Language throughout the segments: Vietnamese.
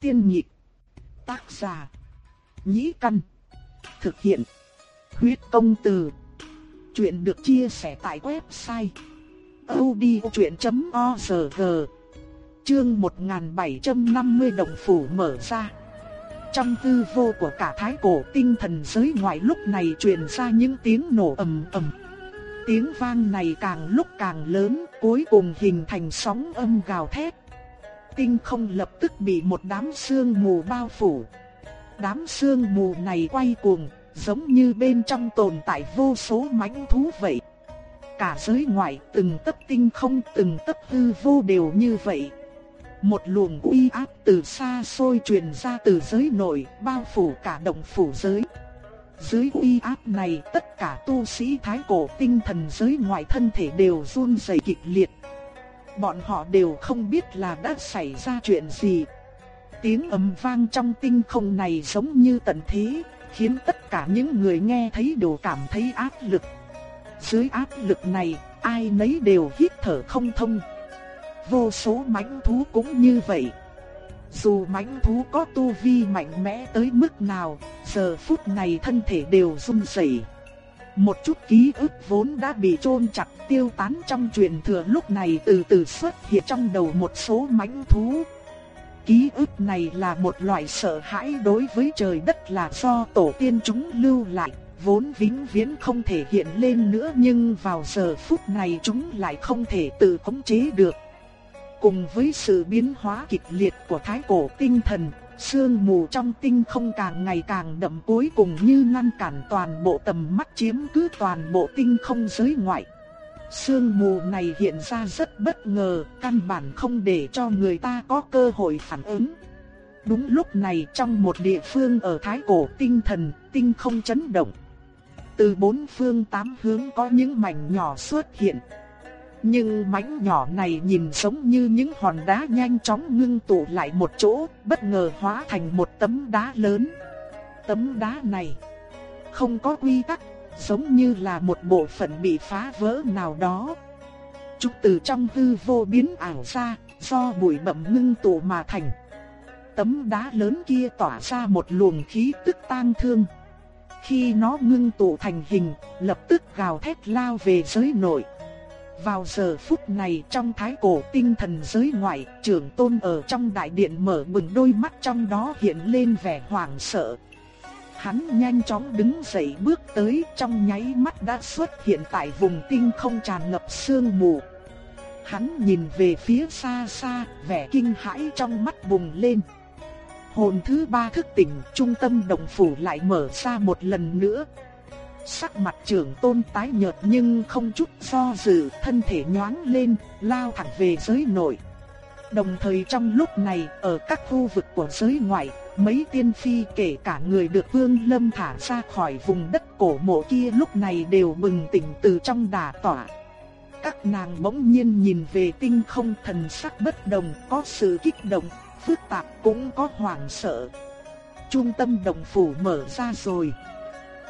Tiên nhịp. Tác giả. Nhĩ căn. Thực hiện. Huyết công từ. Chuyện được chia sẻ tại website. odchuyện.org Chương 1750 đồng phủ mở ra. Trong tư vô của cả thái cổ tinh thần giới ngoại lúc này truyền ra những tiếng nổ ầm ầm. Tiếng vang này càng lúc càng lớn, cuối cùng hình thành sóng âm gào thét. Tinh không lập tức bị một đám sương mù bao phủ. Đám sương mù này quay cuồng, giống như bên trong tồn tại vô số mãnh thú vậy. Cả giới ngoại từng tấc tinh không từng tấc hư vô đều như vậy. Một luồng uy áp từ xa xôi truyền ra từ giới nội, bao phủ cả động phủ giới. Dưới uy áp này tất cả tu sĩ thái cổ tinh thần giới ngoại thân thể đều run rẩy kịch liệt. Bọn họ đều không biết là đã xảy ra chuyện gì. Tiếng ầm vang trong tinh không này giống như tận thế, khiến tất cả những người nghe thấy đều cảm thấy áp lực. Dưới áp lực này, ai nấy đều hít thở không thông. Vô số mãnh thú cũng như vậy. Dù mãnh thú có tu vi mạnh mẽ tới mức nào, giờ phút này thân thể đều run rẩy. Một chút ký ức vốn đã bị chôn chặt tiêu tán trong truyền thừa lúc này từ từ xuất hiện trong đầu một số mãnh thú. Ký ức này là một loại sợ hãi đối với trời đất là do tổ tiên chúng lưu lại, vốn vĩnh viễn không thể hiện lên nữa nhưng vào giờ phút này chúng lại không thể tự khống chế được. Cùng với sự biến hóa kịch liệt của thái cổ tinh thần, sương mù trong tinh không càng ngày càng đậm cuối cùng như ngăn cản toàn bộ tầm mắt chiếm cứ toàn bộ tinh không giới ngoại. Sương mù này hiện ra rất bất ngờ, căn bản không để cho người ta có cơ hội phản ứng. Đúng lúc này trong một địa phương ở Thái Cổ tinh thần, tinh không chấn động. Từ bốn phương tám hướng có những mảnh nhỏ xuất hiện. Nhưng mảnh nhỏ này nhìn giống như những hòn đá nhanh chóng ngưng tụ lại một chỗ, bất ngờ hóa thành một tấm đá lớn. Tấm đá này không có quy tắc, giống như là một bộ phận bị phá vỡ nào đó. Trúc từ trong hư vô biến ảo ra, do bụi bậm ngưng tụ mà thành. Tấm đá lớn kia tỏa ra một luồng khí tức tang thương. Khi nó ngưng tụ thành hình, lập tức gào thét lao về giới nội. Vào giờ phút này trong thái cổ tinh thần giới ngoại, trưởng tôn ở trong đại điện mở bừng đôi mắt trong đó hiện lên vẻ hoảng sợ. Hắn nhanh chóng đứng dậy bước tới trong nháy mắt đã xuất hiện tại vùng tinh không tràn ngập sương mù. Hắn nhìn về phía xa xa, vẻ kinh hãi trong mắt bùng lên. Hồn thứ ba thức tỉnh, trung tâm động phủ lại mở ra một lần nữa. Sắc mặt trưởng tôn tái nhợt nhưng không chút do dự, thân thể nhoáng lên, lao thẳng về giới nội. Đồng thời trong lúc này, ở các khu vực của giới ngoại, mấy tiên phi kể cả người được Vương Lâm thả ra khỏi vùng đất cổ mộ kia lúc này đều bừng tỉnh từ trong đà tỏa. Các nàng bỗng nhiên nhìn về tinh không thần sắc bất đồng, có sự kích động, phức tạp cũng có hoảng sợ. Trung tâm đồng phủ mở ra rồi.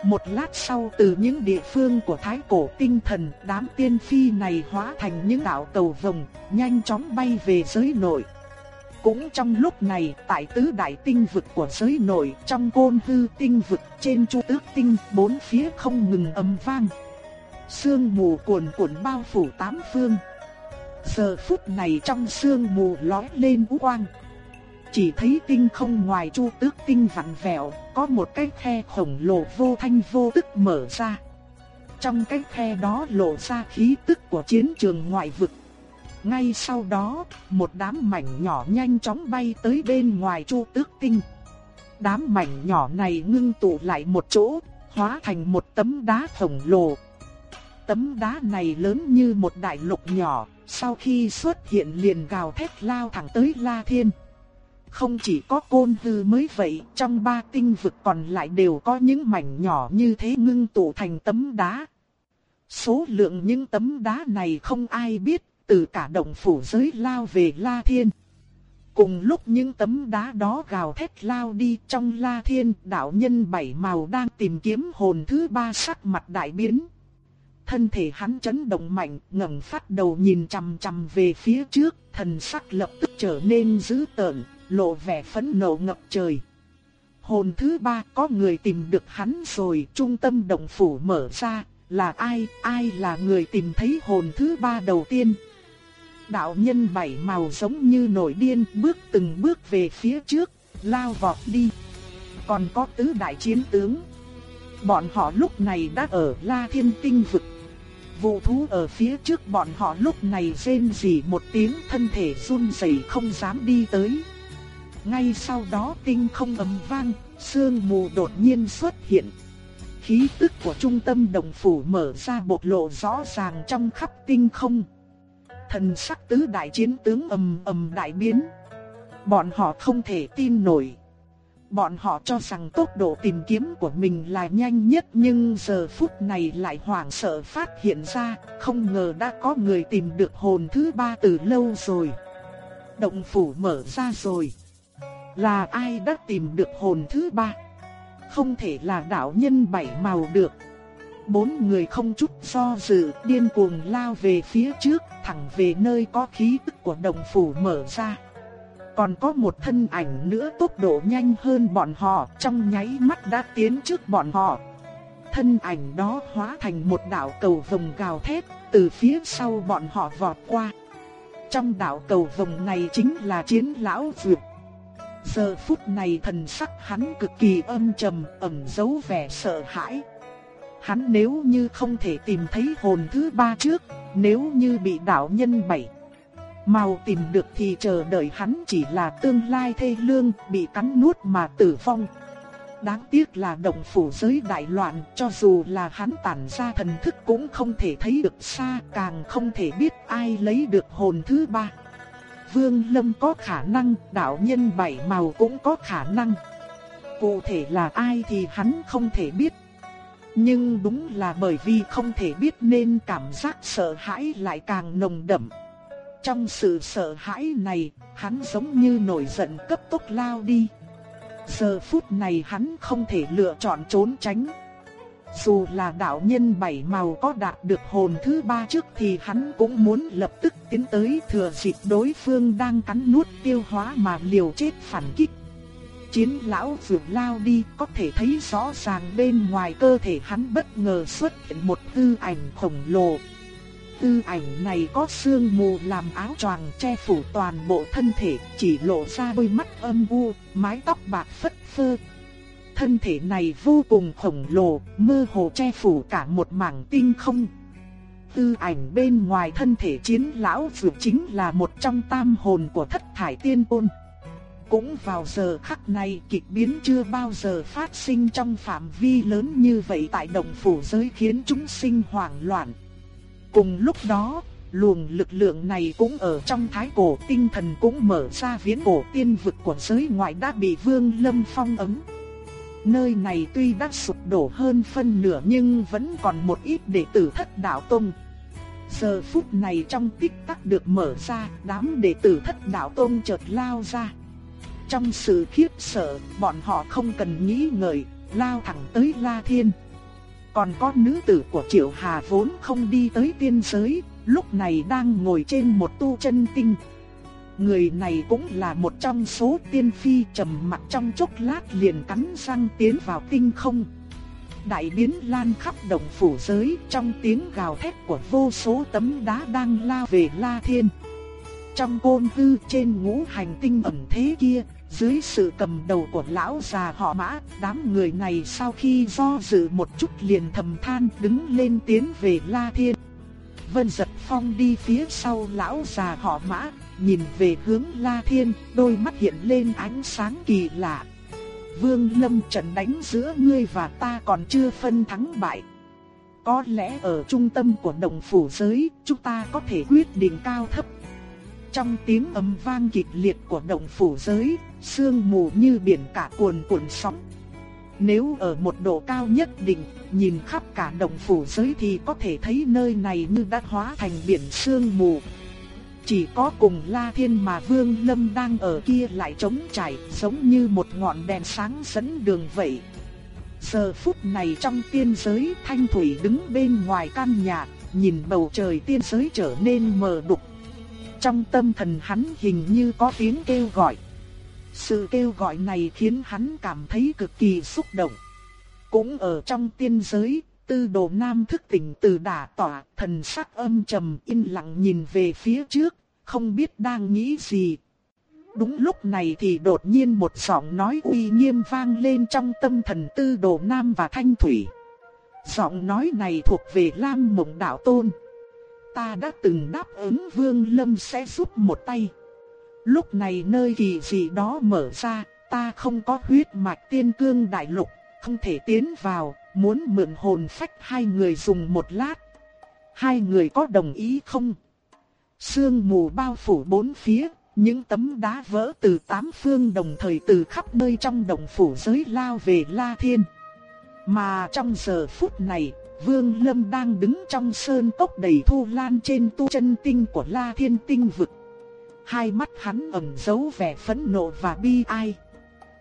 Một lát sau từ những địa phương của thái cổ tinh thần, đám tiên phi này hóa thành những đạo cầu vồng, nhanh chóng bay về giới nội. Cũng trong lúc này, tại tứ đại tinh vực của giới nội, trong côn hư tinh vực trên chu tước tinh, bốn phía không ngừng âm vang. Sương mù cuồn cuộn bao phủ tám phương. Giờ phút này trong sương mù lói lên u quang. Chỉ thấy tinh không ngoài chu tước tinh vặn vẹo, có một cái khe khổng lồ vô thanh vô tức mở ra. Trong cái khe đó lộ ra khí tức của chiến trường ngoại vực. Ngay sau đó, một đám mảnh nhỏ nhanh chóng bay tới bên ngoài chu tước tinh. Đám mảnh nhỏ này ngưng tụ lại một chỗ, hóa thành một tấm đá khổng lồ. Tấm đá này lớn như một đại lục nhỏ, sau khi xuất hiện liền gào thét lao thẳng tới La Thiên. Không chỉ có côn hư mới vậy, trong ba tinh vực còn lại đều có những mảnh nhỏ như thế ngưng tụ thành tấm đá. Số lượng những tấm đá này không ai biết, từ cả động phủ giới lao về La Thiên. Cùng lúc những tấm đá đó gào thét lao đi trong La Thiên, đạo nhân bảy màu đang tìm kiếm hồn thứ ba sắc mặt đại biến. Thân thể hắn chấn động mạnh, ngẩng phát đầu nhìn chằm chằm về phía trước, thần sắc lập tức trở nên dữ tợn lộ vẻ phẫn nộ ngập trời. Hồn thứ ba có người tìm được hắn rồi, trung tâm động phủ mở ra, là ai, ai là người tìm thấy hồn thứ ba đầu tiên. Đạo nhân bảy màu giống như nổi điên, bước từng bước về phía trước, lao vọt đi. Còn có tứ đại chiến tướng. Bọn họ lúc này đã ở La Thiên Tinh vực. Vụ thú ở phía trước bọn họ lúc này rên rỉ một tiếng thân thể run rẩy không dám đi tới. Ngay sau đó tinh không ầm vang, sương mù đột nhiên xuất hiện. Khí tức của trung tâm đồng phủ mở ra bộc lộ rõ ràng trong khắp tinh không. Thần sắc tứ đại chiến tướng ầm ầm đại biến. Bọn họ không thể tin nổi. Bọn họ cho rằng tốc độ tìm kiếm của mình là nhanh nhất nhưng giờ phút này lại hoảng sợ phát hiện ra, không ngờ đã có người tìm được hồn thứ ba từ lâu rồi. Động phủ mở ra rồi. Là ai đã tìm được hồn thứ ba? Không thể là đạo nhân bảy màu được. Bốn người không chút do dự, điên cuồng lao về phía trước, thẳng về nơi có khí tức của đồng phủ mở ra. Còn có một thân ảnh nữa tốc độ nhanh hơn bọn họ, trong nháy mắt đã tiến trước bọn họ. Thân ảnh đó hóa thành một đạo cầu vồng gào thét, từ phía sau bọn họ vọt qua. Trong đạo cầu vồng này chính là chiến lão vượt. Giờ phút này thần sắc hắn cực kỳ âm trầm, ẩn giấu vẻ sợ hãi. Hắn nếu như không thể tìm thấy hồn thứ ba trước, nếu như bị đạo nhân bảy Màu tìm được thì chờ đợi hắn chỉ là tương lai thê lương, bị cắn nuốt mà tử vong. Đáng tiếc là động phủ giới đại loạn, cho dù là hắn tản ra thần thức cũng không thể thấy được xa, càng không thể biết ai lấy được hồn thứ ba. Vương Lâm có khả năng, đạo nhân bảy màu cũng có khả năng. Cụ thể là ai thì hắn không thể biết. Nhưng đúng là bởi vì không thể biết nên cảm giác sợ hãi lại càng nồng đậm. Trong sự sợ hãi này, hắn giống như nổi giận cấp tốc lao đi. Giờ phút này hắn không thể lựa chọn trốn tránh. Dù là đạo nhân bảy màu có đạt được hồn thứ ba trước thì hắn cũng muốn lập tức tiến tới thừa dịp đối phương đang cắn nuốt tiêu hóa mà liều chết phản kích. Chiến lão vượt lao đi có thể thấy rõ ràng bên ngoài cơ thể hắn bất ngờ xuất hiện một tư ảnh khổng lồ tư ảnh này có sương mù làm áo choàng che phủ toàn bộ thân thể, chỉ lộ ra đôi mắt âm u, mái tóc bạc phất phơ. Thân thể này vô cùng khổng lồ, mơ hồ che phủ cả một mảng tinh không. Tư ảnh bên ngoài thân thể chiến lão vượt chính là một trong tam hồn của thất thải tiên ôn. Cũng vào giờ khắc này kịch biến chưa bao giờ phát sinh trong phạm vi lớn như vậy tại đồng phủ giới khiến chúng sinh hoảng loạn. Cùng lúc đó, luồng lực lượng này cũng ở trong thái cổ tinh thần cũng mở ra viễn cổ tiên vực của giới ngoại đã bị Vương Lâm phong ấn. Nơi này tuy đã sụp đổ hơn phân nửa nhưng vẫn còn một ít đệ tử thất đạo tông. Giờ phút này trong tích tắc được mở ra, đám đệ tử thất đạo tông chợt lao ra. Trong sự khiếp sợ, bọn họ không cần nghĩ ngợi, lao thẳng tới La Thiên. Còn có nữ tử của Triệu Hà vốn không đi tới tiên giới, lúc này đang ngồi trên một tu chân tinh. Người này cũng là một trong số tiên phi trầm mặt trong chốc lát liền cắn răng tiến vào tinh không. Đại biến lan khắp đồng phủ giới trong tiếng gào thét của vô số tấm đá đang lao về La Thiên. Trong côn hư trên ngũ hành tinh ẩn thế kia, dưới sự cầm đầu của lão già họ mã, đám người này sau khi do dự một chút liền thầm than đứng lên tiến về La Thiên. Vân giật phong đi phía sau lão già họ mã, nhìn về hướng La Thiên, đôi mắt hiện lên ánh sáng kỳ lạ. Vương Lâm trận đánh giữa ngươi và ta còn chưa phân thắng bại. Có lẽ ở trung tâm của đồng phủ giới, chúng ta có thể quyết định cao thấp trong tiếng ầm vang kịch liệt của động phủ giới, sương mù như biển cả cuồn cuộn sóng. Nếu ở một độ cao nhất định, nhìn khắp cả động phủ giới thì có thể thấy nơi này như đã hóa thành biển sương mù. Chỉ có cùng La Thiên mà Vương Lâm đang ở kia lại trống trải, giống như một ngọn đèn sáng dẫn đường vậy. Giờ phút này trong tiên giới, Thanh Thủy đứng bên ngoài căn nhà, nhìn bầu trời tiên giới trở nên mờ đục trong tâm thần hắn hình như có tiếng kêu gọi. Sự kêu gọi này khiến hắn cảm thấy cực kỳ xúc động. Cũng ở trong tiên giới, tư đồ nam thức tỉnh từ đả tỏa, thần sắc âm trầm in lặng nhìn về phía trước, không biết đang nghĩ gì. Đúng lúc này thì đột nhiên một giọng nói uy nghiêm vang lên trong tâm thần tư đồ nam và thanh thủy. Giọng nói này thuộc về Lam Mộng Đạo Tôn. Ta đã từng đáp ứng Vương Lâm sẽ giúp một tay. Lúc này nơi kỳ gì đó mở ra, ta không có huyết mạch tiên cương đại lục, không thể tiến vào, muốn mượn hồn phách hai người dùng một lát. Hai người có đồng ý không? Sương mù bao phủ bốn phía, những tấm đá vỡ từ tám phương đồng thời từ khắp nơi trong đồng phủ giới lao về La Thiên. Mà trong giờ phút này, Vương Lâm đang đứng trong sơn cốc đầy thu lan trên tu chân tinh của La Thiên tinh vực. Hai mắt hắn ẩn giấu vẻ phẫn nộ và bi ai.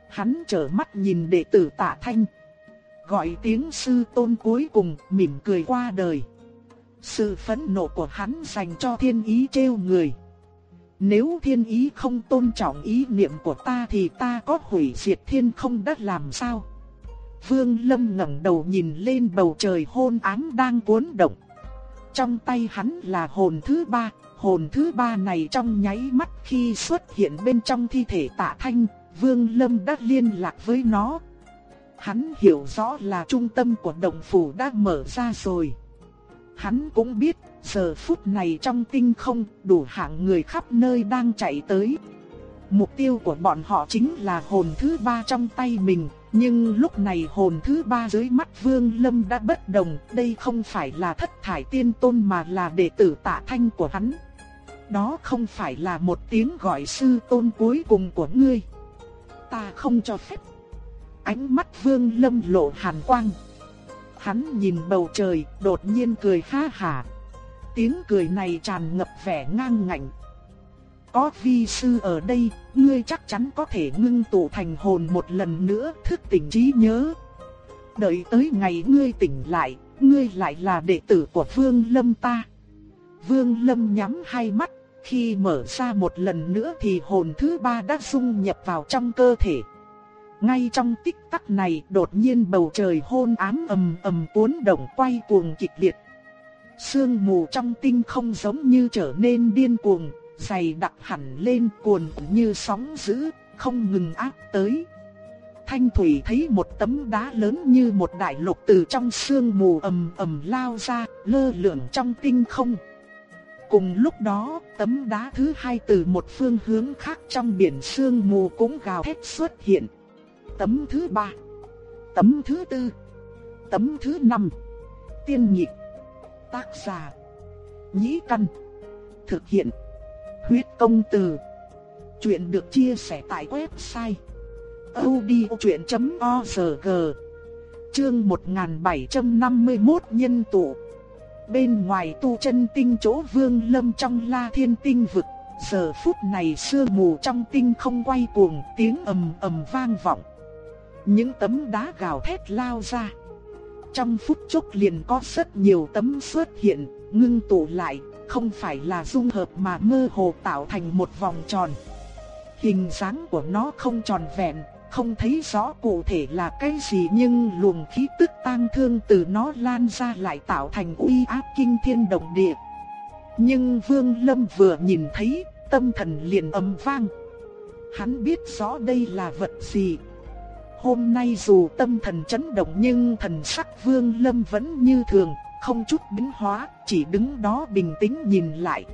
Hắn trở mắt nhìn đệ tử tạ thanh. Gọi tiếng sư tôn cuối cùng mỉm cười qua đời. Sự phẫn nộ của hắn dành cho thiên ý trêu người. Nếu thiên ý không tôn trọng ý niệm của ta thì ta có hủy diệt thiên không đất làm sao? Vương Lâm ngẩng đầu nhìn lên bầu trời hôn ám đang cuốn động. Trong tay hắn là hồn thứ ba, hồn thứ ba này trong nháy mắt khi xuất hiện bên trong thi thể tạ thanh, Vương Lâm đã liên lạc với nó. Hắn hiểu rõ là trung tâm của động phủ đã mở ra rồi. Hắn cũng biết giờ phút này trong tinh không đủ hạng người khắp nơi đang chạy tới. Mục tiêu của bọn họ chính là hồn thứ ba trong tay mình, nhưng lúc này hồn thứ ba dưới mắt Vương Lâm đã bất đồng, đây không phải là thất thải tiên tôn mà là đệ tử tạ thanh của hắn. Đó không phải là một tiếng gọi sư tôn cuối cùng của ngươi. Ta không cho phép. Ánh mắt Vương Lâm lộ hàn quang. Hắn nhìn bầu trời, đột nhiên cười ha hà. Tiếng cười này tràn ngập vẻ ngang ngạnh. Có vi sư ở đây, ngươi chắc chắn có thể ngưng tụ thành hồn một lần nữa, thức tỉnh trí nhớ. Đợi tới ngày ngươi tỉnh lại, ngươi lại là đệ tử của Vương Lâm ta. Vương Lâm nhắm hai mắt, khi mở ra một lần nữa thì hồn thứ ba đã dung nhập vào trong cơ thể. Ngay trong tích tắc này đột nhiên bầu trời hôn ám ầm ầm cuốn động quay cuồng kịch liệt. Sương mù trong tinh không giống như trở nên điên cuồng, dày đặc hẳn lên cuồn như sóng dữ, không ngừng áp tới. Thanh Thủy thấy một tấm đá lớn như một đại lục từ trong sương mù ầm ầm lao ra, lơ lửng trong tinh không. Cùng lúc đó, tấm đá thứ hai từ một phương hướng khác trong biển sương mù cũng gào thét xuất hiện. Tấm thứ ba, tấm thứ tư, tấm thứ năm. Tiên nhịp, tác giả, nhĩ căn, thực hiện, huyết công từ. Chuyện được chia sẻ tại website odchuyện.org Chương 1751 nhân tụ. Bên ngoài tu chân tinh chỗ vương lâm trong la thiên tinh vực. Giờ phút này sương mù trong tinh không quay cuồng tiếng ầm ầm vang vọng. Những tấm đá gào thét lao ra Trong phút chốc liền có rất nhiều tấm xuất hiện Ngưng tụ lại Không phải là dung hợp mà mơ hồ tạo thành một vòng tròn Hình dáng của nó không tròn vẹn không thấy rõ cụ thể là cái gì nhưng luồng khí tức tang thương từ nó lan ra lại tạo thành uy áp kinh thiên động địa. Nhưng Vương Lâm vừa nhìn thấy, tâm thần liền ầm vang. Hắn biết rõ đây là vật gì. Hôm nay dù tâm thần chấn động nhưng thần sắc Vương Lâm vẫn như thường, không chút biến hóa, chỉ đứng đó bình tĩnh nhìn lại.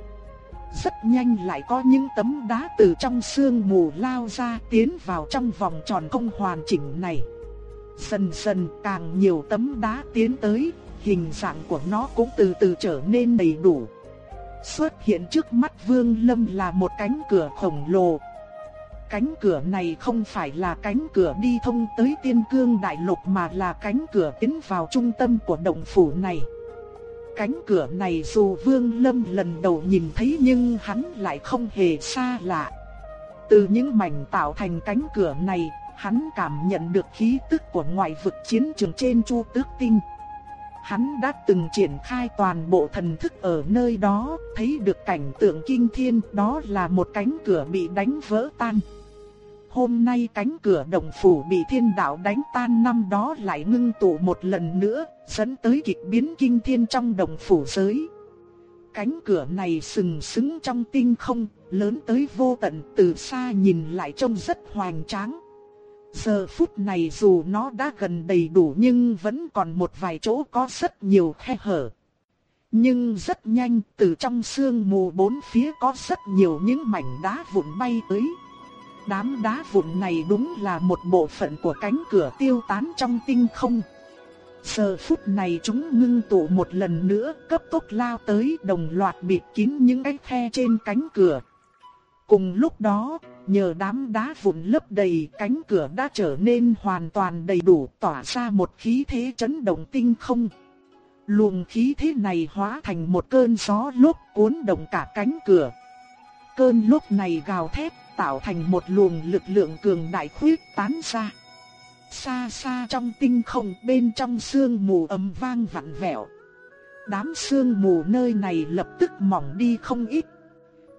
Rất nhanh lại có những tấm đá từ trong sương mù lao ra tiến vào trong vòng tròn không hoàn chỉnh này. Dần dần càng nhiều tấm đá tiến tới, hình dạng của nó cũng từ từ trở nên đầy đủ. Xuất hiện trước mắt Vương Lâm là một cánh cửa khổng lồ. Cánh cửa này không phải là cánh cửa đi thông tới tiên cương đại lục mà là cánh cửa tiến vào trung tâm của động phủ này. Cánh cửa này dù Vương Lâm lần đầu nhìn thấy nhưng hắn lại không hề xa lạ. Từ những mảnh tạo thành cánh cửa này, hắn cảm nhận được khí tức của ngoại vực chiến trường trên Chu Tước Tinh. Hắn đã từng triển khai toàn bộ thần thức ở nơi đó, thấy được cảnh tượng kinh thiên, đó là một cánh cửa bị đánh vỡ tan. hôm nay cánh cửa đồng phủ bị thiên đạo đánh tan năm đó lại ngưng tụ một lần nữa, dẫn tới kịch biến kinh thiên trong đồng phủ giới. Cánh cửa này sừng sững trong tinh không, lớn tới vô tận từ xa nhìn lại trông rất hoành tráng. Giờ phút này dù nó đã gần đầy đủ nhưng vẫn còn một vài chỗ có rất nhiều khe hở. Nhưng rất nhanh, từ trong sương mù bốn phía có rất nhiều những mảnh đá vụn bay tới. Đám đá vụn này đúng là một bộ phận của cánh cửa tiêu tán trong tinh không. Giờ phút này chúng ngưng tụ một lần nữa, cấp tốc lao tới, đồng loạt bịt kín những cái khe trên cánh cửa. Cùng lúc đó, nhờ đám đá vụn lấp đầy cánh cửa đã trở nên hoàn toàn đầy đủ tỏa ra một khí thế chấn động tinh không. Luồng khí thế này hóa thành một cơn gió lốc cuốn động cả cánh cửa. Cơn lốc này gào thét tạo thành một luồng lực lượng cường đại khuyết tán ra. Xa xa trong tinh không bên trong sương mù ầm vang vặn vẹo. Đám sương mù nơi này lập tức mỏng đi không ít.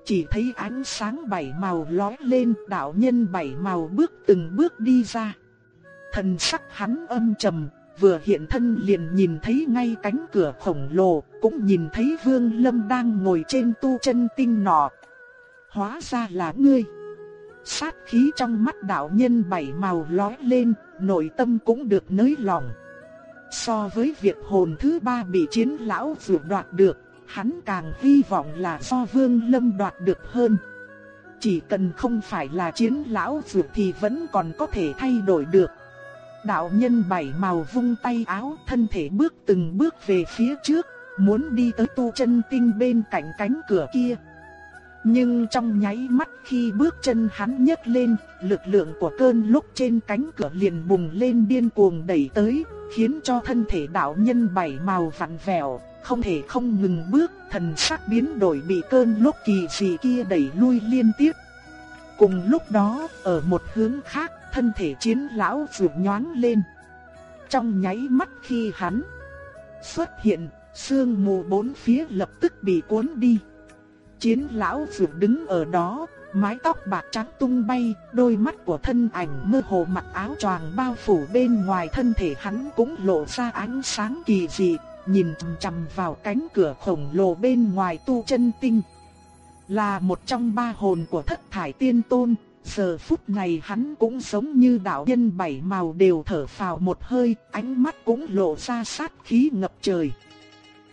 Chỉ thấy ánh sáng bảy màu lóe lên đạo nhân bảy màu bước từng bước đi ra. Thần sắc hắn âm trầm, vừa hiện thân liền nhìn thấy ngay cánh cửa khổng lồ, cũng nhìn thấy Vương Lâm đang ngồi trên tu chân tinh nọ. Hóa ra là ngươi. Sát khí trong mắt đạo nhân bảy màu lóe lên, nội tâm cũng được nới lòng. So với việc hồn thứ ba bị chiến lão vượt đoạt được, hắn càng hy vọng là do Vương Lâm đoạt được hơn. Chỉ cần không phải là chiến lão dược thì vẫn còn có thể thay đổi được. Đạo nhân bảy màu vung tay áo thân thể bước từng bước về phía trước, muốn đi tới tu chân tinh bên cạnh cánh cửa kia. Nhưng trong nháy mắt khi bước chân hắn nhấc lên, lực lượng của cơn lúc trên cánh cửa liền bùng lên điên cuồng đẩy tới, khiến cho thân thể đạo nhân bảy màu vặn vẹo, không thể không ngừng bước, thần sắc biến đổi bị cơn lốc kỳ dị kia đẩy lui liên tiếp. Cùng lúc đó, ở một hướng khác, thân thể chiến lão vụt nhoáng lên. Trong nháy mắt khi hắn xuất hiện, sương mù bốn phía lập tức bị cuốn đi. Chiến lão vụt đứng ở đó, mái tóc bạc trắng tung bay, đôi mắt của thân ảnh mơ hồ mặc áo choàng bao phủ bên ngoài thân thể hắn cũng lộ ra ánh sáng kỳ dị, nhìn chằm chằm vào cánh cửa khổng lồ bên ngoài tu chân tinh. Là một trong ba hồn của thất thải tiên tôn, giờ phút này hắn cũng giống như đạo nhân bảy màu đều thở phào một hơi, ánh mắt cũng lộ ra sát khí ngập trời.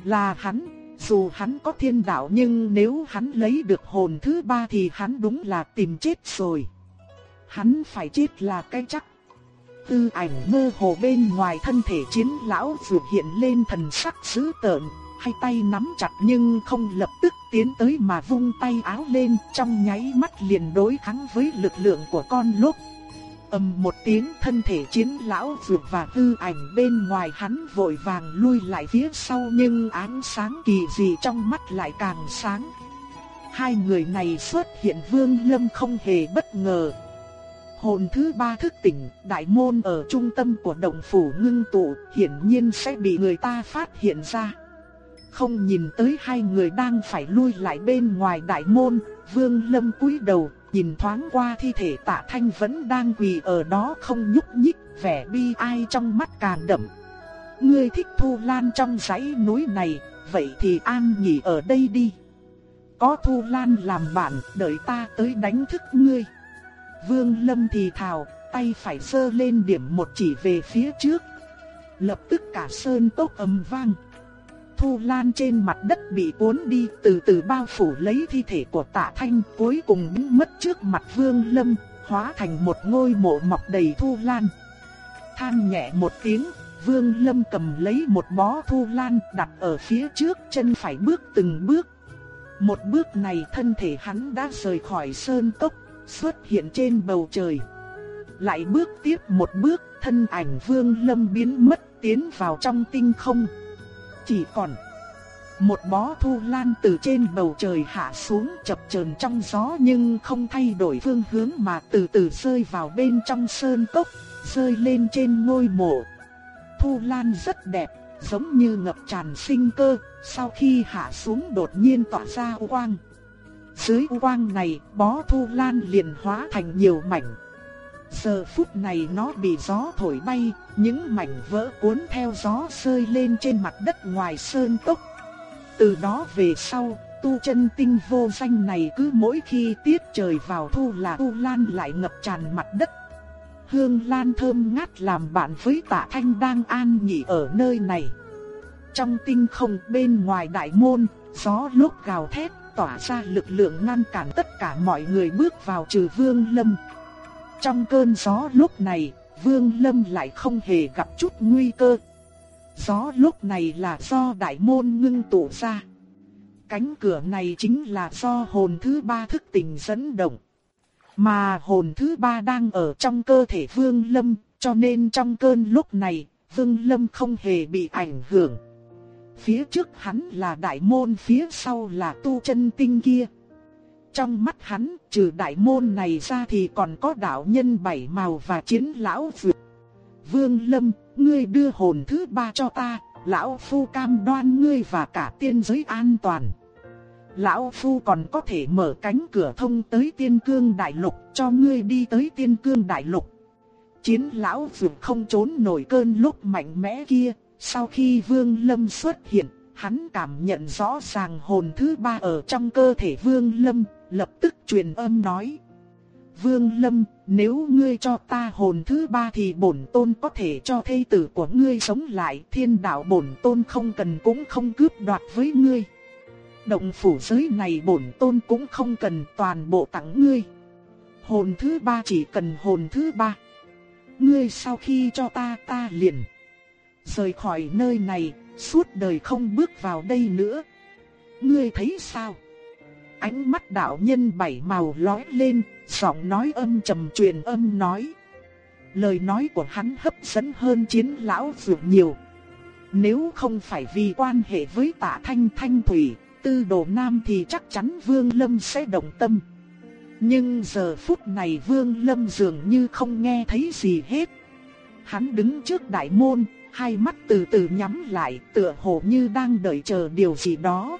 Là hắn, dù hắn có thiên đạo nhưng nếu hắn lấy được hồn thứ ba thì hắn đúng là tìm chết rồi. Hắn phải chết là cái chắc. Tư ảnh mơ hồ bên ngoài thân thể chiến lão vừa hiện lên thần sắc dữ tợn, hai tay nắm chặt nhưng không lập tức tiến tới mà vung tay áo lên trong nháy mắt liền đối kháng với lực lượng của con lốc. ầm một tiếng thân thể chiến lão vượt và tư ảnh bên ngoài hắn vội vàng lui lại phía sau nhưng ánh sáng kỳ dị trong mắt lại càng sáng. Hai người này xuất hiện vương lâm không hề bất ngờ, Hồn thứ ba thức tỉnh, đại môn ở trung tâm của động phủ ngưng tụ, hiển nhiên sẽ bị người ta phát hiện ra. Không nhìn tới hai người đang phải lui lại bên ngoài đại môn, Vương Lâm cúi đầu, nhìn thoáng qua thi thể Tạ Thanh vẫn đang quỳ ở đó không nhúc nhích, vẻ bi ai trong mắt càng đậm. Ngươi thích Thu Lan trong dãy núi này, vậy thì an nghỉ ở đây đi. Có Thu Lan làm bạn, đợi ta tới đánh thức ngươi. Vương Lâm thì thào, tay phải sơ lên điểm một chỉ về phía trước. Lập tức cả sơn tốc ầm vang. Thu Lan trên mặt đất bị cuốn đi từ từ bao phủ lấy thi thể của tạ thanh cuối cùng biến mất trước mặt Vương Lâm, hóa thành một ngôi mộ mọc đầy Thu Lan. Than nhẹ một tiếng, Vương Lâm cầm lấy một bó Thu Lan đặt ở phía trước chân phải bước từng bước. Một bước này thân thể hắn đã rời khỏi sơn tốc xuất hiện trên bầu trời. Lại bước tiếp một bước, thân ảnh Vương Lâm biến mất tiến vào trong tinh không. Chỉ còn một bó thu lan từ trên bầu trời hạ xuống chập chờn trong gió nhưng không thay đổi phương hướng mà từ từ rơi vào bên trong sơn cốc, rơi lên trên ngôi mộ. Thu lan rất đẹp, giống như ngập tràn sinh cơ, sau khi hạ xuống đột nhiên tỏa ra quang. Dưới quang này, bó thu lan liền hóa thành nhiều mảnh. Giờ phút này nó bị gió thổi bay, những mảnh vỡ cuốn theo gió rơi lên trên mặt đất ngoài sơn tốc. Từ đó về sau, tu chân tinh vô danh này cứ mỗi khi tiết trời vào thu là tu lan lại ngập tràn mặt đất. Hương lan thơm ngát làm bạn với tạ thanh đang an nghỉ ở nơi này. Trong tinh không bên ngoài đại môn, gió lúc gào thét tỏa ra lực lượng ngăn cản tất cả mọi người bước vào trừ vương lâm. Trong cơn gió lúc này, vương lâm lại không hề gặp chút nguy cơ. Gió lúc này là do đại môn ngưng tụ ra. Cánh cửa này chính là do hồn thứ ba thức tình dẫn động. Mà hồn thứ ba đang ở trong cơ thể Vương Lâm, cho nên trong cơn lúc này, Vương Lâm không hề bị ảnh hưởng. Phía trước hắn là đại môn, phía sau là tu chân tinh kia. Trong mắt hắn, trừ đại môn này ra thì còn có đạo nhân bảy màu và chiến lão vượt. Vương Lâm, ngươi đưa hồn thứ ba cho ta, lão phu cam đoan ngươi và cả tiên giới an toàn. Lão Phu còn có thể mở cánh cửa thông tới tiên cương đại lục cho ngươi đi tới tiên cương đại lục. Chiến lão vượt không trốn nổi cơn lúc mạnh mẽ kia, sau khi Vương Lâm xuất hiện, hắn cảm nhận rõ ràng hồn thứ ba ở trong cơ thể Vương Lâm, lập tức truyền âm nói. Vương Lâm, nếu ngươi cho ta hồn thứ ba thì bổn tôn có thể cho thê tử của ngươi sống lại, thiên đạo bổn tôn không cần cũng không cướp đoạt với ngươi. Động phủ giới này bổn tôn cũng không cần toàn bộ tặng ngươi. Hồn thứ ba chỉ cần hồn thứ ba. Ngươi sau khi cho ta ta liền. Rời khỏi nơi này, suốt đời không bước vào đây nữa. Ngươi thấy sao? Ánh mắt đạo nhân bảy màu lóe lên, giọng nói âm trầm truyền âm nói. Lời nói của hắn hấp dẫn hơn chiến lão vượt nhiều. Nếu không phải vì quan hệ với tạ thanh thanh thủy, tư đồ nam thì chắc chắn Vương Lâm sẽ động tâm. Nhưng giờ phút này Vương Lâm dường như không nghe thấy gì hết. Hắn đứng trước đại môn, hai mắt từ từ nhắm lại tựa hồ như đang đợi chờ điều gì đó.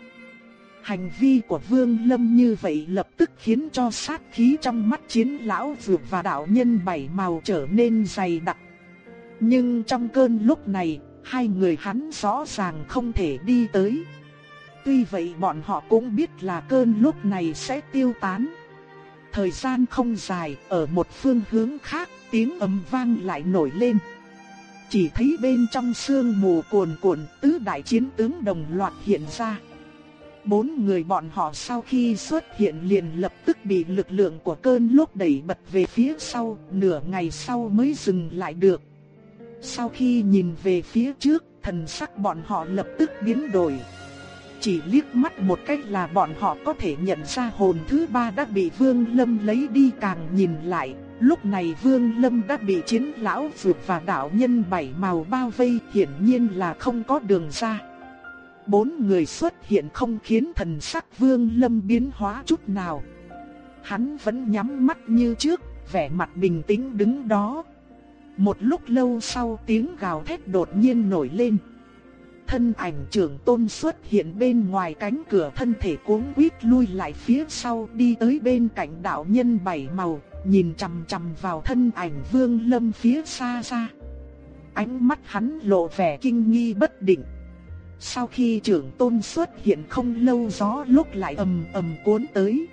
Hành vi của Vương Lâm như vậy lập tức khiến cho sát khí trong mắt chiến lão vượt và đạo nhân bảy màu trở nên dày đặc. Nhưng trong cơn lúc này, hai người hắn rõ ràng không thể đi tới. Tuy vậy bọn họ cũng biết là cơn lúc này sẽ tiêu tán. Thời gian không dài, ở một phương hướng khác, tiếng ầm vang lại nổi lên. Chỉ thấy bên trong sương mù cuồn cuộn, tứ đại chiến tướng đồng loạt hiện ra. Bốn người bọn họ sau khi xuất hiện liền lập tức bị lực lượng của cơn lốc đẩy bật về phía sau, nửa ngày sau mới dừng lại được. Sau khi nhìn về phía trước, thần sắc bọn họ lập tức biến đổi. Chỉ liếc mắt một cách là bọn họ có thể nhận ra hồn thứ ba đã bị Vương Lâm lấy đi càng nhìn lại. Lúc này Vương Lâm đã bị chiến lão vượt và đạo nhân bảy màu bao vây hiển nhiên là không có đường ra. Bốn người xuất hiện không khiến thần sắc Vương Lâm biến hóa chút nào. Hắn vẫn nhắm mắt như trước, vẻ mặt bình tĩnh đứng đó. Một lúc lâu sau tiếng gào thét đột nhiên nổi lên thân ảnh trưởng tôn xuất hiện bên ngoài cánh cửa thân thể cuống quýt lui lại phía sau đi tới bên cạnh đạo nhân bảy màu, nhìn chằm chằm vào thân ảnh vương lâm phía xa xa. Ánh mắt hắn lộ vẻ kinh nghi bất định. Sau khi trưởng tôn xuất hiện không lâu gió lúc lại ầm ầm cuốn tới.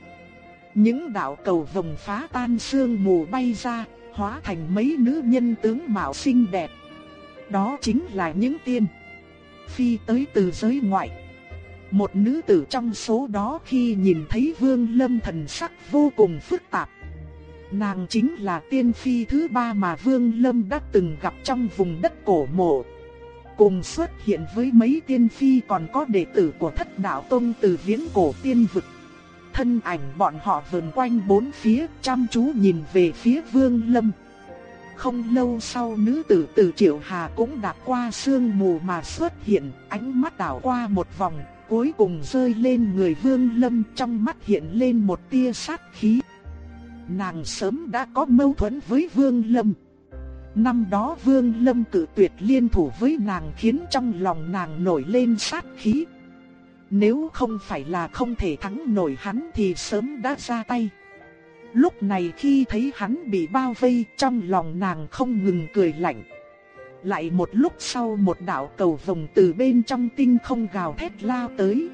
Những đạo cầu vồng phá tan sương mù bay ra, hóa thành mấy nữ nhân tướng mạo xinh đẹp. Đó chính là những tiên phi tới từ giới ngoại. Một nữ tử trong số đó khi nhìn thấy Vương Lâm thần sắc vô cùng phức tạp. Nàng chính là tiên phi thứ ba mà Vương Lâm đã từng gặp trong vùng đất cổ mộ. Cùng xuất hiện với mấy tiên phi còn có đệ tử của thất đạo tông từ viễn cổ tiên vực. Thân ảnh bọn họ vần quanh bốn phía chăm chú nhìn về phía Vương Lâm. Không lâu sau nữ tử từ Triệu Hà cũng đạp qua sương mù mà xuất hiện, ánh mắt đảo qua một vòng, cuối cùng rơi lên người Vương Lâm trong mắt hiện lên một tia sát khí. Nàng sớm đã có mâu thuẫn với Vương Lâm. Năm đó Vương Lâm cử tuyệt liên thủ với nàng khiến trong lòng nàng nổi lên sát khí. Nếu không phải là không thể thắng nổi hắn thì sớm đã ra tay. Lúc này khi thấy hắn bị bao vây, trong lòng nàng không ngừng cười lạnh. Lại một lúc sau một đạo cầu vồng từ bên trong tinh không gào thét lao tới.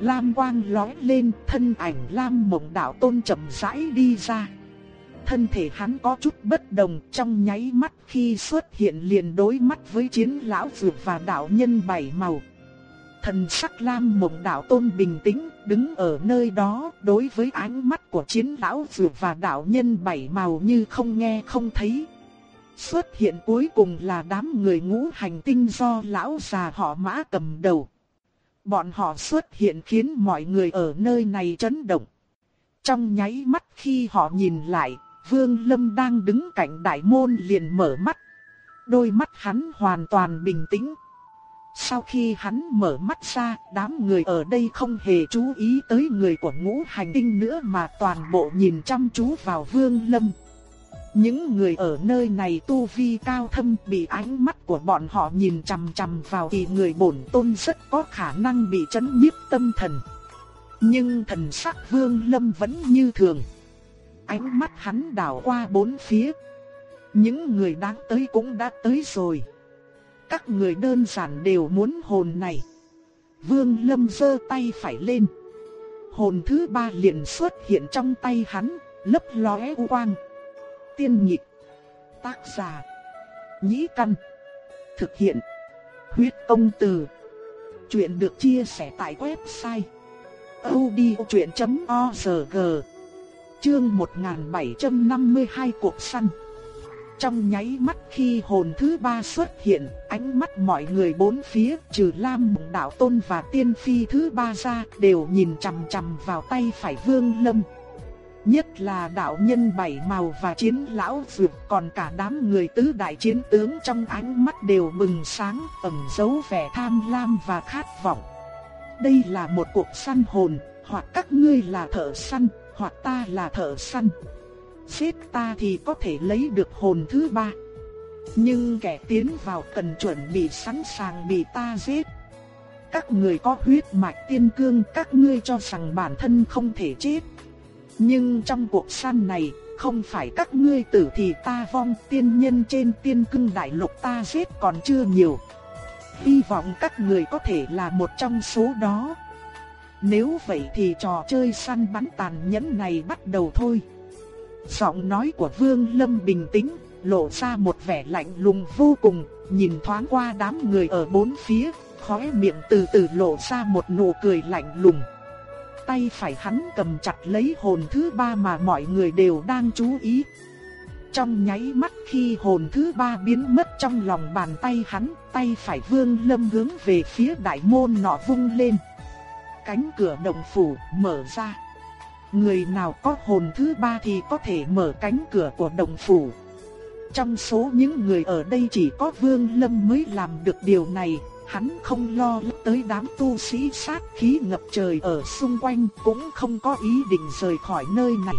Lam quang lói lên, thân ảnh Lam mộng đạo tôn chậm rãi đi ra. Thân thể hắn có chút bất đồng, trong nháy mắt khi xuất hiện liền đối mắt với chiến lão vượt và đạo nhân bảy màu. Thần sắc Lam mộng đạo tôn bình tĩnh, đứng ở nơi đó, đối với ánh mắt của chiến lão vượt và đạo nhân bảy màu như không nghe không thấy. Xuất hiện cuối cùng là đám người ngũ hành tinh do lão già họ mã cầm đầu. Bọn họ xuất hiện khiến mọi người ở nơi này chấn động. Trong nháy mắt khi họ nhìn lại, Vương Lâm đang đứng cạnh đại môn liền mở mắt. Đôi mắt hắn hoàn toàn bình tĩnh. Sau khi hắn mở mắt ra, đám người ở đây không hề chú ý tới người của ngũ hành tinh nữa mà toàn bộ nhìn chăm chú vào Vương Lâm. Những người ở nơi này tu vi cao thâm bị ánh mắt của bọn họ nhìn chằm chằm vào thì người bổn tôn rất có khả năng bị chấn nhiếp tâm thần. Nhưng thần sắc vương lâm vẫn như thường. Ánh mắt hắn đảo qua bốn phía. Những người đáng tới cũng đã tới rồi. Các người đơn giản đều muốn hồn này. Vương lâm giơ tay phải lên. Hồn thứ ba liền xuất hiện trong tay hắn, lấp lóe quang tiên nhịp. Tác giả. Nhĩ Căn. Thực hiện. Huyết công từ. Chuyện được chia sẻ tại website. odchuyện.org Chương 1752 cuộc săn trong nháy mắt khi hồn thứ ba xuất hiện, ánh mắt mọi người bốn phía trừ Lam Mộng Đạo Tôn và Tiên Phi thứ ba ra đều nhìn chằm chằm vào tay phải Vương Lâm. Nhất là đạo nhân bảy màu và chiến lão vượt còn cả đám người tứ đại chiến tướng trong ánh mắt đều bừng sáng ẩn dấu vẻ tham lam và khát vọng. Đây là một cuộc săn hồn, hoặc các ngươi là thợ săn, hoặc ta là thợ săn. Giết ta thì có thể lấy được hồn thứ ba. Nhưng kẻ tiến vào cần chuẩn bị sẵn sàng bị ta giết. Các người có huyết mạch tiên cương, các ngươi cho rằng bản thân không thể chết. Nhưng trong cuộc săn này, không phải các ngươi tử thì ta vong tiên nhân trên tiên cưng đại lục ta giết còn chưa nhiều. Hy vọng các người có thể là một trong số đó. Nếu vậy thì trò chơi săn bắn tàn nhẫn này bắt đầu thôi. Giọng nói của Vương Lâm bình tĩnh, lộ ra một vẻ lạnh lùng vô cùng, nhìn thoáng qua đám người ở bốn phía, khóe miệng từ từ lộ ra một nụ cười lạnh lùng tay phải hắn cầm chặt lấy hồn thứ ba mà mọi người đều đang chú ý. Trong nháy mắt khi hồn thứ ba biến mất trong lòng bàn tay hắn, tay phải vương lâm hướng về phía đại môn nọ vung lên. Cánh cửa động phủ mở ra. Người nào có hồn thứ ba thì có thể mở cánh cửa của động phủ. Trong số những người ở đây chỉ có Vương Lâm mới làm được điều này, Hắn không lo tới đám tu sĩ sát khí ngập trời ở xung quanh cũng không có ý định rời khỏi nơi này.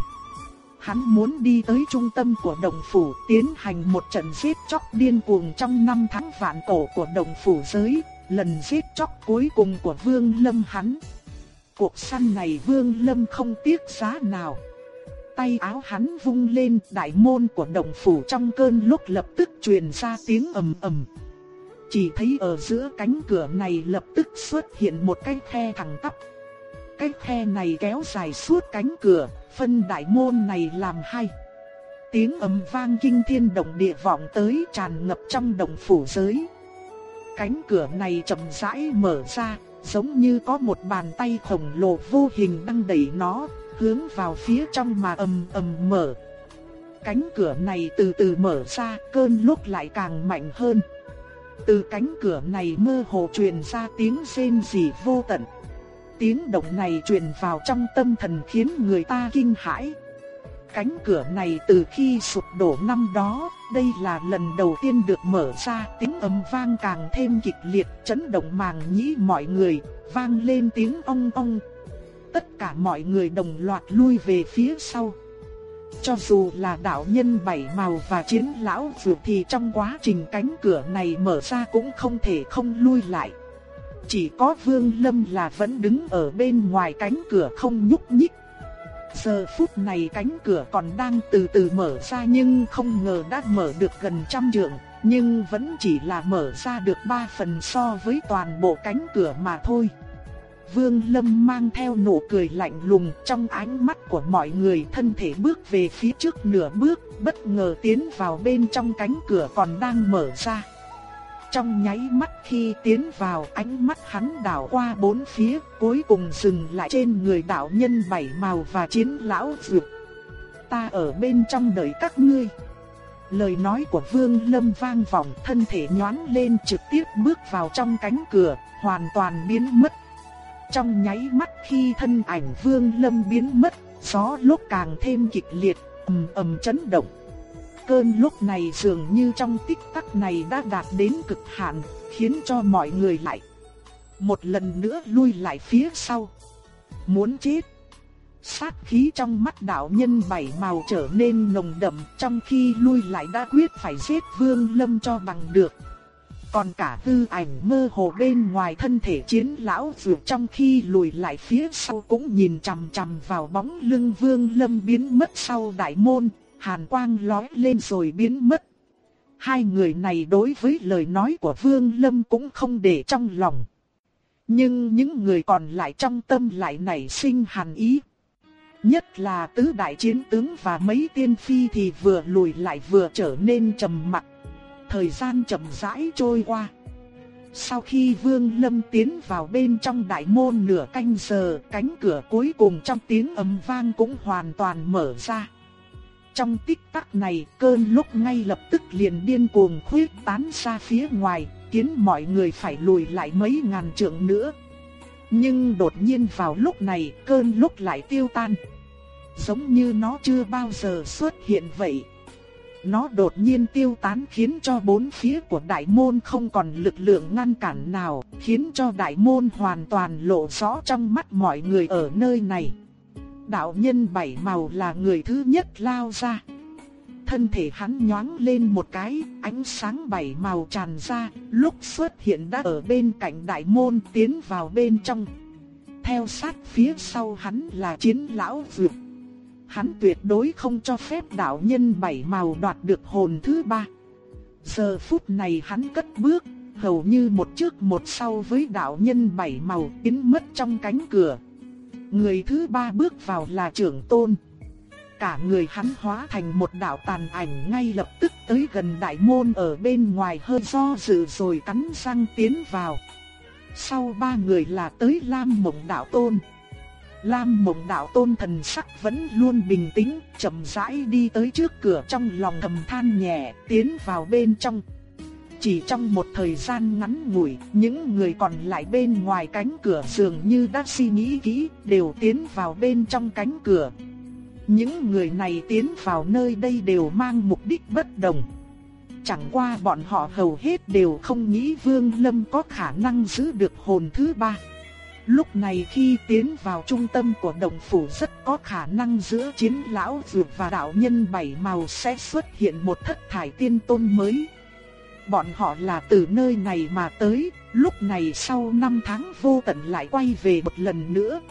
Hắn muốn đi tới trung tâm của đồng phủ tiến hành một trận giết chóc điên cuồng trong năm tháng vạn cổ của đồng phủ giới, lần giết chóc cuối cùng của Vương Lâm hắn. Cuộc săn này Vương Lâm không tiếc giá nào. Tay áo hắn vung lên đại môn của đồng phủ trong cơn lúc lập tức truyền ra tiếng ầm ầm. Chỉ thấy ở giữa cánh cửa này lập tức xuất hiện một cái khe thẳng tắp. Cái khe này kéo dài suốt cánh cửa, phân đại môn này làm hai. Tiếng ầm vang kinh thiên động địa vọng tới tràn ngập trong đồng phủ giới. Cánh cửa này chậm rãi mở ra, giống như có một bàn tay khổng lồ vô hình đang đẩy nó, hướng vào phía trong mà ầm ầm mở. Cánh cửa này từ từ mở ra, cơn lúc lại càng mạnh hơn. Từ cánh cửa này mơ hồ truyền ra tiếng rên rỉ vô tận. Tiếng động này truyền vào trong tâm thần khiến người ta kinh hãi. Cánh cửa này từ khi sụp đổ năm đó, đây là lần đầu tiên được mở ra, tiếng âm vang càng thêm kịch liệt, chấn động màng nhĩ mọi người, vang lên tiếng ong ong. Tất cả mọi người đồng loạt lui về phía sau. Cho dù là đạo nhân bảy màu và chiến lão vượt thì trong quá trình cánh cửa này mở ra cũng không thể không lui lại. Chỉ có Vương Lâm là vẫn đứng ở bên ngoài cánh cửa không nhúc nhích. Giờ phút này cánh cửa còn đang từ từ mở ra nhưng không ngờ đã mở được gần trăm trượng, nhưng vẫn chỉ là mở ra được ba phần so với toàn bộ cánh cửa mà thôi. Vương Lâm mang theo nụ cười lạnh lùng trong ánh mắt của mọi người thân thể bước về phía trước nửa bước, bất ngờ tiến vào bên trong cánh cửa còn đang mở ra. Trong nháy mắt khi tiến vào ánh mắt hắn đảo qua bốn phía, cuối cùng dừng lại trên người đạo nhân bảy màu và chiến lão dược. Ta ở bên trong đợi các ngươi. Lời nói của Vương Lâm vang vọng thân thể nhoáng lên trực tiếp bước vào trong cánh cửa, hoàn toàn biến mất. Trong nháy mắt khi thân ảnh Vương Lâm biến mất, gió lúc càng thêm kịch liệt, ầm ầm chấn động cơn lúc này dường như trong tích tắc này đã đạt đến cực hạn, khiến cho mọi người lại một lần nữa lui lại phía sau. Muốn chết. Sát khí trong mắt đạo nhân bảy màu trở nên nồng đậm trong khi lui lại đã quyết phải giết vương lâm cho bằng được. Còn cả hư ảnh mơ hồ bên ngoài thân thể chiến lão vượt trong khi lùi lại phía sau cũng nhìn chằm chằm vào bóng lưng vương lâm biến mất sau đại môn, hàn quang lóe lên rồi biến mất. Hai người này đối với lời nói của Vương Lâm cũng không để trong lòng. Nhưng những người còn lại trong tâm lại nảy sinh hàn ý. Nhất là tứ đại chiến tướng và mấy tiên phi thì vừa lùi lại vừa trở nên trầm mặc. Thời gian chậm rãi trôi qua. Sau khi Vương Lâm tiến vào bên trong đại môn nửa canh giờ, cánh cửa cuối cùng trong tiếng ầm vang cũng hoàn toàn mở ra. Trong tích tắc này, cơn lúc ngay lập tức liền điên cuồng khuyết tán ra phía ngoài, khiến mọi người phải lùi lại mấy ngàn trượng nữa. Nhưng đột nhiên vào lúc này, cơn lúc lại tiêu tan. Giống như nó chưa bao giờ xuất hiện vậy. Nó đột nhiên tiêu tán khiến cho bốn phía của đại môn không còn lực lượng ngăn cản nào, khiến cho đại môn hoàn toàn lộ rõ trong mắt mọi người ở nơi này đạo nhân bảy màu là người thứ nhất lao ra. Thân thể hắn nhoáng lên một cái, ánh sáng bảy màu tràn ra, lúc xuất hiện đã ở bên cạnh đại môn tiến vào bên trong. Theo sát phía sau hắn là chiến lão vượt. Hắn tuyệt đối không cho phép đạo nhân bảy màu đoạt được hồn thứ ba. Giờ phút này hắn cất bước, hầu như một trước một sau với đạo nhân bảy màu biến mất trong cánh cửa. Người thứ ba bước vào là trưởng tôn. Cả người hắn hóa thành một đạo tàn ảnh ngay lập tức tới gần đại môn ở bên ngoài hơi do dự rồi cắn răng tiến vào. Sau ba người là tới Lam Mộng Đạo Tôn. Lam Mộng Đạo Tôn thần sắc vẫn luôn bình tĩnh, chậm rãi đi tới trước cửa trong lòng thầm than nhẹ, tiến vào bên trong. Chỉ trong một thời gian ngắn ngủi, những người còn lại bên ngoài cánh cửa dường như đã suy nghĩ kỹ, đều tiến vào bên trong cánh cửa. Những người này tiến vào nơi đây đều mang mục đích bất đồng. Chẳng qua bọn họ hầu hết đều không nghĩ Vương Lâm có khả năng giữ được hồn thứ ba. Lúc này khi tiến vào trung tâm của đồng phủ rất có khả năng giữa chiến lão dược và đạo nhân bảy màu sẽ xuất hiện một thất thải tiên tôn mới bọn họ là từ nơi này mà tới, lúc này sau 5 tháng vô tận lại quay về một lần nữa.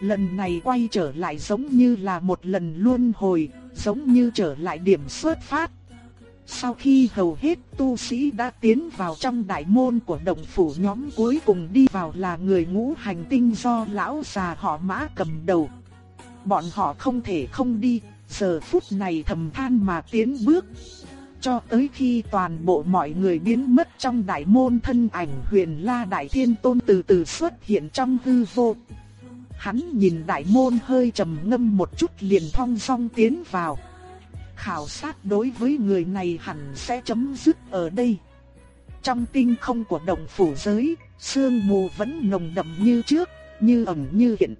Lần này quay trở lại giống như là một lần luân hồi, giống như trở lại điểm xuất phát. Sau khi hầu hết tu sĩ đã tiến vào trong đại môn của động phủ nhóm cuối cùng đi vào là người ngũ hành tinh do lão già họ mã cầm đầu. Bọn họ không thể không đi, giờ phút này thầm than mà tiến bước, cho tới khi toàn bộ mọi người biến mất trong đại môn thân ảnh huyền la đại thiên tôn từ từ xuất hiện trong hư vô. Hắn nhìn đại môn hơi trầm ngâm một chút liền thong song tiến vào. Khảo sát đối với người này hẳn sẽ chấm dứt ở đây. Trong tinh không của động phủ giới, sương mù vẫn nồng đậm như trước, như ẩn như hiện.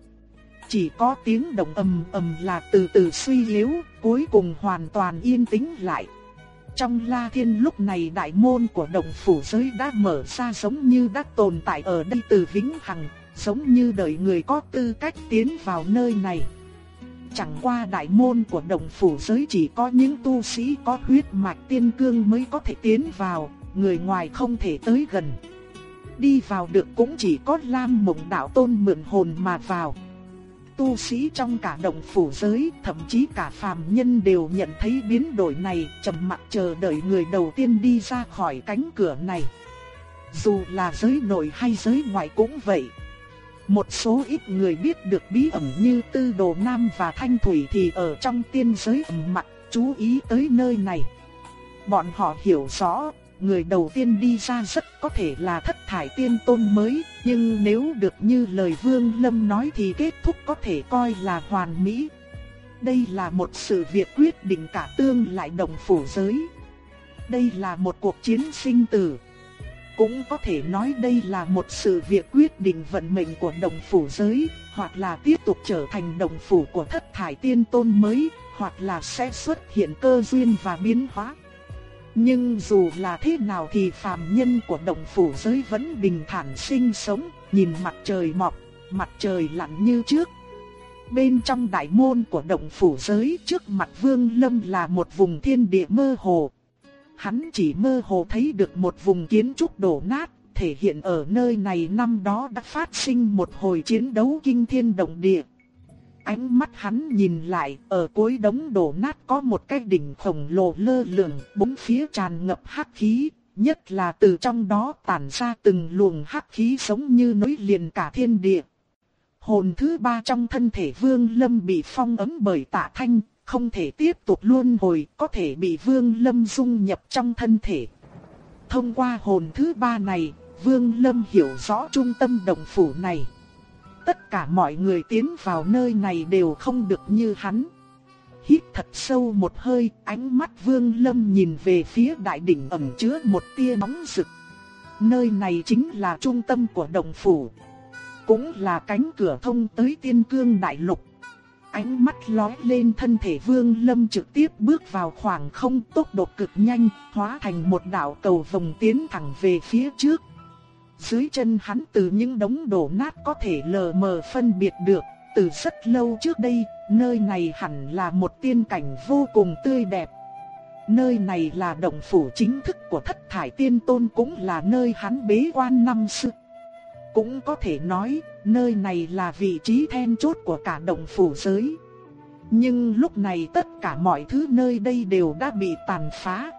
Chỉ có tiếng động ầm ầm là từ từ suy yếu, cuối cùng hoàn toàn yên tĩnh lại. Trong La Thiên lúc này đại môn của động phủ giới đã mở ra giống như đã tồn tại ở đây từ vĩnh hằng, giống như đợi người có tư cách tiến vào nơi này. Chẳng qua đại môn của động phủ giới chỉ có những tu sĩ có huyết mạch tiên cương mới có thể tiến vào, người ngoài không thể tới gần. Đi vào được cũng chỉ có Lam Mộng Đạo Tôn mượn hồn mà vào. tu sĩ trong cả động phủ giới, thậm chí cả phàm nhân đều nhận thấy biến đổi này, trầm mặc chờ đợi người đầu tiên đi ra khỏi cánh cửa này. Dù là giới nội hay giới ngoại cũng vậy. Một số ít người biết được bí ẩn như Tư Đồ Nam và Thanh Thủy thì ở trong tiên giới ẩm mặt, chú ý tới nơi này. Bọn họ hiểu rõ, người đầu tiên đi ra rất có thể là thất thải tiên tôn mới, nhưng nếu được như lời Vương Lâm nói thì kết thúc có thể coi là hoàn mỹ. Đây là một sự việc quyết định cả tương lại đồng phủ giới. Đây là một cuộc chiến sinh tử. Cũng có thể nói đây là một sự việc quyết định vận mệnh của đồng phủ giới, hoặc là tiếp tục trở thành đồng phủ của thất thải tiên tôn mới, hoặc là sẽ xuất hiện cơ duyên và biến hóa. Nhưng dù là thế nào thì phàm nhân của đồng phủ giới vẫn bình thản sinh sống, nhìn mặt trời mọc, mặt trời lặn như trước. Bên trong đại môn của động phủ giới trước mặt Vương Lâm là một vùng thiên địa mơ hồ. Hắn chỉ mơ hồ thấy được một vùng kiến trúc đổ nát, thể hiện ở nơi này năm đó đã phát sinh một hồi chiến đấu kinh thiên động địa. Ánh mắt hắn nhìn lại, ở cuối đống đổ nát có một cái đỉnh khổng lồ lơ lửng, bốn phía tràn ngập hắc khí, nhất là từ trong đó tản ra từng luồng hắc khí giống như nối liền cả thiên địa. Hồn thứ ba trong thân thể Vương Lâm bị phong ấn bởi Tạ Thanh, không thể tiếp tục luân hồi, có thể bị Vương Lâm dung nhập trong thân thể. Thông qua hồn thứ ba này, Vương Lâm hiểu rõ trung tâm động phủ này tất cả mọi người tiến vào nơi này đều không được như hắn. Hít thật sâu một hơi, ánh mắt Vương Lâm nhìn về phía đại đỉnh ẩn chứa một tia nóng rực. Nơi này chính là trung tâm của đồng phủ, cũng là cánh cửa thông tới Tiên Cương Đại Lục. Ánh mắt lóe lên thân thể Vương Lâm trực tiếp bước vào khoảng không tốc độ cực nhanh, hóa thành một đạo cầu vòng tiến thẳng về phía trước. Dưới chân hắn từ những đống đổ nát có thể lờ mờ phân biệt được, từ rất lâu trước đây, nơi này hẳn là một tiên cảnh vô cùng tươi đẹp. Nơi này là động phủ chính thức của thất thải tiên tôn cũng là nơi hắn bế quan năm xưa. Cũng có thể nói, nơi này là vị trí then chốt của cả động phủ giới. Nhưng lúc này tất cả mọi thứ nơi đây đều đã bị tàn phá,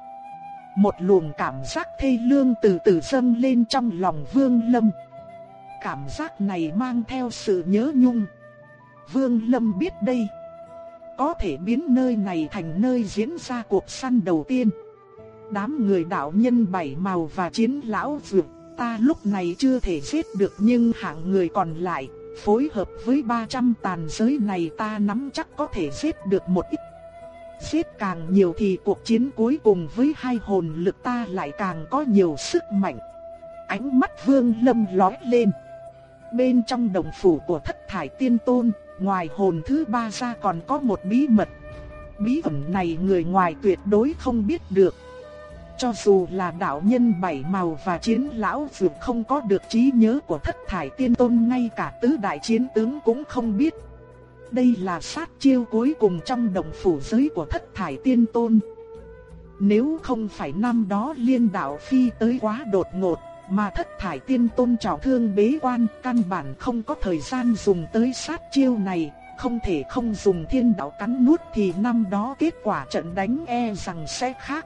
một luồng cảm giác thê lương từ từ dâng lên trong lòng Vương Lâm. Cảm giác này mang theo sự nhớ nhung. Vương Lâm biết đây, có thể biến nơi này thành nơi diễn ra cuộc săn đầu tiên. Đám người đạo nhân bảy màu và chiến lão vượt, ta lúc này chưa thể giết được nhưng hạng người còn lại, phối hợp với 300 tàn giới này ta nắm chắc có thể giết được một ít Giết càng nhiều thì cuộc chiến cuối cùng với hai hồn lực ta lại càng có nhiều sức mạnh. Ánh mắt vương lâm lói lên. Bên trong đồng phủ của thất thải tiên tôn, ngoài hồn thứ ba ra còn có một bí mật. Bí ẩn này người ngoài tuyệt đối không biết được. Cho dù là đạo nhân bảy màu và chiến lão vượt không có được trí nhớ của thất thải tiên tôn ngay cả tứ đại chiến tướng cũng không biết. Đây là sát chiêu cuối cùng trong đồng phủ giới của thất thải tiên tôn. Nếu không phải năm đó liên đạo phi tới quá đột ngột, mà thất thải tiên tôn trọng thương bế quan, căn bản không có thời gian dùng tới sát chiêu này, không thể không dùng thiên đạo cắn nuốt thì năm đó kết quả trận đánh e rằng sẽ khác.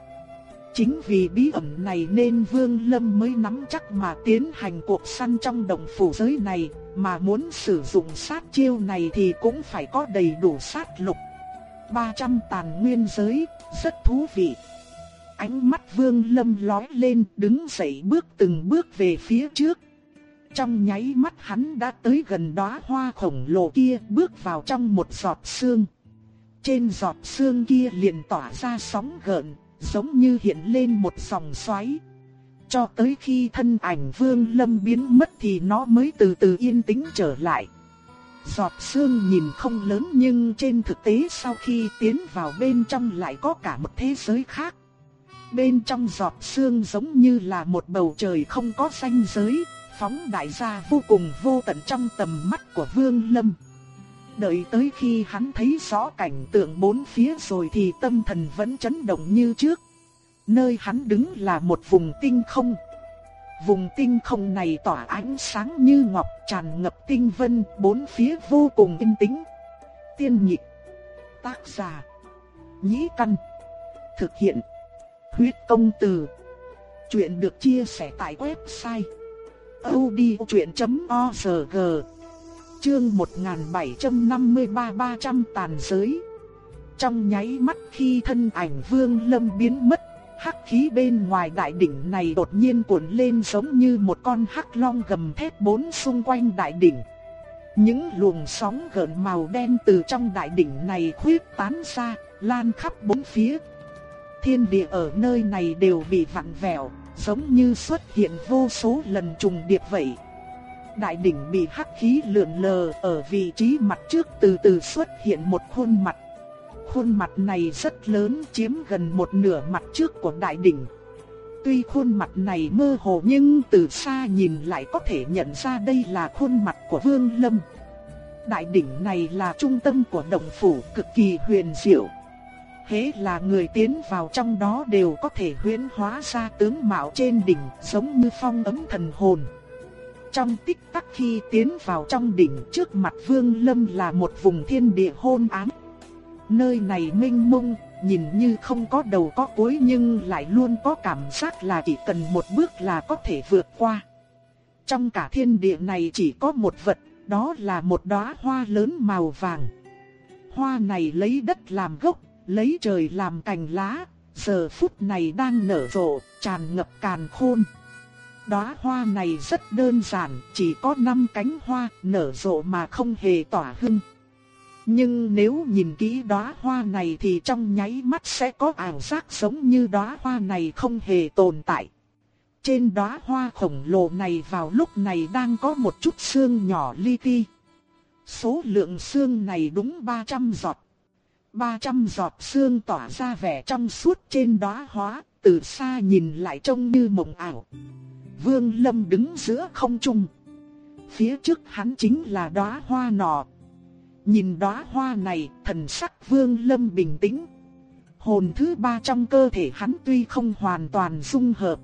Chính vì bí ẩn này nên Vương Lâm mới nắm chắc mà tiến hành cuộc săn trong đồng phủ giới này, mà muốn sử dụng sát chiêu này thì cũng phải có đầy đủ sát lục. 300 tàn nguyên giới, rất thú vị. Ánh mắt Vương Lâm lóe lên, đứng dậy bước từng bước về phía trước. Trong nháy mắt hắn đã tới gần đóa hoa khổng lồ kia, bước vào trong một giọt sương. Trên giọt sương kia liền tỏa ra sóng gợn, giống như hiện lên một dòng xoáy. Cho tới khi thân ảnh vương lâm biến mất thì nó mới từ từ yên tĩnh trở lại. Giọt sương nhìn không lớn nhưng trên thực tế sau khi tiến vào bên trong lại có cả một thế giới khác. Bên trong giọt sương giống như là một bầu trời không có ranh giới, phóng đại ra vô cùng vô tận trong tầm mắt của Vương Lâm. Đợi tới khi hắn thấy rõ cảnh tượng bốn phía rồi thì tâm thần vẫn chấn động như trước. Nơi hắn đứng là một vùng tinh không. Vùng tinh không này tỏa ánh sáng như ngọc tràn ngập tinh vân, bốn phía vô cùng yên tĩnh. Tiên nhị tác giả, nhĩ căn, thực hiện, huyết công từ. Chuyện được chia sẻ tại website odchuyện.org Chương 1753 300 tàn giới Trong nháy mắt khi thân ảnh vương lâm biến mất Hắc khí bên ngoài đại đỉnh này đột nhiên cuộn lên giống như một con hắc long gầm thét bốn xung quanh đại đỉnh. Những luồng sóng gợn màu đen từ trong đại đỉnh này khuyết tán ra, lan khắp bốn phía. Thiên địa ở nơi này đều bị vặn vẹo, giống như xuất hiện vô số lần trùng điệp vậy. Đại đỉnh bị hắc khí lượn lờ ở vị trí mặt trước từ từ xuất hiện một khuôn mặt Khuôn mặt này rất lớn, chiếm gần một nửa mặt trước của đại đỉnh. Tuy khuôn mặt này mơ hồ nhưng từ xa nhìn lại có thể nhận ra đây là khuôn mặt của Vương Lâm. Đại đỉnh này là trung tâm của động phủ cực kỳ huyền diệu. Hễ là người tiến vào trong đó đều có thể huyễn hóa ra tướng mạo trên đỉnh, giống như phong ấm thần hồn. Trong tích tắc khi tiến vào trong đỉnh trước mặt Vương Lâm là một vùng thiên địa hôn ám Nơi này mênh mông, nhìn như không có đầu có cuối nhưng lại luôn có cảm giác là chỉ cần một bước là có thể vượt qua. Trong cả thiên địa này chỉ có một vật, đó là một đóa hoa lớn màu vàng. Hoa này lấy đất làm gốc, lấy trời làm cành lá, giờ phút này đang nở rộ, tràn ngập càn khôn. Đóa hoa này rất đơn giản, chỉ có 5 cánh hoa, nở rộ mà không hề tỏa hương. Nhưng nếu nhìn kỹ đóa hoa này thì trong nháy mắt sẽ có ảo giác giống như đóa hoa này không hề tồn tại. Trên đóa hoa khổng lồ này vào lúc này đang có một chút xương nhỏ li ti. Số lượng xương này đúng 300 giọt. 300 giọt xương tỏa ra vẻ trong suốt trên đóa hoa, từ xa nhìn lại trông như mộng ảo. Vương Lâm đứng giữa không trung. Phía trước hắn chính là đóa hoa nọ, Nhìn đóa hoa này, thần sắc Vương Lâm bình tĩnh. Hồn thứ ba trong cơ thể hắn tuy không hoàn toàn dung hợp,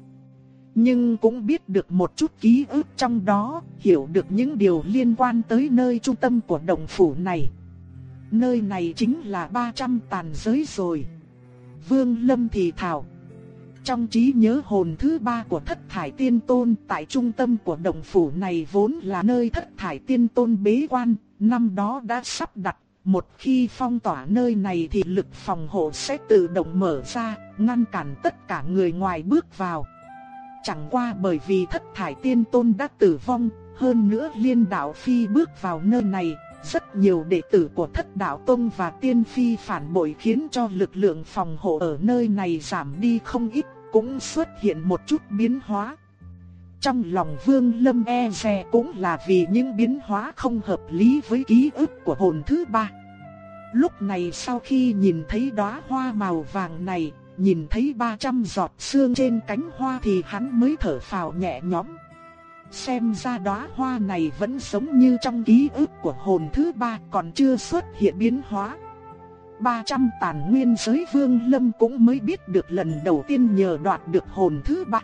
nhưng cũng biết được một chút ký ức trong đó, hiểu được những điều liên quan tới nơi trung tâm của động phủ này. Nơi này chính là 300 tàn giới rồi. Vương Lâm thì thào. Trong trí nhớ hồn thứ ba của thất thải tiên tôn tại trung tâm của động phủ này vốn là nơi thất thải tiên tôn bế quan, năm đó đã sắp đặt, một khi phong tỏa nơi này thì lực phòng hộ sẽ tự động mở ra, ngăn cản tất cả người ngoài bước vào. Chẳng qua bởi vì thất thải tiên tôn đã tử vong, hơn nữa liên đạo phi bước vào nơi này, rất nhiều đệ tử của thất đạo tông và tiên phi phản bội khiến cho lực lượng phòng hộ ở nơi này giảm đi không ít, cũng xuất hiện một chút biến hóa. Trong lòng Vương Lâm e dè cũng là vì những biến hóa không hợp lý với ký ức của hồn thứ ba. Lúc này sau khi nhìn thấy đóa hoa màu vàng này, nhìn thấy 300 giọt sương trên cánh hoa thì hắn mới thở phào nhẹ nhõm. Xem ra đóa hoa này vẫn giống như trong ký ức của hồn thứ ba còn chưa xuất hiện biến hóa. 300 tàn nguyên giới vương lâm cũng mới biết được lần đầu tiên nhờ đoạt được hồn thứ ba.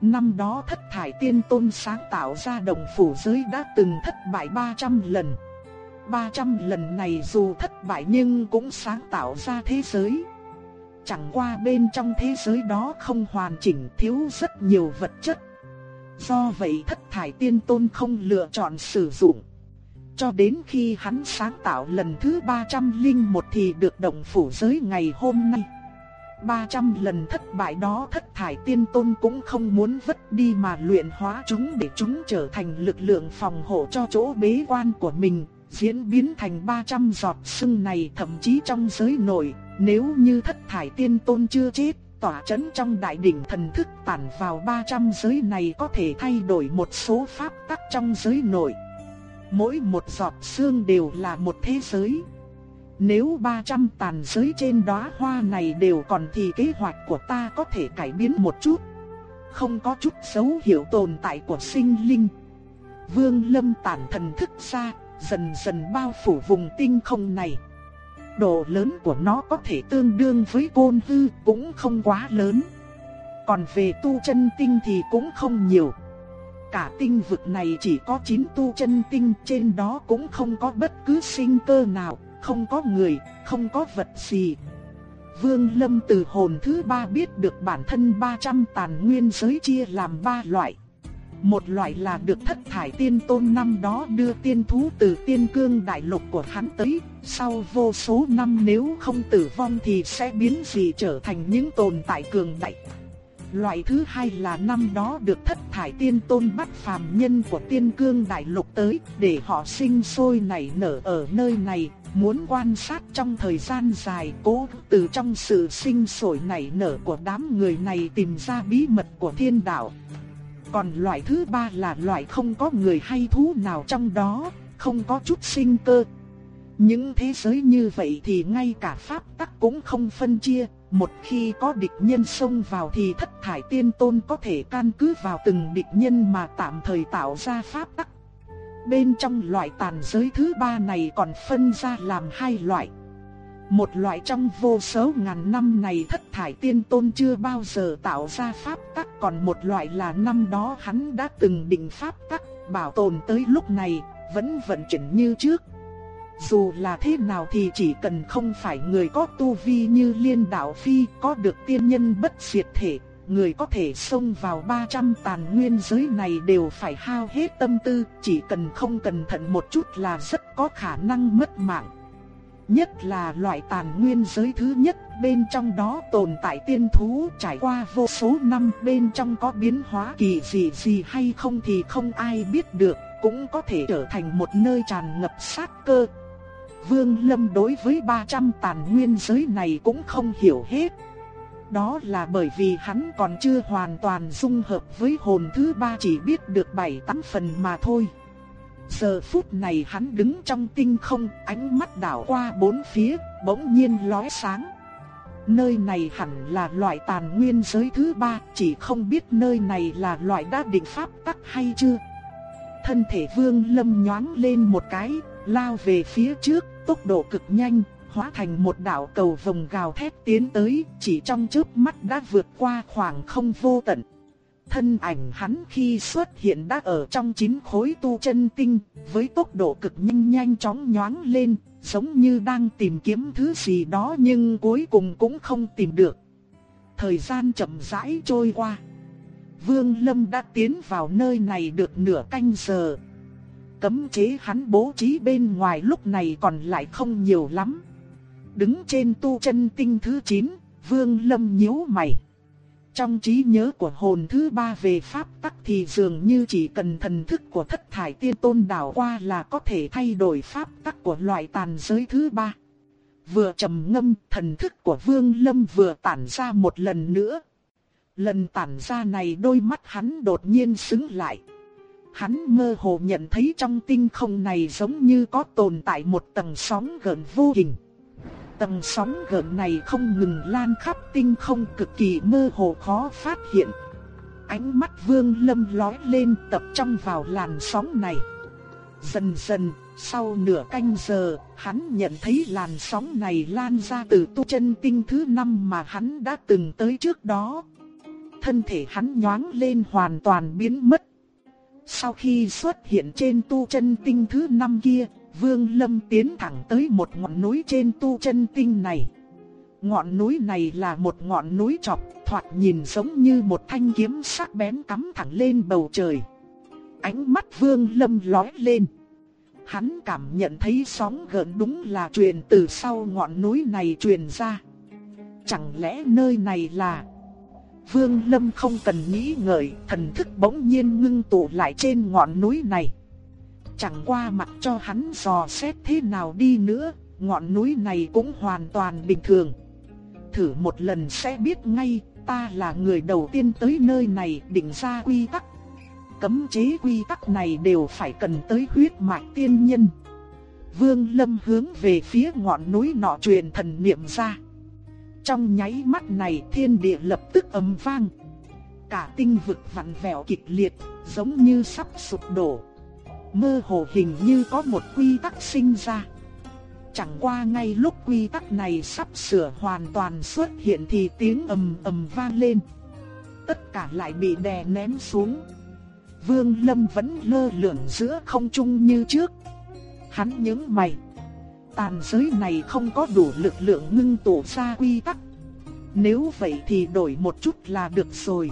Năm đó thất thải tiên tôn sáng tạo ra đồng phủ giới đã từng thất bại 300 lần. 300 lần này dù thất bại nhưng cũng sáng tạo ra thế giới. Chẳng qua bên trong thế giới đó không hoàn chỉnh, thiếu rất nhiều vật chất. Do vậy thất thải tiên tôn không lựa chọn sử dụng. Cho đến khi hắn sáng tạo lần thứ 301 thì được động phủ giới ngày hôm nay. 300 lần thất bại đó thất thải tiên tôn cũng không muốn vứt đi mà luyện hóa chúng để chúng trở thành lực lượng phòng hộ cho chỗ bế quan của mình, diễn biến thành 300 giọt sưng này thậm chí trong giới nội, nếu như thất thải tiên tôn chưa chết, tỏa chấn trong đại đỉnh thần thức tản vào 300 giới này có thể thay đổi một số pháp tắc trong giới nội. Mỗi một giọt xương đều là một thế giới. Nếu 300 tàn giới trên đóa hoa này đều còn thì kế hoạch của ta có thể cải biến một chút. Không có chút dấu hiệu tồn tại của sinh linh. Vương Lâm tản thần thức ra, dần dần bao phủ vùng tinh không này. Độ lớn của nó có thể tương đương với côn hư cũng không quá lớn. Còn về tu chân tinh thì cũng không nhiều. Cả tinh vực này chỉ có 9 tu chân tinh trên đó cũng không có bất cứ sinh cơ nào, không có người, không có vật gì. Vương Lâm từ hồn thứ ba biết được bản thân 300 tàn nguyên giới chia làm ba loại. Một loại là được thất thải tiên tôn năm đó đưa tiên thú từ tiên cương đại lục của hắn tới, sau vô số năm nếu không tử vong thì sẽ biến gì trở thành những tồn tại cường đại. Loại thứ hai là năm đó được thất thải tiên tôn bắt phàm nhân của tiên cương đại lục tới để họ sinh sôi nảy nở ở nơi này, muốn quan sát trong thời gian dài cố từ trong sự sinh sôi nảy nở của đám người này tìm ra bí mật của thiên đạo. Còn loại thứ ba là loại không có người hay thú nào trong đó, không có chút sinh cơ. Những thế giới như vậy thì ngay cả pháp tắc cũng không phân chia, một khi có địch nhân xông vào thì thất thải tiên tôn có thể căn cứ vào từng địch nhân mà tạm thời tạo ra pháp tắc. Bên trong loại tàn giới thứ ba này còn phân ra làm hai loại. Một loại trong vô số ngàn năm này thất thải tiên tôn chưa bao giờ tạo ra pháp tắc, còn một loại là năm đó hắn đã từng định pháp tắc, bảo tồn tới lúc này, vẫn vận chuyển như trước. Dù là thế nào thì chỉ cần không phải người có tu vi như liên đạo phi có được tiên nhân bất diệt thể, người có thể xông vào 300 tàn nguyên giới này đều phải hao hết tâm tư, chỉ cần không cẩn thận một chút là rất có khả năng mất mạng. Nhất là loại tàn nguyên giới thứ nhất, bên trong đó tồn tại tiên thú trải qua vô số năm bên trong có biến hóa kỳ gì gì hay không thì không ai biết được, cũng có thể trở thành một nơi tràn ngập sát cơ, Vương Lâm đối với 300 tàn nguyên giới này cũng không hiểu hết. Đó là bởi vì hắn còn chưa hoàn toàn dung hợp với hồn thứ ba chỉ biết được 7-8 phần mà thôi. Giờ phút này hắn đứng trong tinh không, ánh mắt đảo qua bốn phía, bỗng nhiên lóe sáng. Nơi này hẳn là loại tàn nguyên giới thứ ba, chỉ không biết nơi này là loại đa định pháp tắc hay chưa. Thân thể vương lâm nhoáng lên một cái, lao về phía trước, tốc độ cực nhanh, hóa thành một đạo cầu vồng gào thét tiến tới, chỉ trong chớp mắt đã vượt qua khoảng không vô tận. Thân ảnh hắn khi xuất hiện đã ở trong chín khối tu chân tinh, với tốc độ cực nhanh nhanh chóng nhoáng lên, giống như đang tìm kiếm thứ gì đó nhưng cuối cùng cũng không tìm được. Thời gian chậm rãi trôi qua. Vương Lâm đã tiến vào nơi này được nửa canh giờ, cấm chế hắn bố trí bên ngoài lúc này còn lại không nhiều lắm. Đứng trên tu chân tinh thứ 9, Vương Lâm nhíu mày. Trong trí nhớ của hồn thứ ba về pháp tắc thì dường như chỉ cần thần thức của thất thải tiên tôn đảo qua là có thể thay đổi pháp tắc của loại tàn giới thứ ba. Vừa trầm ngâm, thần thức của Vương Lâm vừa tản ra một lần nữa. Lần tản ra này đôi mắt hắn đột nhiên sững lại. Hắn mơ hồ nhận thấy trong tinh không này giống như có tồn tại một tầng sóng gợn vô hình. Tầng sóng gợn này không ngừng lan khắp tinh không cực kỳ mơ hồ khó phát hiện. Ánh mắt vương lâm lói lên tập trung vào làn sóng này. Dần dần, sau nửa canh giờ, hắn nhận thấy làn sóng này lan ra từ tu chân tinh thứ năm mà hắn đã từng tới trước đó. Thân thể hắn nhoáng lên hoàn toàn biến mất. Sau khi xuất hiện trên tu chân tinh thứ năm kia, Vương Lâm tiến thẳng tới một ngọn núi trên tu chân tinh này. Ngọn núi này là một ngọn núi chọc, thoạt nhìn giống như một thanh kiếm sắc bén cắm thẳng lên bầu trời. Ánh mắt Vương Lâm lóe lên. Hắn cảm nhận thấy sóng gợn đúng là truyền từ sau ngọn núi này truyền ra. Chẳng lẽ nơi này là Vương Lâm không cần nghĩ ngợi, thần thức bỗng nhiên ngưng tụ lại trên ngọn núi này. Chẳng qua mặt cho hắn dò xét thế nào đi nữa, ngọn núi này cũng hoàn toàn bình thường. Thử một lần sẽ biết ngay, ta là người đầu tiên tới nơi này định ra quy tắc. Cấm chế quy tắc này đều phải cần tới huyết mạch tiên nhân. Vương Lâm hướng về phía ngọn núi nọ truyền thần niệm ra. Trong nháy mắt này thiên địa lập tức ầm vang. Cả tinh vực vặn vẹo kịch liệt, giống như sắp sụp đổ. Mơ hồ hình như có một quy tắc sinh ra. Chẳng qua ngay lúc quy tắc này sắp sửa hoàn toàn xuất hiện thì tiếng ầm ầm vang lên. tất cả lại bị đè nén xuống. Vương Lâm vẫn lơ lửng giữa không trung như trước. Hắn nhướng mày. Tàn giới này không có đủ lực lượng ngưng tụ ra quy tắc. Nếu vậy thì đổi một chút là được rồi.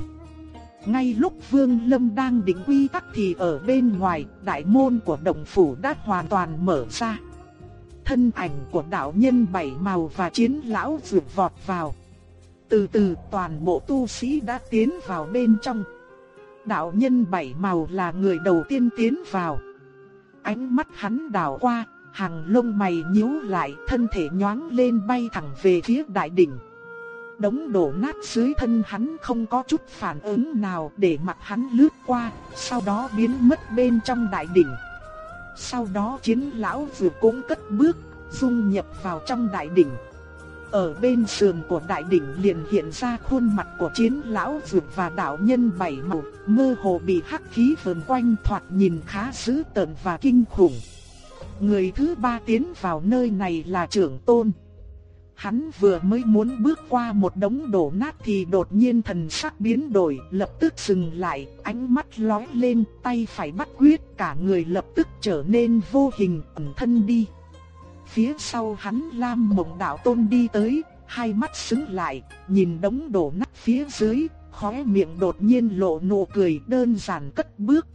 Ngay lúc Vương Lâm đang định quy tắc thì ở bên ngoài, đại môn của động phủ đã hoàn toàn mở ra. Thân ảnh của đạo nhân bảy màu và chiến lão vượt vọt vào. Từ từ toàn bộ tu sĩ đã tiến vào bên trong. Đạo nhân bảy màu là người đầu tiên tiến vào. Ánh mắt hắn đảo qua, hàng lông mày nhíu lại, thân thể nhoáng lên bay thẳng về phía đại đỉnh. Đống đổ nát dưới thân hắn không có chút phản ứng nào để mặt hắn lướt qua, sau đó biến mất bên trong đại đỉnh. Sau đó chiến lão vừa cũng cất bước, dung nhập vào trong đại đỉnh. Ở bên sườn của đại đỉnh liền hiện ra khuôn mặt của chiến lão vượt và đạo nhân bảy màu, mơ hồ bị hắc khí vờn quanh thoạt nhìn khá dữ tợn và kinh khủng. Người thứ ba tiến vào nơi này là trưởng tôn. Hắn vừa mới muốn bước qua một đống đổ nát thì đột nhiên thần sắc biến đổi, lập tức dừng lại, ánh mắt lóe lên, tay phải bắt quyết, cả người lập tức trở nên vô hình ẩn thân đi. Phía sau hắn Lam Mộng Đạo Tôn đi tới, hai mắt sững lại, nhìn đống đổ nát phía dưới, khóe miệng đột nhiên lộ nụ cười đơn giản cất bước.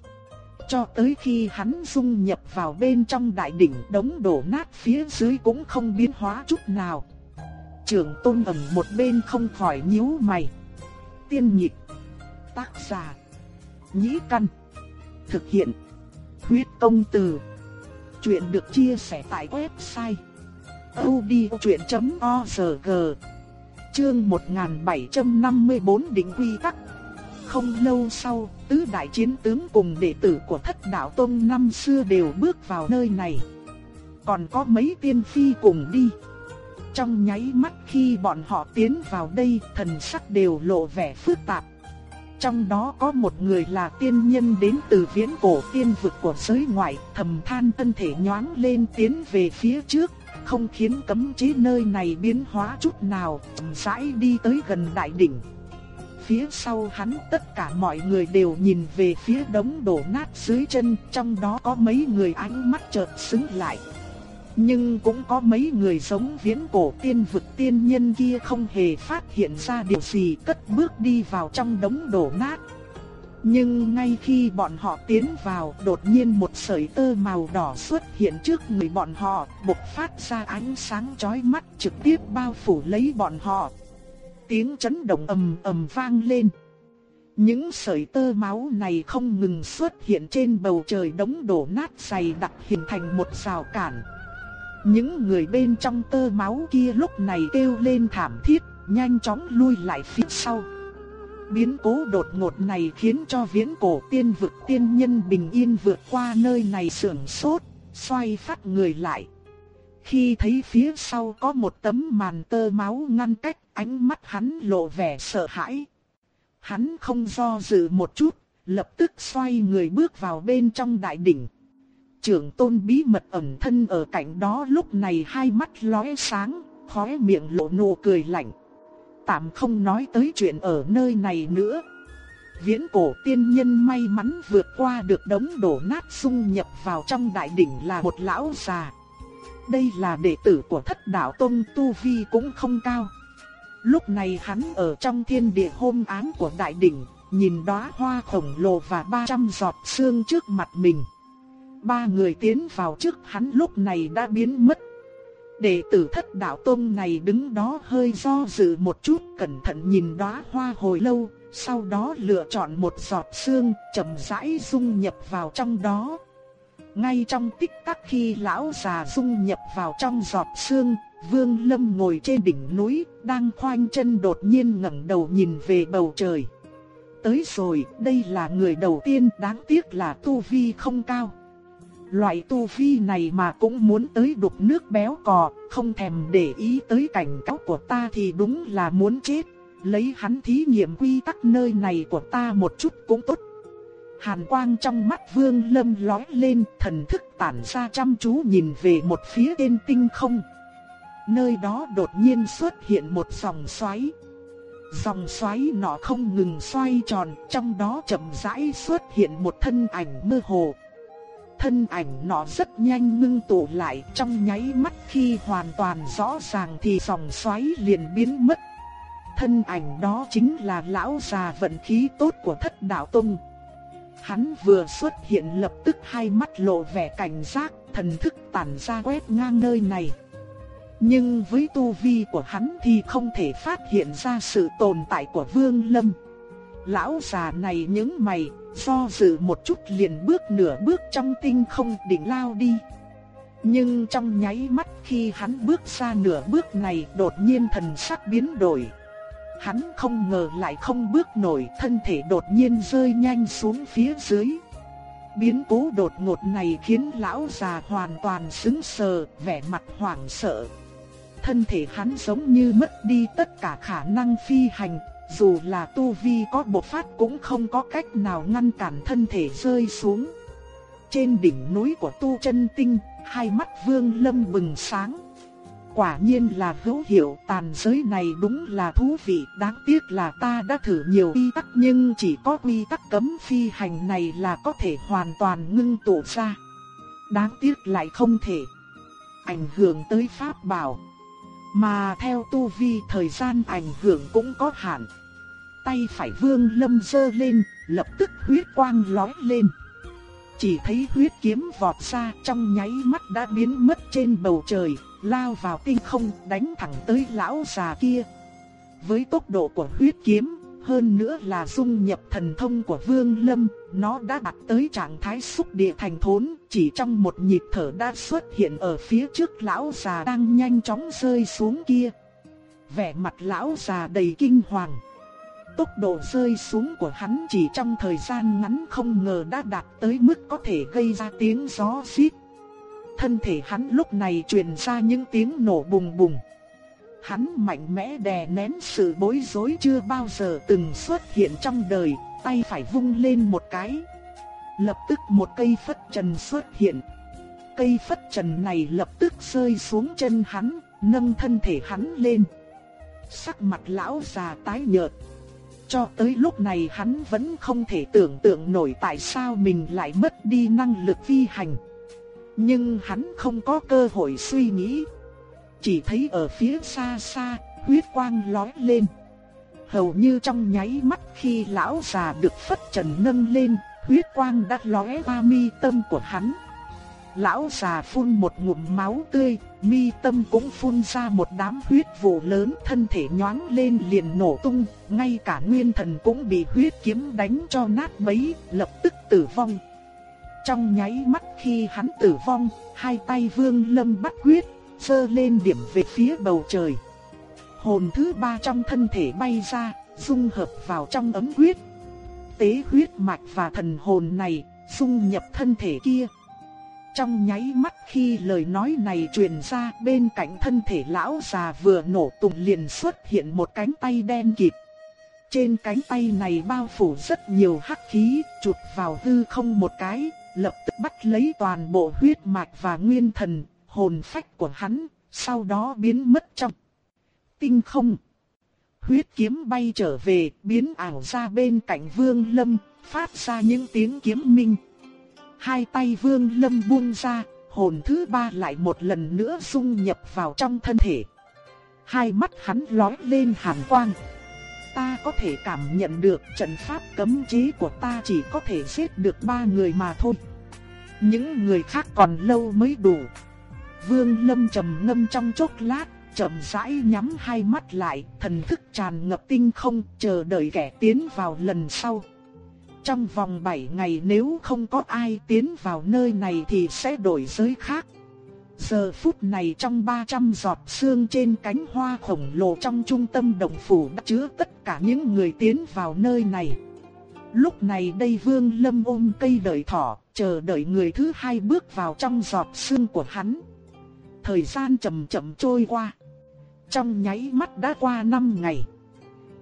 Cho tới khi hắn dung nhập vào bên trong đại đỉnh đống đổ nát phía dưới cũng không biến hóa chút nào. Trưởng tôn ẩn một bên không khỏi nhíu mày. Tiên nhịp. Tác giả. Nhĩ căn. Thực hiện. Huyết công từ. Chuyện được chia sẻ tại website odchuyện.org Chương 1754 định quy tắc không lâu sau, tứ đại chiến tướng cùng đệ tử của thất đạo tông năm xưa đều bước vào nơi này. Còn có mấy tiên phi cùng đi. Trong nháy mắt khi bọn họ tiến vào đây, thần sắc đều lộ vẻ phức tạp. Trong đó có một người là tiên nhân đến từ viễn cổ tiên vực của giới ngoại, thầm than thân thể nhoáng lên tiến về phía trước, không khiến cấm chế nơi này biến hóa chút nào, chậm rãi đi tới gần đại đỉnh. Phía sau hắn tất cả mọi người đều nhìn về phía đống đổ nát dưới chân, trong đó có mấy người ánh mắt chợt sững lại. Nhưng cũng có mấy người giống viễn cổ tiên vực tiên nhân kia không hề phát hiện ra điều gì cất bước đi vào trong đống đổ nát. Nhưng ngay khi bọn họ tiến vào, đột nhiên một sợi tơ màu đỏ xuất hiện trước người bọn họ, bộc phát ra ánh sáng chói mắt trực tiếp bao phủ lấy bọn họ. Tiếng chấn động ầm ầm vang lên. Những sợi tơ máu này không ngừng xuất hiện trên bầu trời đống đổ nát dày đặc hình thành một rào cản. Những người bên trong tơ máu kia lúc này kêu lên thảm thiết, nhanh chóng lui lại phía sau. Biến cố đột ngột này khiến cho viễn cổ tiên vực tiên nhân bình yên vượt qua nơi này sưởng sốt, xoay phát người lại. Khi thấy phía sau có một tấm màn tơ máu ngăn cách, ánh mắt hắn lộ vẻ sợ hãi. Hắn không do dự một chút, lập tức xoay người bước vào bên trong đại đỉnh trưởng tôn bí mật ẩn thân ở cạnh đó lúc này hai mắt lóe sáng, khóe miệng lộ nụ cười lạnh. Tạm không nói tới chuyện ở nơi này nữa. Viễn cổ tiên nhân may mắn vượt qua được đống đổ nát xung nhập vào trong đại đỉnh là một lão già. Đây là đệ tử của thất đạo Tông Tu Vi cũng không cao. Lúc này hắn ở trong thiên địa hôm ám của đại đỉnh, nhìn đóa hoa khổng lồ và 300 giọt sương trước mặt mình ba người tiến vào trước hắn lúc này đã biến mất. Đệ tử thất đạo tông này đứng đó hơi do dự một chút cẩn thận nhìn đóa hoa hồi lâu, sau đó lựa chọn một giọt sương chậm rãi dung nhập vào trong đó. Ngay trong tích tắc khi lão già dung nhập vào trong giọt sương, Vương Lâm ngồi trên đỉnh núi, đang khoanh chân đột nhiên ngẩng đầu nhìn về bầu trời. Tới rồi, đây là người đầu tiên đáng tiếc là tu vi không cao. Loại tu vi này mà cũng muốn tới đục nước béo cò, không thèm để ý tới cảnh cáo của ta thì đúng là muốn chết. Lấy hắn thí nghiệm quy tắc nơi này của ta một chút cũng tốt. Hàn quang trong mắt vương lâm lói lên, thần thức tản ra chăm chú nhìn về một phía trên tinh không. Nơi đó đột nhiên xuất hiện một dòng xoáy. Dòng xoáy nọ không ngừng xoay tròn, trong đó chậm rãi xuất hiện một thân ảnh mơ hồ. Thân ảnh nọ rất nhanh ngưng tụ lại trong nháy mắt khi hoàn toàn rõ ràng thì dòng xoáy liền biến mất. Thân ảnh đó chính là lão già vận khí tốt của thất đạo tông. Hắn vừa xuất hiện lập tức hai mắt lộ vẻ cảnh giác, thần thức tản ra quét ngang nơi này. Nhưng với tu vi của hắn thì không thể phát hiện ra sự tồn tại của Vương Lâm. Lão già này những mày, do dự một chút liền bước nửa bước trong tinh không định lao đi. Nhưng trong nháy mắt khi hắn bước ra nửa bước này đột nhiên thần sắc biến đổi. Hắn không ngờ lại không bước nổi thân thể đột nhiên rơi nhanh xuống phía dưới. Biến cố đột ngột này khiến lão già hoàn toàn sững sờ, vẻ mặt hoảng sợ. Thân thể hắn giống như mất đi tất cả khả năng phi hành, dù là tu vi có bộc phát cũng không có cách nào ngăn cản thân thể rơi xuống. Trên đỉnh núi của tu chân tinh, hai mắt vương lâm bừng sáng. Quả nhiên là hữu hiệu tàn giới này đúng là thú vị, đáng tiếc là ta đã thử nhiều quy tắc nhưng chỉ có quy tắc cấm phi hành này là có thể hoàn toàn ngưng tụ ra. Đáng tiếc lại không thể ảnh hưởng tới pháp bảo. Mà theo tu vi thời gian ảnh hưởng cũng có hạn. Tay phải vương lâm dơ lên, lập tức huyết quang lói lên. Chỉ thấy huyết kiếm vọt ra trong nháy mắt đã biến mất trên bầu trời, lao vào tinh không đánh thẳng tới lão già kia. Với tốc độ của huyết kiếm, hơn nữa là dung nhập thần thông của Vương Lâm, nó đã đạt tới trạng thái xúc địa thành thốn, chỉ trong một nhịp thở đã xuất hiện ở phía trước lão già đang nhanh chóng rơi xuống kia. Vẻ mặt lão già đầy kinh hoàng. Tốc độ rơi xuống của hắn chỉ trong thời gian ngắn không ngờ đã đạt tới mức có thể gây ra tiếng gió xít. Thân thể hắn lúc này truyền ra những tiếng nổ bùng bùng. Hắn mạnh mẽ đè nén sự bối rối chưa bao giờ từng xuất hiện trong đời, tay phải vung lên một cái. Lập tức một cây phất trần xuất hiện. Cây phất trần này lập tức rơi xuống chân hắn, nâng thân thể hắn lên. Sắc mặt lão già tái nhợt. Cho tới lúc này hắn vẫn không thể tưởng tượng nổi tại sao mình lại mất đi năng lực phi hành. Nhưng hắn không có cơ hội suy nghĩ. Chỉ thấy ở phía xa xa, huyết quang lói lên. Hầu như trong nháy mắt khi lão già được phất trần nâng lên, huyết quang đã lóe qua mi tâm của hắn. Lão già phun một ngụm máu tươi, mi tâm cũng phun ra một đám huyết vụ lớn, thân thể nhoáng lên liền nổ tung, ngay cả nguyên thần cũng bị huyết kiếm đánh cho nát bấy, lập tức tử vong. Trong nháy mắt khi hắn tử vong, hai tay vương lâm bắt huyết, sơ lên điểm về phía bầu trời. Hồn thứ ba trong thân thể bay ra, dung hợp vào trong ấm huyết. Tế huyết mạch và thần hồn này, dung nhập thân thể kia. Trong nháy mắt khi lời nói này truyền ra bên cạnh thân thể lão già vừa nổ tung liền xuất hiện một cánh tay đen kịt. Trên cánh tay này bao phủ rất nhiều hắc khí, chụp vào hư không một cái, lập tức bắt lấy toàn bộ huyết mạch và nguyên thần, hồn phách của hắn, sau đó biến mất trong tinh không. Huyết kiếm bay trở về, biến ảo ra bên cạnh Vương Lâm, phát ra những tiếng kiếm minh. Hai tay Vương Lâm buông ra, hồn thứ ba lại một lần nữa dung nhập vào trong thân thể. Hai mắt hắn lóe lên hàn quang. Ta có thể cảm nhận được trận pháp cấm chế của ta chỉ có thể giết được ba người mà thôi. Những người khác còn lâu mới đủ. Vương Lâm trầm ngâm trong chốc lát, chậm rãi nhắm hai mắt lại, thần thức tràn ngập tinh không, chờ đợi kẻ tiến vào lần sau. Trong vòng 7 ngày nếu không có ai tiến vào nơi này thì sẽ đổi giới khác. Giờ phút này trong 300 giọt xương trên cánh hoa khổng lồ trong trung tâm động phủ đã chứa tất cả những người tiến vào nơi này. Lúc này đây Vương Lâm ôm cây đợi thỏ, chờ đợi người thứ hai bước vào trong giọt xương của hắn. Thời gian chậm chậm trôi qua. Trong nháy mắt đã qua 5 ngày.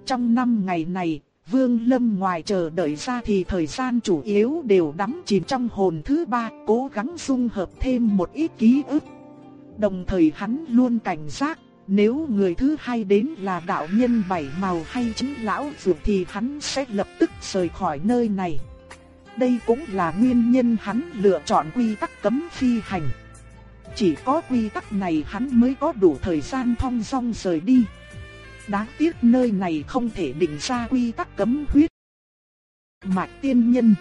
Trong 5 ngày này, Vương Lâm ngoài chờ đợi ra thì thời gian chủ yếu đều đắm chìm trong hồn thứ ba, cố gắng dung hợp thêm một ít ký ức. Đồng thời hắn luôn cảnh giác, Nếu người thứ hai đến là đạo nhân bảy màu hay chính lão dược thì hắn sẽ lập tức rời khỏi nơi này. Đây cũng là nguyên nhân hắn lựa chọn quy tắc cấm phi hành. Chỉ có quy tắc này hắn mới có đủ thời gian thong dong rời đi. Đáng tiếc nơi này không thể định ra quy tắc cấm huyết. Mạch tiên nhân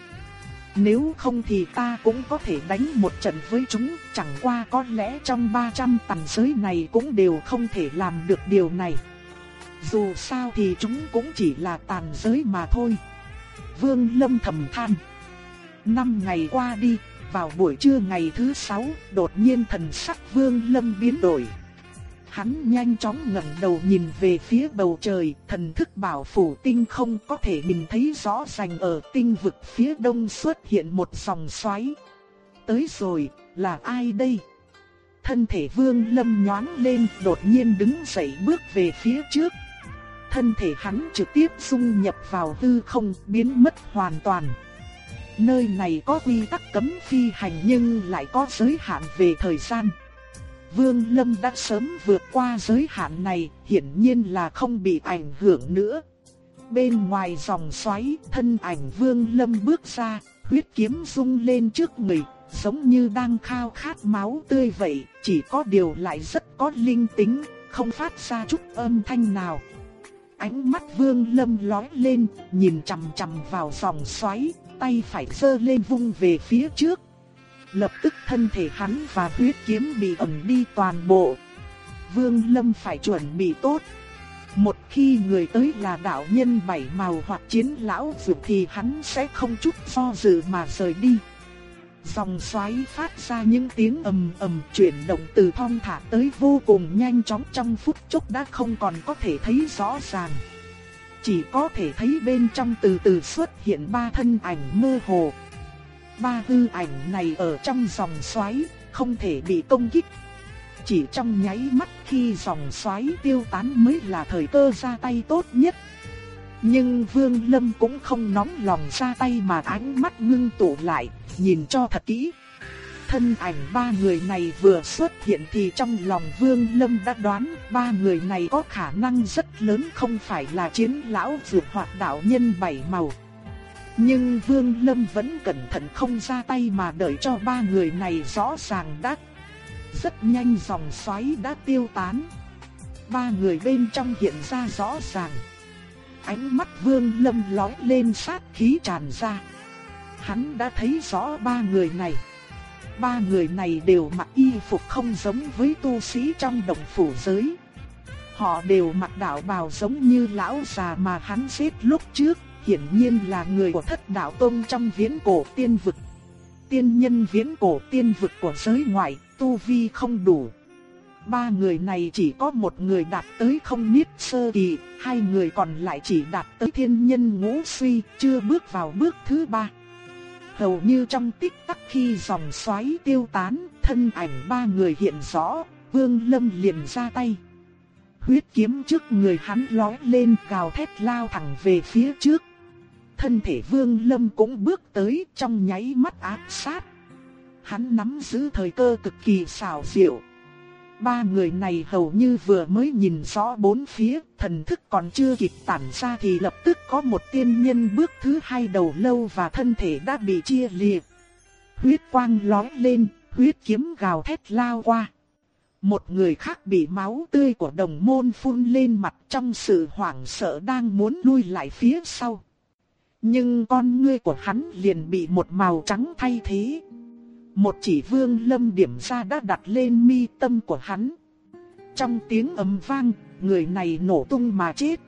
Nếu không thì ta cũng có thể đánh một trận với chúng Chẳng qua có lẽ trong 300 tầng giới này cũng đều không thể làm được điều này Dù sao thì chúng cũng chỉ là tàn giới mà thôi Vương Lâm thầm than Năm ngày qua đi, vào buổi trưa ngày thứ sáu, đột nhiên thần sắc Vương Lâm biến đổi. Hắn nhanh chóng ngẩng đầu nhìn về phía bầu trời, thần thức bảo phủ tinh không có thể nhìn thấy rõ ràng ở tinh vực phía đông xuất hiện một dòng xoáy. Tới rồi, là ai đây? Thân thể Vương Lâm nhoáng lên, đột nhiên đứng dậy bước về phía trước. Thân thể hắn trực tiếp dung nhập vào hư không, biến mất hoàn toàn. Nơi này có quy tắc cấm phi hành nhưng lại có giới hạn về thời gian. Vương Lâm đã sớm vượt qua giới hạn này, hiển nhiên là không bị ảnh hưởng nữa. Bên ngoài dòng xoáy, thân ảnh Vương Lâm bước ra, huyết kiếm rung lên trước người, giống như đang khao khát máu tươi vậy, chỉ có điều lại rất có linh tính, không phát ra chút âm thanh nào. Ánh mắt Vương Lâm lóe lên, nhìn chằm chằm vào dòng xoáy, tay phải giơ lên vung về phía trước. Lập tức thân thể hắn và huyết kiếm bị ẩn đi toàn bộ. Vương Lâm phải chuẩn bị tốt. Một khi người tới là đạo nhân bảy màu hoặc chiến lão dược thì hắn sẽ không chút do dự mà rời đi. Dòng xoáy phát ra những tiếng ầm ầm chuyển động từ thong thả tới vô cùng nhanh chóng trong phút chốc đã không còn có thể thấy rõ ràng. Chỉ có thể thấy bên trong từ từ xuất hiện ba thân ảnh mơ hồ. Ba hư ảnh này ở trong dòng xoáy, không thể bị công kích. Chỉ trong nháy mắt khi dòng xoáy tiêu tán mới là thời cơ ra tay tốt nhất. Nhưng Vương Lâm cũng không nóng lòng ra tay mà ánh mắt ngưng tụ lại, nhìn cho thật kỹ thân ảnh ba người này vừa xuất hiện thì trong lòng Vương Lâm đã đoán ba người này có khả năng rất lớn không phải là chiến lão dược hoặc đạo nhân bảy màu. Nhưng Vương Lâm vẫn cẩn thận không ra tay mà đợi cho ba người này rõ ràng đắc. Rất nhanh dòng xoáy đã tiêu tán. Ba người bên trong hiện ra rõ ràng. Ánh mắt Vương Lâm lóe lên sát khí tràn ra. Hắn đã thấy rõ ba người này. Ba người này đều mặc y phục không giống với tu sĩ trong đồng phủ giới. Họ đều mặc đạo bào giống như lão già mà hắn giết lúc trước, hiển nhiên là người của thất đạo tông trong viễn cổ tiên vực. Tiên nhân viễn cổ tiên vực của giới ngoại, tu vi không đủ. Ba người này chỉ có một người đạt tới không niết sơ kỳ, hai người còn lại chỉ đạt tới thiên nhân ngũ suy, chưa bước vào bước thứ ba. Hầu như trong tích tắc khi dòng xoáy tiêu tán, thân ảnh ba người hiện rõ, Vương Lâm liền ra tay. Huyết kiếm trước người hắn lói lên gào thét lao thẳng về phía trước. Thân thể Vương Lâm cũng bước tới trong nháy mắt áp sát. Hắn nắm giữ thời cơ cực kỳ xảo diệu. Ba người này hầu như vừa mới nhìn rõ bốn phía, thần thức còn chưa kịp tản ra thì lập tức có một tiên nhân bước thứ hai đầu lâu và thân thể đã bị chia liệt. Huyết quang lói lên, huyết kiếm gào thét lao qua. Một người khác bị máu tươi của đồng môn phun lên mặt trong sự hoảng sợ đang muốn lui lại phía sau. Nhưng con ngươi của hắn liền bị một màu trắng thay thế. Một chỉ vương lâm điểm ra đã đặt lên mi tâm của hắn. Trong tiếng ầm vang, người này nổ tung mà chết.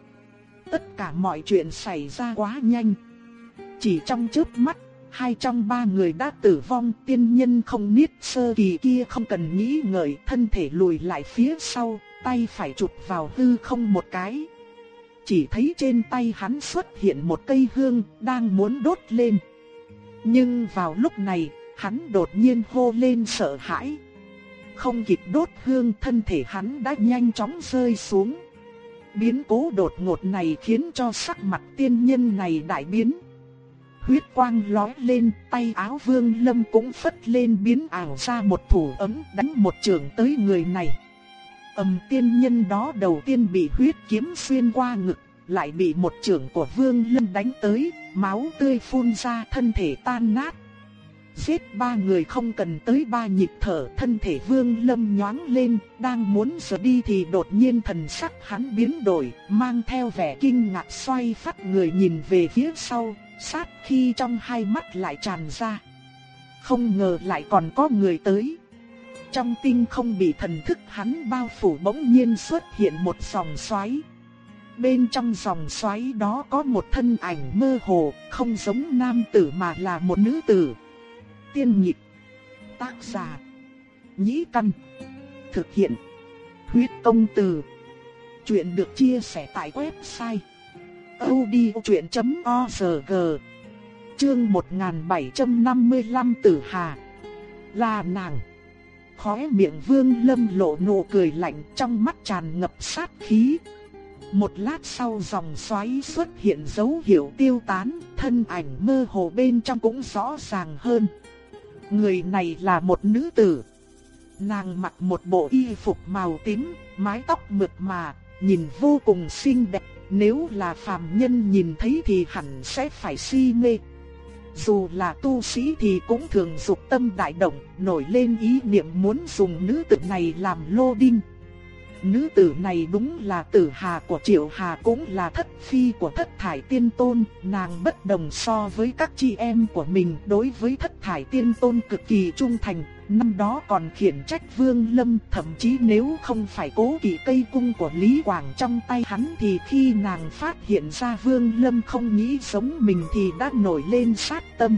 Tất cả mọi chuyện xảy ra quá nhanh. Chỉ trong chớp mắt, hai trong ba người đã tử vong tiên nhân không niết sơ kỳ kia không cần nghĩ ngợi thân thể lùi lại phía sau, tay phải chụp vào hư không một cái. Chỉ thấy trên tay hắn xuất hiện một cây hương đang muốn đốt lên. Nhưng vào lúc này, hắn đột nhiên hô lên sợ hãi. Không kịp đốt hương thân thể hắn đã nhanh chóng rơi xuống. Biến cố đột ngột này khiến cho sắc mặt tiên nhân này đại biến. Huyết quang lói lên, tay áo vương lâm cũng phất lên biến ảo ra một thủ ấm đánh một trường tới người này. Âm tiên nhân đó đầu tiên bị huyết kiếm xuyên qua ngực, lại bị một trưởng của Vương Lâm đánh tới, máu tươi phun ra thân thể tan nát. Giết ba người không cần tới ba nhịp thở, thân thể Vương Lâm nhoáng lên, đang muốn rời đi thì đột nhiên thần sắc hắn biến đổi, mang theo vẻ kinh ngạc xoay phát người nhìn về phía sau, sát khi trong hai mắt lại tràn ra. Không ngờ lại còn có người tới. Trong tinh không bị thần thức hắn bao phủ bỗng nhiên xuất hiện một dòng xoáy. Bên trong dòng xoáy đó có một thân ảnh mơ hồ, không giống nam tử mà là một nữ tử. Tiên nhịp, tác giả, nhĩ căn, thực hiện, huyết công từ. Chuyện được chia sẻ tại website odchuyện.org Chương 1755 Tử Hà Là nàng Khóe miệng vương lâm lộ nụ cười lạnh trong mắt tràn ngập sát khí một lát sau dòng xoáy xuất hiện dấu hiệu tiêu tán, thân ảnh mơ hồ bên trong cũng rõ ràng hơn. Người này là một nữ tử. Nàng mặc một bộ y phục màu tím, mái tóc mượt mà, nhìn vô cùng xinh đẹp. Nếu là phàm nhân nhìn thấy thì hẳn sẽ phải si mê. Dù là tu sĩ thì cũng thường dục tâm đại động, nổi lên ý niệm muốn dùng nữ tử này làm lô đinh. Nữ tử này đúng là tử hà của Triệu Hà cũng là thất phi của thất thải tiên tôn, nàng bất đồng so với các chị em của mình đối với thất thải tiên tôn cực kỳ trung thành, năm đó còn khiển trách Vương Lâm, thậm chí nếu không phải cố kỵ cây cung của Lý Quảng trong tay hắn thì khi nàng phát hiện ra Vương Lâm không nghĩ sống mình thì đã nổi lên sát tâm.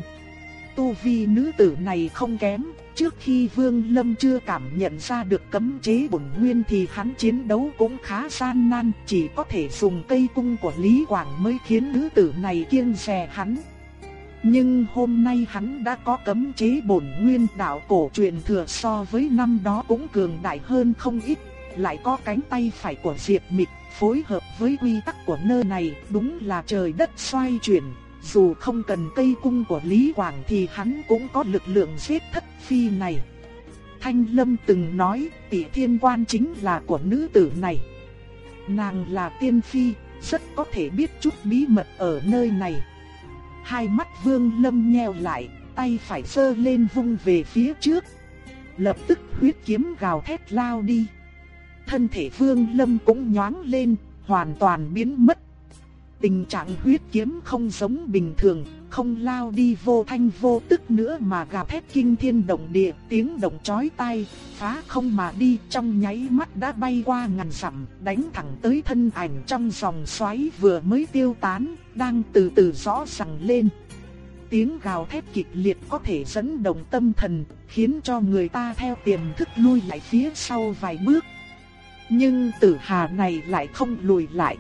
Tu vi nữ tử này không kém, Trước khi Vương Lâm chưa cảm nhận ra được cấm chế bổn nguyên thì hắn chiến đấu cũng khá gian nan, chỉ có thể dùng cây cung của Lý Quảng mới khiến nữ tử này kiêng dè hắn. Nhưng hôm nay hắn đã có cấm chế bổn nguyên đạo cổ truyền thừa so với năm đó cũng cường đại hơn không ít, lại có cánh tay phải của Diệp Mịch phối hợp với quy tắc của nơi này, đúng là trời đất xoay chuyển, dù không cần cây cung của Lý Quảng thì hắn cũng có lực lượng giết thất phi này. Thanh Lâm từng nói tỷ thiên quan chính là của nữ tử này. Nàng là tiên phi, rất có thể biết chút bí mật ở nơi này. Hai mắt vương lâm nheo lại, tay phải sơ lên vung về phía trước. Lập tức huyết kiếm gào thét lao đi. Thân thể vương lâm cũng nhoáng lên, hoàn toàn biến mất Tình trạng huyết kiếm không giống bình thường, không lao đi vô thanh vô tức nữa mà gào thét kinh thiên động địa, tiếng động chói tai, phá không mà đi trong nháy mắt đã bay qua ngàn dặm, đánh thẳng tới thân ảnh trong dòng xoáy vừa mới tiêu tán, đang từ từ rõ ràng lên. Tiếng gào thét kịch liệt có thể dẫn động tâm thần, khiến cho người ta theo tiềm thức lui lại phía sau vài bước. Nhưng tử hà này lại không lùi lại.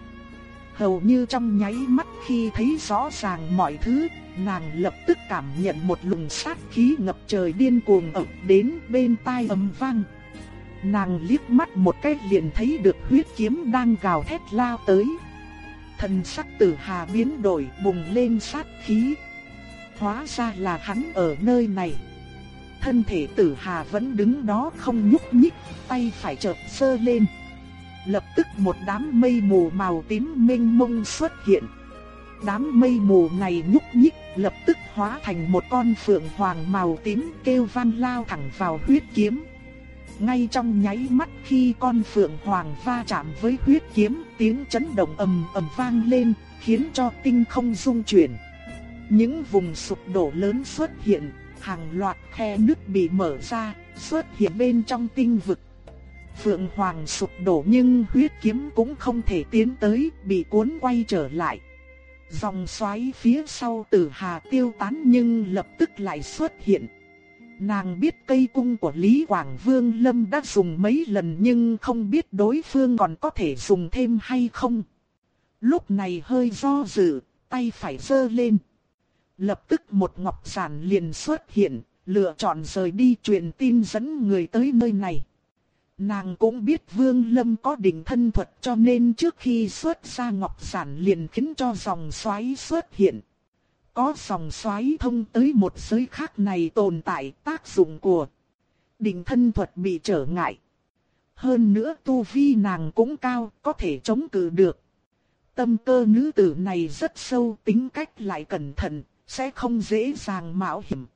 Hầu như trong nháy mắt khi thấy rõ ràng mọi thứ, nàng lập tức cảm nhận một luồng sát khí ngập trời điên cuồng ập đến bên tai ầm vang. Nàng liếc mắt một cái liền thấy được huyết kiếm đang gào thét lao tới. Thần sắc tử hà biến đổi bùng lên sát khí. Hóa ra là hắn ở nơi này. Thân thể tử hà vẫn đứng đó không nhúc nhích, tay phải chợt sơ lên lập tức một đám mây mù màu tím mênh mông xuất hiện. Đám mây mù này nhúc nhích, lập tức hóa thành một con phượng hoàng màu tím kêu van lao thẳng vào huyết kiếm. Ngay trong nháy mắt khi con phượng hoàng va chạm với huyết kiếm, tiếng chấn động ầm ầm vang lên, khiến cho tinh không rung chuyển. Những vùng sụp đổ lớn xuất hiện, hàng loạt khe nứt bị mở ra, xuất hiện bên trong tinh vực. Phượng Hoàng sụp đổ nhưng huyết kiếm cũng không thể tiến tới, bị cuốn quay trở lại. Dòng xoáy phía sau tử hà tiêu tán nhưng lập tức lại xuất hiện. Nàng biết cây cung của Lý Quảng Vương Lâm đã dùng mấy lần nhưng không biết đối phương còn có thể dùng thêm hay không. Lúc này hơi do dự, tay phải giơ lên. Lập tức một ngọc giản liền xuất hiện, lựa chọn rời đi truyền tin dẫn người tới nơi này. Nàng cũng biết Vương Lâm có đỉnh thân thuật cho nên trước khi xuất ra ngọc giản liền khiến cho dòng xoáy xuất hiện. Có dòng xoáy thông tới một giới khác này tồn tại tác dụng của đỉnh thân thuật bị trở ngại. hơn nữa tu vi nàng cũng cao, có thể chống cự được. Tâm cơ nữ tử này rất sâu, tính cách lại cẩn thận, sẽ không dễ dàng mạo hiểm.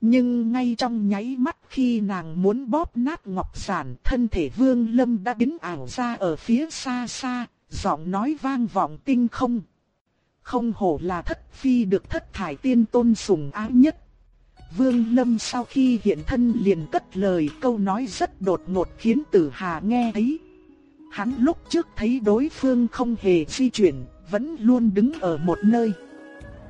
Nhưng ngay trong nháy mắt khi nàng muốn bóp nát ngọc sản, thân thể vương lâm đã biến ảo ra ở phía xa xa, giọng nói vang vọng tinh không. Không hổ là thất phi được thất thải tiên tôn sủng ái nhất. Vương Lâm sau khi hiện thân liền cất lời câu nói rất đột ngột khiến Tử Hà nghe thấy. Hắn lúc trước thấy đối phương không hề di chuyển, vẫn luôn đứng ở một nơi.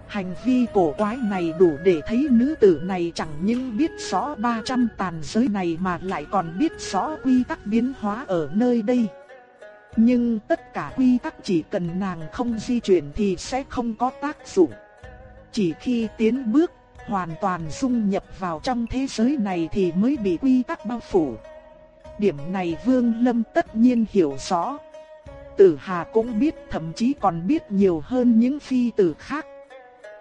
Hành vi cổ quái này đủ để thấy nữ tử này chẳng những biết rõ 300 tàn giới này mà lại còn biết rõ quy tắc biến hóa ở nơi đây. Nhưng tất cả quy tắc chỉ cần nàng không di chuyển thì sẽ không có tác dụng. Chỉ khi tiến bước, hoàn toàn dung nhập vào trong thế giới này thì mới bị quy tắc bao phủ. Điểm này Vương Lâm tất nhiên hiểu rõ. Tử Hà cũng biết thậm chí còn biết nhiều hơn những phi tử khác.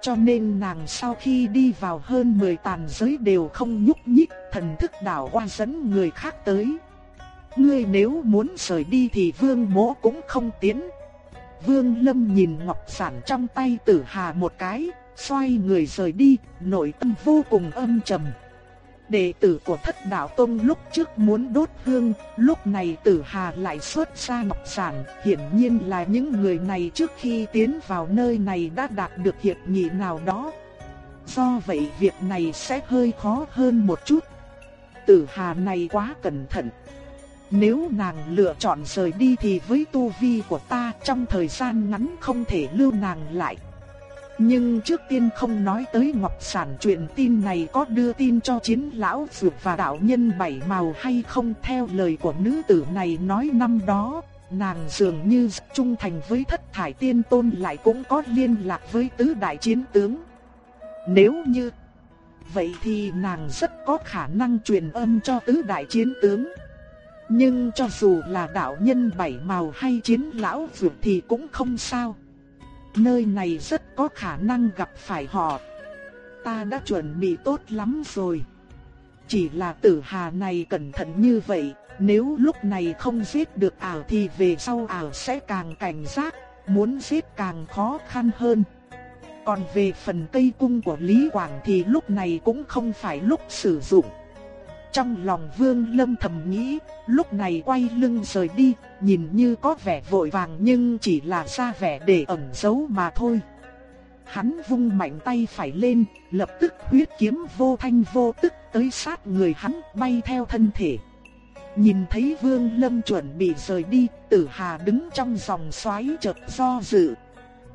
Cho nên nàng sau khi đi vào hơn 10 tàn giới đều không nhúc nhích, thần thức đảo qua dẫn người khác tới. Ngươi nếu muốn rời đi thì vương mỗ cũng không tiến. Vương Lâm nhìn ngọc sản trong tay tử hà một cái, xoay người rời đi, nội tâm vô cùng âm trầm. Đệ tử của thất đạo tông lúc trước muốn đốt hương, lúc này tử hà lại xuất ra ngọc sản, hiển nhiên là những người này trước khi tiến vào nơi này đã đạt được hiệp nghị nào đó. Do vậy việc này sẽ hơi khó hơn một chút. Tử hà này quá cẩn thận. Nếu nàng lựa chọn rời đi thì với tu vi của ta trong thời gian ngắn không thể lưu nàng lại. Nhưng trước tiên không nói tới Ngọc Sản truyền tin này có đưa tin cho chiến lão dược và đạo nhân bảy màu hay không theo lời của nữ tử này nói năm đó, nàng dường như trung thành với thất thải tiên tôn lại cũng có liên lạc với tứ đại chiến tướng. Nếu như vậy thì nàng rất có khả năng truyền âm cho tứ đại chiến tướng. Nhưng cho dù là đạo nhân bảy màu hay chiến lão vượt thì cũng không sao. Nơi này rất có khả năng gặp phải họ. Ta đã chuẩn bị tốt lắm rồi. Chỉ là tử hà này cẩn thận như vậy, nếu lúc này không giết được ảo thì về sau ảo sẽ càng cảnh giác, muốn giết càng khó khăn hơn. Còn về phần cây cung của Lý Quảng thì lúc này cũng không phải lúc sử dụng. Trong lòng Vương Lâm thầm nghĩ, lúc này quay lưng rời đi, nhìn như có vẻ vội vàng nhưng chỉ là ra vẻ để ẩn giấu mà thôi. Hắn vung mạnh tay phải lên, lập tức huyết kiếm vô thanh vô tức tới sát người hắn bay theo thân thể. Nhìn thấy Vương Lâm chuẩn bị rời đi, Tử Hà đứng trong dòng xoáy chợt do dự.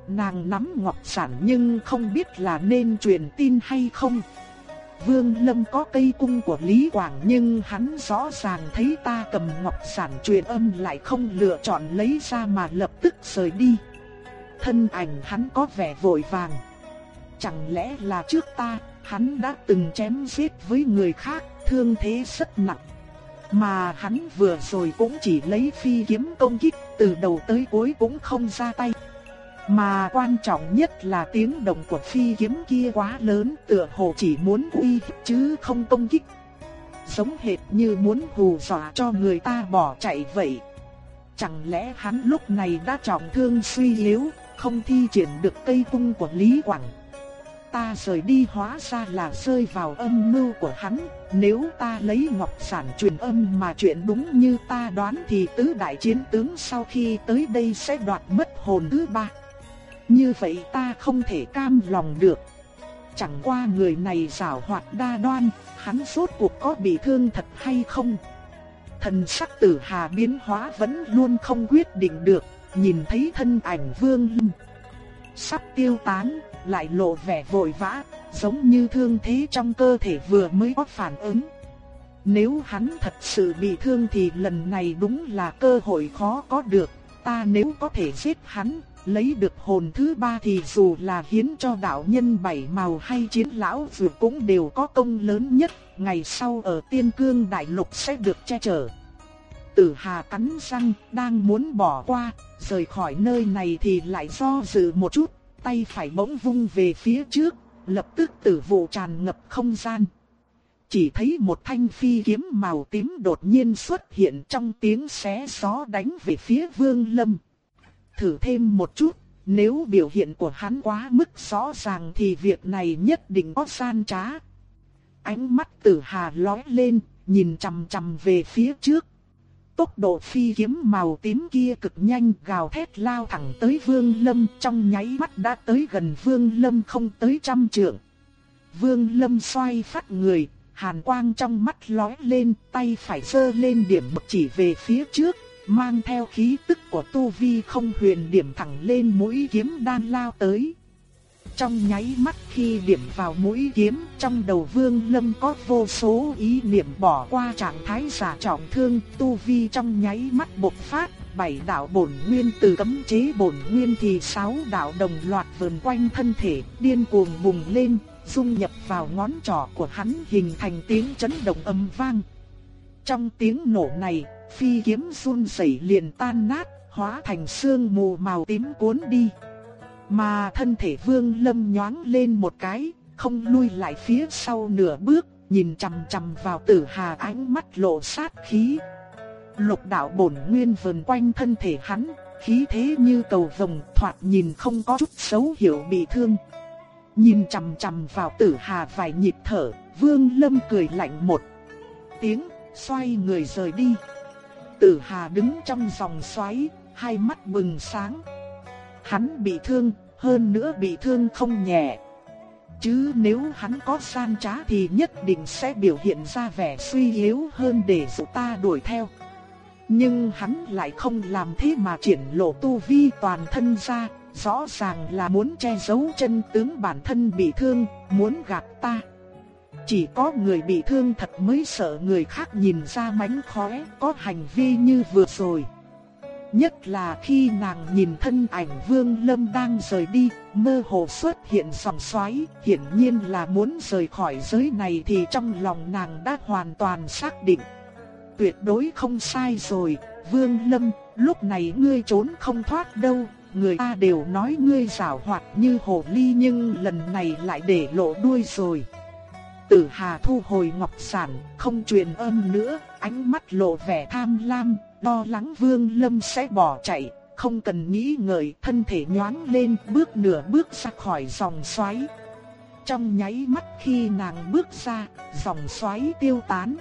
Nàng nắm ngọc sản nhưng không biết là nên truyền tin hay không. Vương Lâm có cây cung của Lý Quảng nhưng hắn rõ ràng thấy ta cầm ngọc sản truyền âm lại không lựa chọn lấy ra mà lập tức rời đi. Thân ảnh hắn có vẻ vội vàng. Chẳng lẽ là trước ta, hắn đã từng chém giết với người khác, thương thế rất nặng. Mà hắn vừa rồi cũng chỉ lấy phi kiếm công kích, từ đầu tới cuối cũng không ra tay. Mà quan trọng nhất là tiếng động của phi kiếm kia quá lớn tựa hồ chỉ muốn uy chứ không công kích. Giống hệt như muốn hù dọa cho người ta bỏ chạy vậy. Chẳng lẽ hắn lúc này đã trọng thương suy yếu, không thi triển được cây cung của Lý Quảng. Ta rời đi hóa ra là rơi vào âm mưu của hắn, nếu ta lấy ngọc sản truyền âm mà chuyện đúng như ta đoán thì tứ đại chiến tướng sau khi tới đây sẽ đoạt mất hồn thứ ba. Như vậy ta không thể cam lòng được. Chẳng qua người này giảo hoạt đa đoan, hắn suốt cuộc có bị thương thật hay không? Thần sắc tử hà biến hóa vẫn luôn không quyết định được, nhìn thấy thân ảnh vương. Sắp tiêu tán, lại lộ vẻ vội vã, giống như thương thế trong cơ thể vừa mới có phản ứng. Nếu hắn thật sự bị thương thì lần này đúng là cơ hội khó có được, ta nếu có thể giết hắn, lấy được hồn thứ ba thì dù là hiến cho đạo nhân bảy màu hay chiến lão dù cũng đều có công lớn nhất, ngày sau ở tiên cương đại lục sẽ được che chở. Tử Hà cắn răng, đang muốn bỏ qua, rời khỏi nơi này thì lại do dự một chút, tay phải bỗng vung về phía trước, lập tức tử vụ tràn ngập không gian. chỉ thấy một thanh phi kiếm màu tím đột nhiên xuất hiện trong tiếng xé gió đánh về phía Vương Lâm. Thử thêm một chút, nếu biểu hiện của hắn quá mức rõ ràng thì việc này nhất định có san trá. Ánh mắt tử hà lóe lên, nhìn chằm chằm về phía trước. Tốc độ phi kiếm màu tím kia cực nhanh gào thét lao thẳng tới Vương Lâm trong nháy mắt đã tới gần Vương Lâm không tới trăm trượng. Vương Lâm xoay phát người, hàn quang trong mắt lóe lên, tay phải sơ lên điểm bậc chỉ về phía trước, mang theo khí tức của tu vi không huyền điểm thẳng lên mũi kiếm đan lao tới. Trong nháy mắt khi điểm vào mũi kiếm, trong đầu Vương Lâm có vô số ý niệm bỏ qua trạng thái giả trọng thương, tu vi trong nháy mắt bộc phát, bảy đạo bổn nguyên từ cấm chế bổn nguyên thì sáu đạo đồng loạt vờn quanh thân thể, điên cuồng bùng lên, dung nhập vào ngón trỏ của hắn hình thành tiếng chấn động âm vang. Trong tiếng nổ này, phi kiếm run rẩy liền tan nát, hóa thành sương mù màu tím cuốn đi. Mà thân thể Vương Lâm nhoáng lên một cái, không lui lại phía sau nửa bước, nhìn chằm chằm vào Tử Hà ánh mắt lộ sát khí. Lục đạo bổn nguyên vần quanh thân thể hắn, khí thế như cầu vồng, thoạt nhìn không có chút xấu hiểu bị thương. Nhìn chằm chằm vào Tử Hà vài nhịp thở, Vương Lâm cười lạnh một tiếng, xoay người rời đi. Tử Hà đứng trong dòng xoáy, hai mắt bừng sáng. Hắn bị thương, hơn nữa bị thương không nhẹ. Chứ nếu hắn có gian trá thì nhất định sẽ biểu hiện ra vẻ suy yếu hơn để dụ ta đuổi theo. Nhưng hắn lại không làm thế mà triển lộ tu vi toàn thân ra, rõ ràng là muốn che giấu chân tướng bản thân bị thương, muốn gạt ta. Chỉ có người bị thương thật mới sợ người khác nhìn ra mánh khóe, có hành vi như vừa rồi. Nhất là khi nàng nhìn thân ảnh Vương Lâm đang rời đi, mơ hồ xuất hiện dòng xoáy, hiển nhiên là muốn rời khỏi giới này thì trong lòng nàng đã hoàn toàn xác định. Tuyệt đối không sai rồi, Vương Lâm, lúc này ngươi trốn không thoát đâu, người ta đều nói ngươi giảo hoạt như hồ ly nhưng lần này lại để lộ đuôi rồi. Tử Hà thu hồi ngọc sản, không truyền âm nữa, ánh mắt lộ vẻ tham lam, lo lắng Vương Lâm sẽ bỏ chạy, không cần nghĩ ngợi, thân thể nhoáng lên, bước nửa bước ra khỏi dòng xoáy. Trong nháy mắt khi nàng bước ra, dòng xoáy tiêu tán.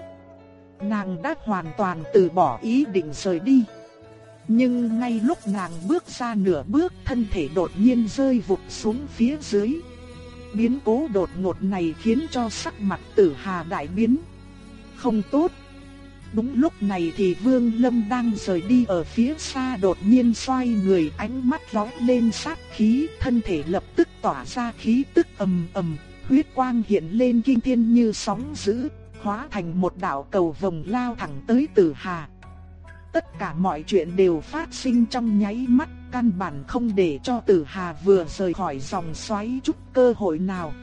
Nàng đã hoàn toàn từ bỏ ý định rời đi. Nhưng ngay lúc nàng bước ra nửa bước, thân thể đột nhiên rơi vụt xuống phía dưới. Biến cố đột ngột này khiến cho sắc mặt tử hà đại biến. Không tốt. Đúng lúc này thì Vương Lâm đang rời đi ở phía xa đột nhiên xoay người ánh mắt lóe lên sát khí, thân thể lập tức tỏa ra khí tức ầm ầm, huyết quang hiện lên kinh thiên như sóng dữ, hóa thành một đạo cầu vồng lao thẳng tới Tử Hà. Tất cả mọi chuyện đều phát sinh trong nháy mắt, căn bản không để cho Tử Hà vừa rời khỏi dòng xoáy chút cơ hội nào.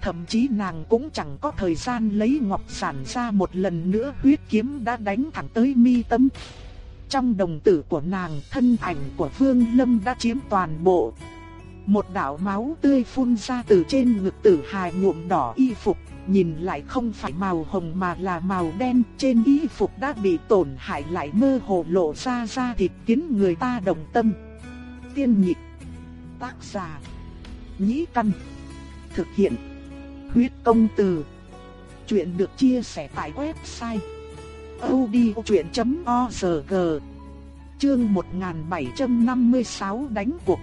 Thậm chí nàng cũng chẳng có thời gian lấy ngọc sản ra một lần nữa huyết kiếm đã đánh thẳng tới mi tâm. Trong đồng tử của nàng, thân ảnh của Vương Lâm đã chiếm toàn bộ. Một đạo máu tươi phun ra từ trên ngực tử hài nhuộm đỏ y phục, nhìn lại không phải màu hồng mà là màu đen, trên y phục đã bị tổn hại lại mơ hồ lộ ra da thịt khiến người ta đồng tâm. Tiên nhịp, tác giả, nhĩ căn, thực hiện Huyết công từ. Chuyện được chia sẻ tại website odchuyện.org. Chương 1756 đánh cuộc.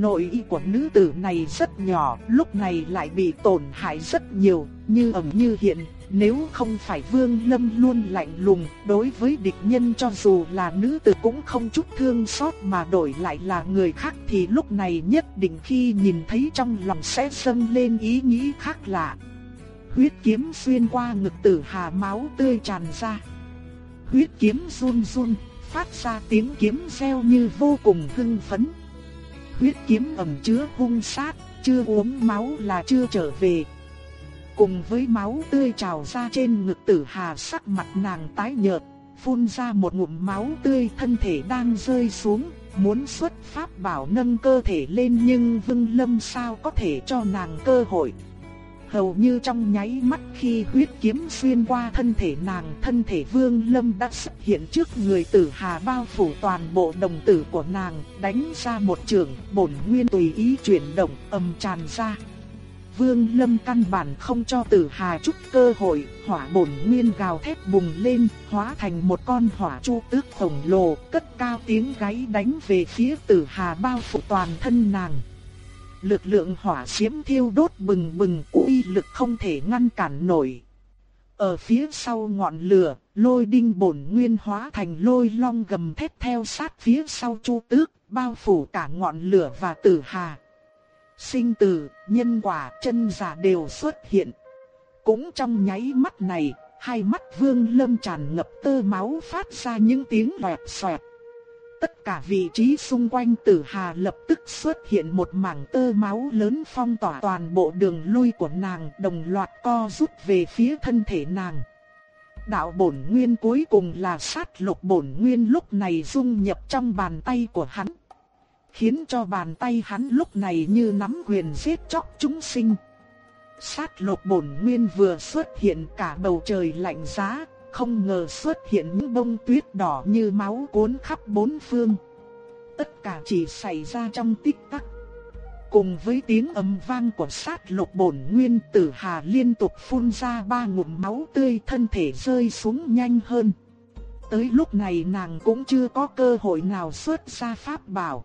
Nội y của nữ tử này rất nhỏ, lúc này lại bị tổn hại rất nhiều, như ẩn như hiện, nếu không phải Vương Lâm luôn lạnh lùng, đối với địch nhân cho dù là nữ tử cũng không chút thương xót mà đổi lại là người khác thì lúc này nhất định khi nhìn thấy trong lòng sẽ dâng lên ý nghĩ khác lạ. Huyết kiếm xuyên qua ngực tử hà máu tươi tràn ra. Huyết kiếm run run, phát ra tiếng kiếm reo như vô cùng hưng phấn. Huyết kiếm ẩm chứa hung sát, chưa uống máu là chưa trở về, Cùng với máu tươi trào ra trên ngực tử hà sắc mặt nàng tái nhợt, phun ra một ngụm máu tươi thân thể đang rơi xuống, muốn xuất pháp bảo nâng cơ thể lên nhưng Vương Lâm sao có thể cho nàng cơ hội. Hầu như trong nháy mắt khi huyết kiếm xuyên qua thân thể nàng, thân thể Vương Lâm đã xuất hiện trước người Tử Hà bao phủ toàn bộ đồng tử của nàng, đánh ra một trường, bổn nguyên tùy ý chuyển động, ầm tràn ra. Vương Lâm căn bản không cho Tử Hà chút cơ hội, hỏa bổn nguyên gào thét bùng lên, hóa thành một con hỏa chu tước khổng lồ, cất cao tiếng gáy đánh về phía Tử Hà bao phủ toàn thân nàng. Lực lượng hỏa diễm thiêu đốt bừng bừng, uy lực không thể ngăn cản nổi. Ở phía sau ngọn lửa, lôi đinh bổn nguyên hóa thành lôi long gầm thét theo sát phía sau chu tước, bao phủ cả ngọn lửa và Tử Hà sinh tử, nhân quả, chân giả đều xuất hiện. Cũng trong nháy mắt này, hai mắt Vương Lâm tràn ngập tơ máu phát ra những tiếng loẹt xoẹt. Tất cả vị trí xung quanh Tử Hà lập tức xuất hiện một mảng tơ máu lớn phong tỏa toàn bộ đường lui của nàng, đồng loạt co rút về phía thân thể nàng. Đạo bổn nguyên cuối cùng là sát lục bổn nguyên lúc này dung nhập trong bàn tay của hắn khiến cho bàn tay hắn lúc này như nắm quyền giết chóc chúng sinh. Sát lục bổn nguyên vừa xuất hiện cả bầu trời lạnh giá, không ngờ xuất hiện những bông tuyết đỏ như máu cuốn khắp bốn phương. Tất cả chỉ xảy ra trong tích tắc. Cùng với tiếng ầm vang của sát lục bổn nguyên tử hà liên tục phun ra ba ngụm máu tươi, thân thể rơi xuống nhanh hơn. Tới lúc này nàng cũng chưa có cơ hội nào xuất ra pháp bảo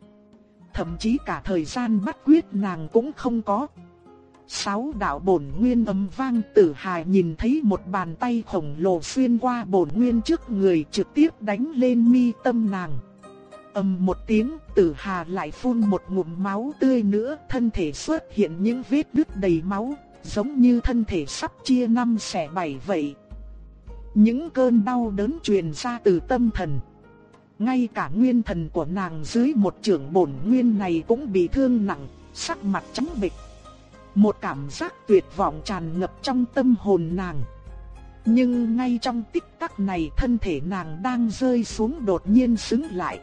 thậm chí cả thời gian bắt quyết nàng cũng không có. Sáu đạo bổn nguyên âm vang tử hài nhìn thấy một bàn tay khổng lồ xuyên qua bổn nguyên trước người trực tiếp đánh lên mi tâm nàng. ầm một tiếng, tử hà lại phun một ngụm máu tươi nữa, thân thể xuất hiện những vết đứt đầy máu, giống như thân thể sắp chia năm xẻ bảy vậy. Những cơn đau đớn truyền ra từ tâm thần. Ngay cả nguyên thần của nàng dưới một trưởng bổn nguyên này cũng bị thương nặng, sắc mặt trắng bệch. Một cảm giác tuyệt vọng tràn ngập trong tâm hồn nàng. Nhưng ngay trong tích tắc này thân thể nàng đang rơi xuống đột nhiên xứng lại.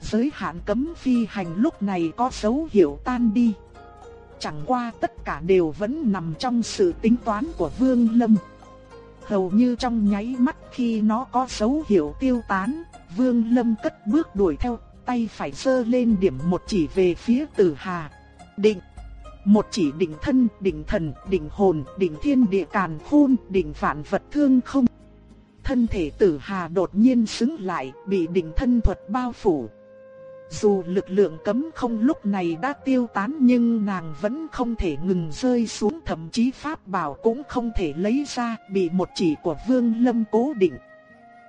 Giới hạn cấm phi hành lúc này có dấu hiệu tan đi. Chẳng qua tất cả đều vẫn nằm trong sự tính toán của Vương Lâm. Hầu như trong nháy mắt khi nó có dấu hiệu tiêu tán, Vương Lâm cất bước đuổi theo, tay phải sơ lên điểm một chỉ về phía Tử Hà. Định. Một chỉ định thân, định thần, định hồn, định thiên địa càn khôn, định vạn vật thương không. Thân thể Tử Hà đột nhiên xứng lại, bị định thân thuật bao phủ. Dù lực lượng cấm không lúc này đã tiêu tán nhưng nàng vẫn không thể ngừng rơi xuống thậm chí pháp bảo cũng không thể lấy ra bị một chỉ của Vương Lâm cố định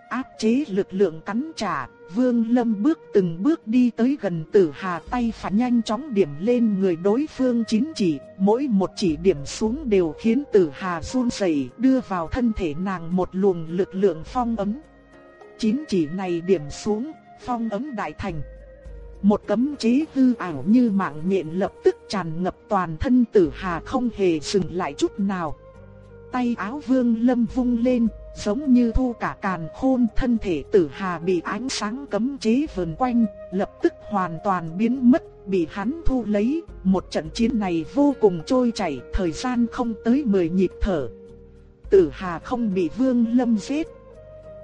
áp chế lực lượng cắn trả, Vương Lâm bước từng bước đi tới gần Tử Hà tay phải nhanh chóng điểm lên người đối phương chín chỉ, mỗi một chỉ điểm xuống đều khiến Tử Hà run rẩy, đưa vào thân thể nàng một luồng lực lượng phong ấm. Chín chỉ này điểm xuống, phong ấm đại thành. Một cấm chế hư ảo như mạng nhện lập tức tràn ngập toàn thân Tử Hà không hề dừng lại chút nào. Tay áo Vương Lâm vung lên, giống như thu cả càn khôn thân thể tử hà bị ánh sáng cấm chế vờn quanh, lập tức hoàn toàn biến mất, bị hắn thu lấy, một trận chiến này vô cùng trôi chảy, thời gian không tới 10 nhịp thở. Tử hà không bị vương lâm giết.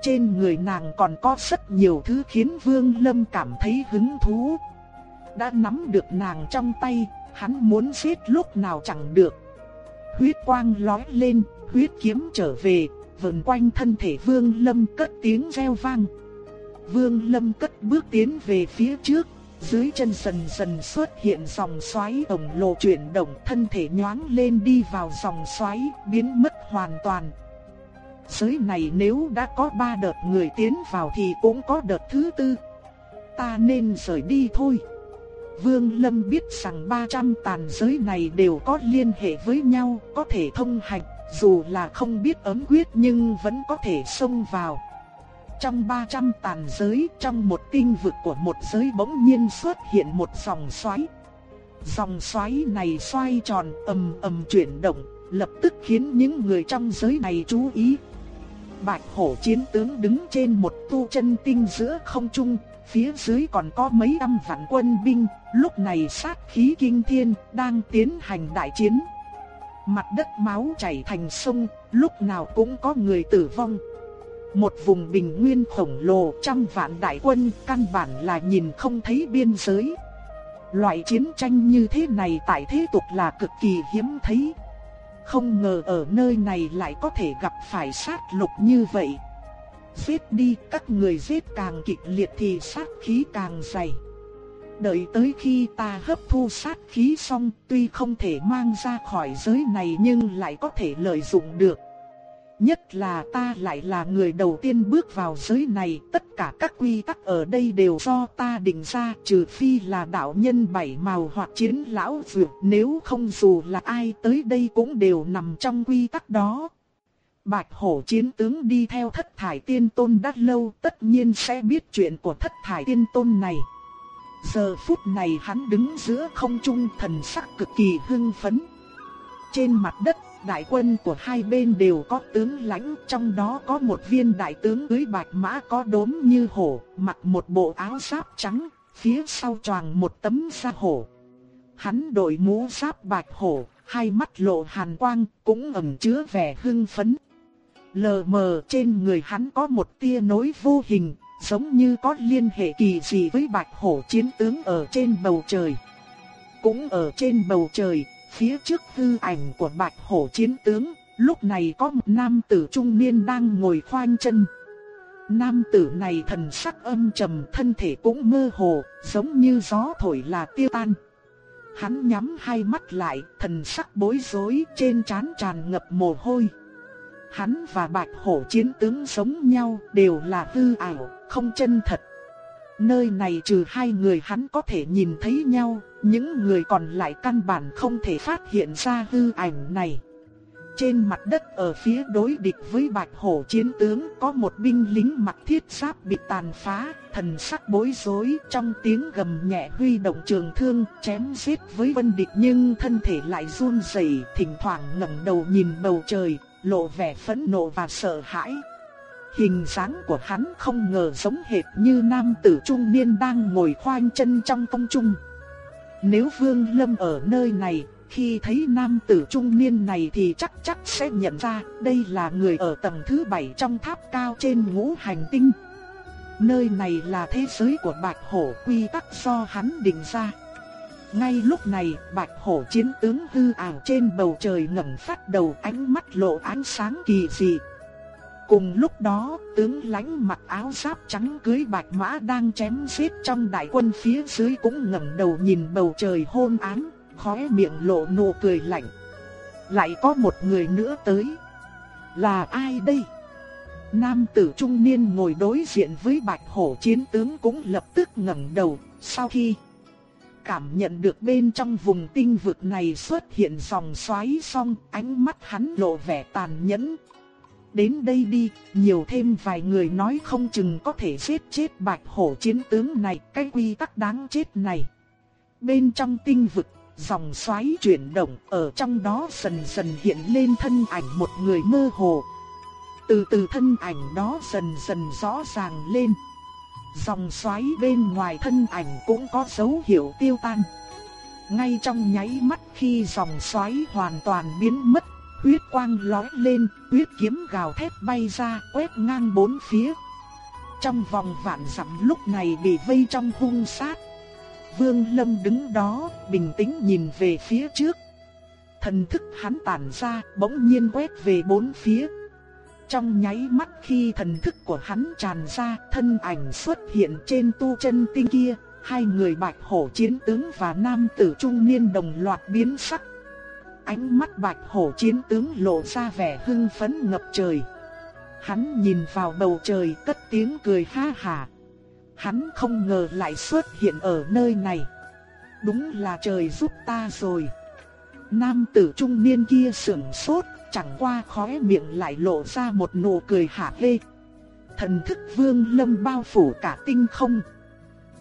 Trên người nàng còn có rất nhiều thứ khiến vương lâm cảm thấy hứng thú. Đã nắm được nàng trong tay, hắn muốn giết lúc nào chẳng được. Huyết quang lói lên, huyết kiếm trở về, vần quanh thân thể Vương Lâm cất tiếng reo vang. Vương Lâm cất bước tiến về phía trước, dưới chân dần dần xuất hiện dòng xoáy ổng lồ chuyển động, thân thể nhoáng lên đi vào dòng xoáy, biến mất hoàn toàn. Giới này nếu đã có ba đợt người tiến vào thì cũng có đợt thứ tư. Ta nên rời đi thôi. Vương Lâm biết rằng 300 tàn giới này đều có liên hệ với nhau, có thể thông hành dù là không biết ấm quyết nhưng vẫn có thể xông vào. Trong 300 tàn giới, trong một tinh vực của một giới bỗng nhiên xuất hiện một dòng xoáy. Dòng xoáy này xoay tròn ầm ầm chuyển động, lập tức khiến những người trong giới này chú ý. Bạch hổ chiến tướng đứng trên một tu chân tinh giữa không trung, phía dưới còn có mấy trăm vạn quân binh, lúc này sát khí kinh thiên, đang tiến hành đại chiến. Mặt đất máu chảy thành sông, lúc nào cũng có người tử vong. Một vùng bình nguyên khổng lồ trăm vạn đại quân căn bản là nhìn không thấy biên giới. Loại chiến tranh như thế này tại thế tục là cực kỳ hiếm thấy. Không ngờ ở nơi này lại có thể gặp phải sát lục như vậy. Giết đi, các người giết càng kịch liệt thì sát khí càng dày. Đợi tới khi ta hấp thu sát khí xong, tuy không thể mang ra khỏi giới này nhưng lại có thể lợi dụng được. Nhất là ta lại là người đầu tiên bước vào giới này, tất cả các quy tắc ở đây đều do ta định ra, trừ phi là đạo nhân bảy màu hoặc chiến lão vượt, nếu không dù là ai tới đây cũng đều nằm trong quy tắc đó. Bạch hổ chiến tướng đi theo thất thải tiên tôn đã lâu tất nhiên sẽ biết chuyện của thất thải tiên tôn này. Giờ phút này hắn đứng giữa không trung thần sắc cực kỳ hưng phấn. Trên mặt đất, đại quân của hai bên đều có tướng lãnh, trong đó có một viên đại tướng cưới bạch mã có đốm như hổ, mặc một bộ áo giáp trắng, phía sau choàng một tấm da hổ. Hắn đội mũ giáp bạch hổ, hai mắt lộ hàn quang, cũng ẩn chứa vẻ hưng phấn. Lờ mờ trên người hắn có một tia nối vô hình, giống như có liên hệ kỳ dị với bạch hổ chiến tướng ở trên bầu trời. Cũng ở trên bầu trời, phía trước hư ảnh của bạch hổ chiến tướng, lúc này có một nam tử trung niên đang ngồi khoanh chân. Nam tử này thần sắc âm trầm thân thể cũng mơ hồ, giống như gió thổi là tiêu tan. Hắn nhắm hai mắt lại, thần sắc bối rối trên trán tràn ngập mồ hôi. Hắn và bạch hổ chiến tướng sống nhau đều là hư ảo, không chân thật. Nơi này trừ hai người hắn có thể nhìn thấy nhau, những người còn lại căn bản không thể phát hiện ra hư ảnh này. Trên mặt đất ở phía đối địch với bạch hổ chiến tướng có một binh lính mặc thiết giáp bị tàn phá, thần sắc bối rối trong tiếng gầm nhẹ huy động trường thương chém giết với vân địch nhưng thân thể lại run rẩy thỉnh thoảng ngẩng đầu nhìn bầu trời, lộ vẻ phẫn nộ và sợ hãi. Hình dáng của hắn không ngờ giống hệt như nam tử trung niên đang ngồi khoanh chân trong công trung. Nếu Vương Lâm ở nơi này, khi thấy nam tử trung niên này thì chắc chắc sẽ nhận ra đây là người ở tầng thứ bảy trong tháp cao trên ngũ hành tinh. Nơi này là thế giới của Bạch Hổ quy tắc do hắn định ra. Ngay lúc này, Bạch Hổ chiến tướng hư ảo trên bầu trời ngẩng phát đầu ánh mắt lộ ánh sáng kỳ dị. Cùng lúc đó, tướng lãnh mặc áo giáp trắng cưới bạch mã đang chém giết trong đại quân phía dưới cũng ngẩng đầu nhìn bầu trời hôn ám, khóe miệng lộ nụ cười lạnh. Lại có một người nữa tới. Là ai đây? Nam tử trung niên ngồi đối diện với bạch hổ chiến tướng cũng lập tức ngẩng đầu, sau khi cảm nhận được bên trong vùng tinh vực này xuất hiện dòng xoáy song, ánh mắt hắn lộ vẻ tàn nhẫn, Đến đây đi, nhiều thêm vài người nói không chừng có thể giết chết bạch hổ chiến tướng này, cái quy tắc đáng chết này. Bên trong tinh vực, dòng xoáy chuyển động, ở trong đó dần dần hiện lên thân ảnh một người mơ hồ. Từ từ thân ảnh đó dần dần rõ ràng lên. Dòng xoáy bên ngoài thân ảnh cũng có dấu hiệu tiêu tan. Ngay trong nháy mắt khi dòng xoáy hoàn toàn biến mất Huyết quang lóe lên, huyết kiếm gào thét bay ra, quét ngang bốn phía. Trong vòng vạn dặm lúc này bị vây trong hung sát. Vương Lâm đứng đó, bình tĩnh nhìn về phía trước. Thần thức hắn tản ra, bỗng nhiên quét về bốn phía. Trong nháy mắt khi thần thức của hắn tràn ra, thân ảnh xuất hiện trên tu chân tinh kia, hai người bạch hổ chiến tướng và nam tử trung niên đồng loạt biến sắc ánh mắt bạch hổ chiến tướng lộ ra vẻ hưng phấn ngập trời. Hắn nhìn vào bầu trời cất tiếng cười ha hà. Hắn không ngờ lại xuất hiện ở nơi này. Đúng là trời giúp ta rồi. Nam tử trung niên kia sững sốt, chẳng qua khóe miệng lại lộ ra một nụ cười hạ hê. Thần thức vương lâm bao phủ cả tinh không.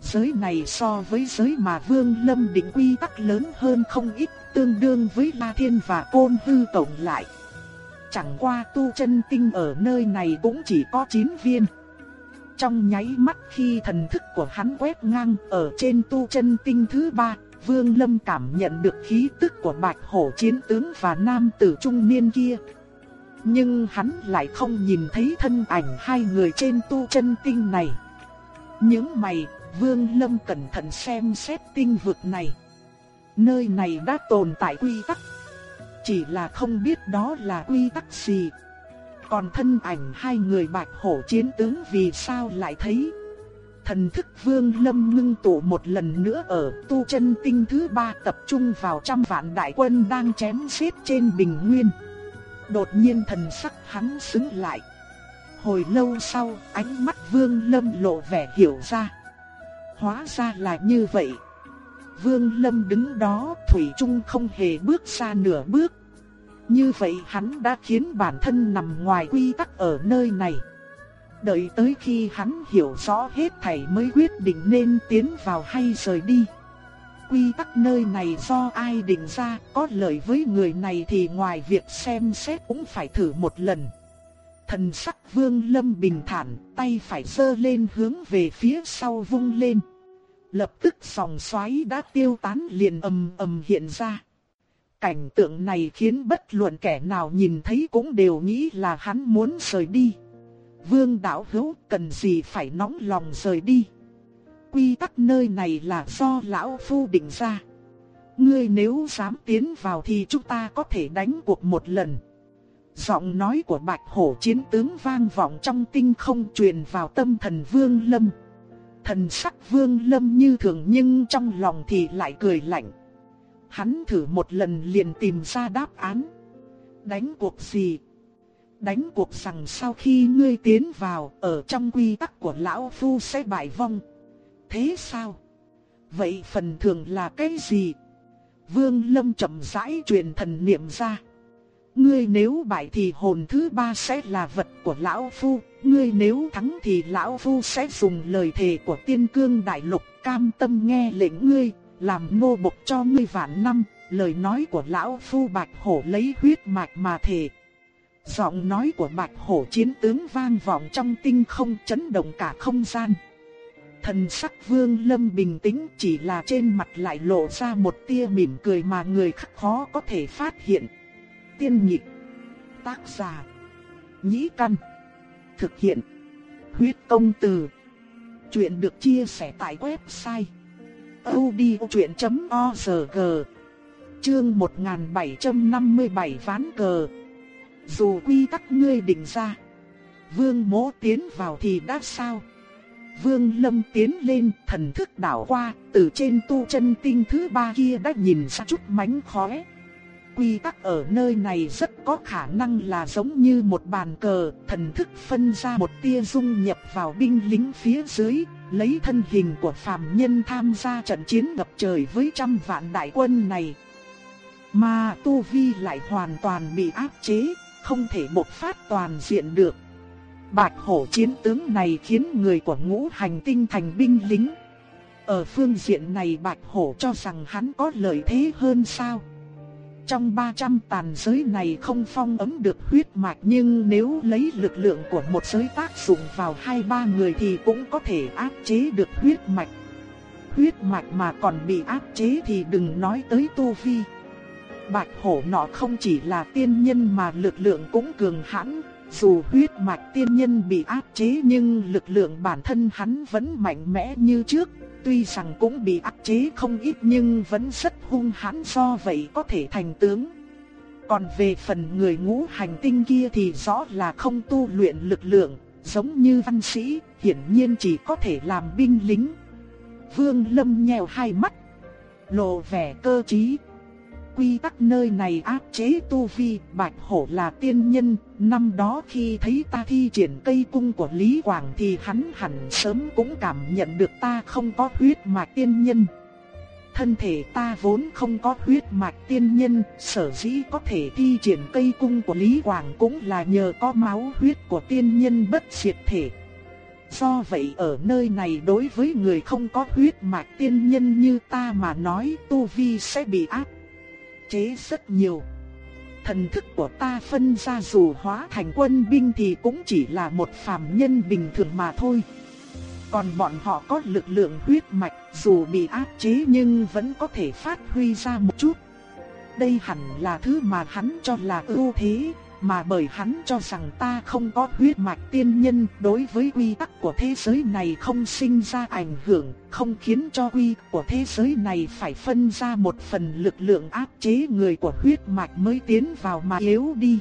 Giới này so với giới mà vương lâm định quy tắc lớn hơn không ít tương đương với La Thiên và Côn Hư tổng lại. Chẳng qua tu chân tinh ở nơi này cũng chỉ có 9 viên. Trong nháy mắt khi thần thức của hắn quét ngang ở trên tu chân tinh thứ ba, Vương Lâm cảm nhận được khí tức của bạch hổ chiến tướng và nam tử trung niên kia. Nhưng hắn lại không nhìn thấy thân ảnh hai người trên tu chân tinh này. Những mày, Vương Lâm cẩn thận xem xét tinh vực này. Nơi này đã tồn tại quy tắc. Chỉ là không biết đó là quy tắc gì. Còn thân ảnh hai người bạch hổ chiến tướng vì sao lại thấy Thần thức vương lâm ngưng tụ một lần nữa ở tu chân tinh thứ ba tập trung vào trăm vạn đại quân đang chém giết trên bình nguyên. Đột nhiên thần sắc hắn sững lại. Hồi lâu sau, ánh mắt vương lâm lộ vẻ hiểu ra. Hóa ra là như vậy. Vương lâm đứng đó, Thủy Trung không hề bước ra nửa bước. Như vậy hắn đã khiến bản thân nằm ngoài quy tắc ở nơi này. Đợi tới khi hắn hiểu rõ hết thảy mới quyết định nên tiến vào hay rời đi. Quy tắc nơi này do ai định ra, có lợi với người này thì ngoài việc xem xét cũng phải thử một lần. Thần sắc vương lâm bình thản, tay phải giơ lên hướng về phía sau vung lên. Lập tức sòng xoáy đã tiêu tán liền ầm ầm hiện ra. Cảnh tượng này khiến bất luận kẻ nào nhìn thấy cũng đều nghĩ là hắn muốn rời đi. Vương đạo hữu, cần gì phải nóng lòng rời đi. Quy tắc nơi này là do lão phu định ra. Ngươi nếu dám tiến vào thì chúng ta có thể đánh cuộc một lần. Giọng nói của bạch hổ chiến tướng vang vọng trong tinh không truyền vào tâm thần vương lâm. Thần sắc vương lâm như thường nhưng trong lòng thì lại cười lạnh. Hắn thử một lần liền tìm ra đáp án. Đánh cuộc gì? Đánh cuộc rằng sau khi ngươi tiến vào, ở trong quy tắc của lão phu sẽ bại vong. Thế sao? Vậy phần thưởng là cái gì? Vương Lâm chậm rãi truyền thần niệm ra. Ngươi nếu bại thì hồn thứ ba sẽ là vật của lão phu, ngươi nếu thắng thì lão phu sẽ dùng lời thề của tiên cương đại lục cam tâm nghe lệnh ngươi, làm nô bộc cho ngươi vạn năm. Lời nói của lão phu bạch hổ lấy huyết mạch mà thề. Giọng nói của bạch hổ chiến tướng vang vọng trong tinh không chấn động cả không gian. Thần sắc vương lâm bình tĩnh chỉ là trên mặt lại lộ ra một tia mỉm cười mà người khác khó có thể phát hiện. Tiên nhịp, tác giả, nhĩ căn, thực hiện, huyết công từ. Chuyện được chia sẻ tại website odchuyện.org Chương 1757 ván cờ dù quy tắc ngươi định ra, vương mỗ tiến vào thì đã sao? Vương lâm tiến lên, thần thức đảo qua, từ trên tu chân tinh thứ ba kia đã nhìn ra chút mánh khóe. Quy tắc ở nơi này rất có khả năng là giống như một bàn cờ, thần thức phân ra một tia dung nhập vào binh lính phía dưới, lấy thân hình của phàm nhân tham gia trận chiến ngập trời với trăm vạn đại quân này. Mà Tu Vi lại hoàn toàn bị áp chế, không thể bộc phát toàn diện được. Bạch hổ chiến tướng này khiến người của ngũ hành tinh thành binh lính. Ở phương diện này bạch hổ cho rằng hắn có lợi thế hơn sao. Trong 300 tàn giới này không phong ấm được huyết mạch nhưng nếu lấy lực lượng của một giới tác dụng vào hai ba người thì cũng có thể áp chế được huyết mạch. Huyết mạch mà còn bị áp chế thì đừng nói tới tu vi. Bạch hổ nọ không chỉ là tiên nhân mà lực lượng cũng cường hãn, dù huyết mạch tiên nhân bị áp chế nhưng lực lượng bản thân hắn vẫn mạnh mẽ như trước, tuy rằng cũng bị áp chế không ít nhưng vẫn rất hung hãn do vậy có thể thành tướng. Còn về phần người ngũ hành tinh kia thì rõ là không tu luyện lực lượng, giống như văn sĩ, hiển nhiên chỉ có thể làm binh lính. Vương Lâm nhèo hai mắt, lộ vẻ cơ trí, quy tắc nơi này áp chế tu vi, bạch hổ là tiên nhân, năm đó khi thấy ta thi triển cây cung của Lý Quảng thì hắn hẳn sớm cũng cảm nhận được ta không có huyết mạch tiên nhân. Thân thể ta vốn không có huyết mạch tiên nhân, sở dĩ có thể thi triển cây cung của Lý Quảng cũng là nhờ có máu huyết của tiên nhân bất diệt thể. Do vậy ở nơi này đối với người không có huyết mạch tiên nhân như ta mà nói tu vi sẽ bị áp chế rất nhiều. Thần thức của ta phân ra dù hóa thành quân binh thì cũng chỉ là một phàm nhân bình thường mà thôi. còn bọn họ có lực lượng huyết mạch, dù bị áp chế nhưng vẫn có thể phát huy ra một chút. Đây hẳn là thứ mà hắn cho là ưu thế, mà bởi hắn cho rằng ta không có huyết mạch tiên nhân, đối với quy tắc của thế giới này không sinh ra ảnh hưởng, không khiến cho quy của thế giới này phải phân ra một phần lực lượng áp chế người của huyết mạch mới tiến vào mà yếu đi.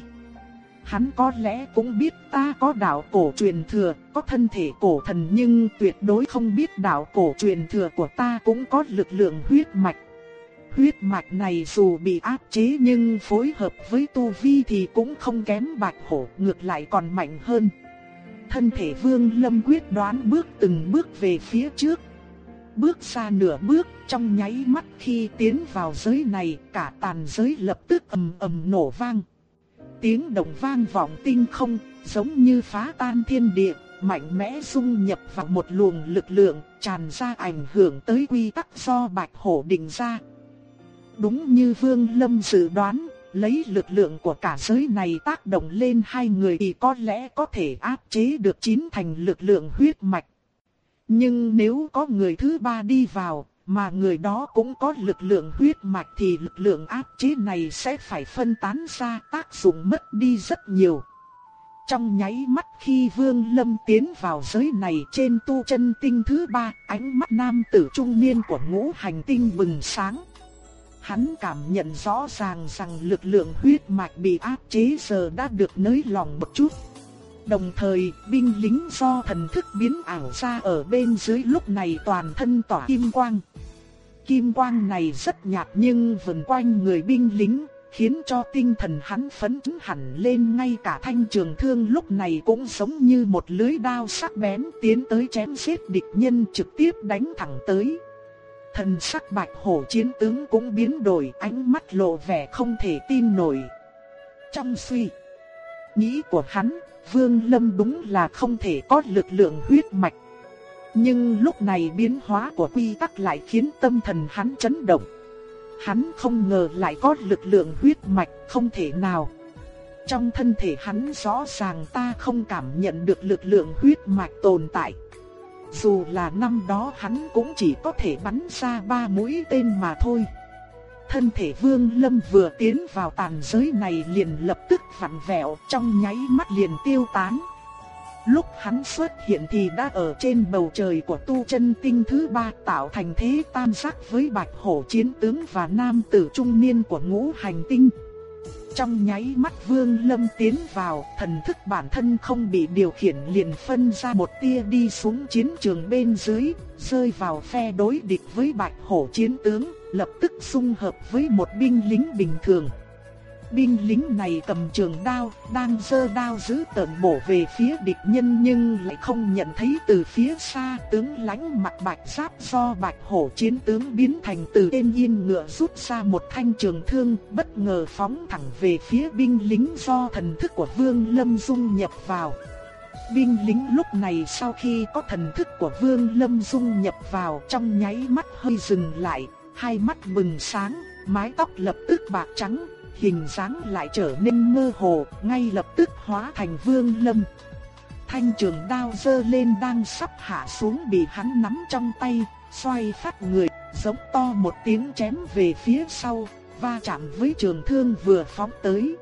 Hắn có lẽ cũng biết ta có đạo cổ truyền thừa, có thân thể cổ thần nhưng tuyệt đối không biết đạo cổ truyền thừa của ta cũng có lực lượng huyết mạch. Huyết mạch này dù bị áp chế nhưng phối hợp với tu vi thì cũng không kém bạch hổ, ngược lại còn mạnh hơn. Thân thể vương lâm quyết đoán bước từng bước về phía trước. Bước xa nửa bước, trong nháy mắt khi tiến vào giới này, cả tàn giới lập tức ầm ầm nổ vang. Tiếng động vang vọng tinh không, giống như phá tan thiên địa, mạnh mẽ dung nhập vào một luồng lực lượng, tràn ra ảnh hưởng tới quy tắc do Bạch Hổ định ra. Đúng như Vương Lâm dự đoán, lấy lực lượng của cả giới này tác động lên hai người thì có lẽ có thể áp chế được chín thành lực lượng huyết mạch. Nhưng nếu có người thứ ba đi vào, mà người đó cũng có lực lượng huyết mạch thì lực lượng áp chế này sẽ phải phân tán ra tác dụng mất đi rất nhiều. Trong nháy mắt khi Vương Lâm tiến vào giới này trên tu chân tinh thứ ba, ánh mắt nam tử trung niên của ngũ hành tinh bừng sáng. Hắn cảm nhận rõ ràng rằng lực lượng huyết mạch bị áp chế giờ đã được nới lỏng một chút. Đồng thời, binh lính do thần thức biến ảo ra ở bên dưới lúc này toàn thân tỏa kim quang. Kim quang này rất nhạt nhưng vần quanh người binh lính, khiến cho tinh thần hắn phấn chấn hẳn lên ngay cả thanh trường thương lúc này cũng giống như một lưới đao sắc bén tiến tới chém giết địch nhân trực tiếp đánh thẳng tới. Thần sắc bạch hổ chiến tướng cũng biến đổi ánh mắt lộ vẻ không thể tin nổi. Trong suy nghĩ của hắn, Vương Lâm đúng là không thể có lực lượng huyết mạch. Nhưng lúc này biến hóa của quy tắc lại khiến tâm thần hắn chấn động. Hắn không ngờ lại có lực lượng huyết mạch không thể nào. Trong thân thể hắn rõ ràng ta không cảm nhận được lực lượng huyết mạch tồn tại. Dù là năm đó hắn cũng chỉ có thể bắn ra ba mũi tên mà thôi. Thân thể Vương Lâm vừa tiến vào tàn giới này liền lập tức vặn vẹo, trong nháy mắt liền tiêu tán. Lúc hắn xuất hiện thì đã ở trên bầu trời của tu chân tinh thứ ba tạo thành thế tam giác với bạch hổ chiến tướng và nam tử trung niên của ngũ hành tinh. Trong nháy mắt vương lâm tiến vào, thần thức bản thân không bị điều khiển liền phân ra một tia đi xuống chiến trường bên dưới, rơi vào phe đối địch với bạch hổ chiến tướng, lập tức xung hợp với một binh lính bình thường. Binh lính này cầm trường đao, đang giơ đao giữ tợn bổ về phía địch nhân nhưng lại không nhận thấy từ phía xa tướng lãnh mặt bạch giáp do bạch hổ chiến tướng biến thành từ trên yên ngựa rút ra một thanh trường thương bất ngờ phóng thẳng về phía binh lính do thần thức của Vương Lâm dung nhập vào. Binh lính lúc này sau khi có thần thức của Vương Lâm dung nhập vào trong nháy mắt hơi dừng lại, hai mắt bừng sáng, mái tóc lập tức bạc trắng, hình dáng lại trở nên mơ hồ, ngay lập tức hóa thành vương lâm. Thanh trường đao dơ lên đang sắp hạ xuống bị hắn nắm trong tay, xoay phát người, giống to một tiếng chém về phía sau, va chạm với trường thương vừa phóng tới.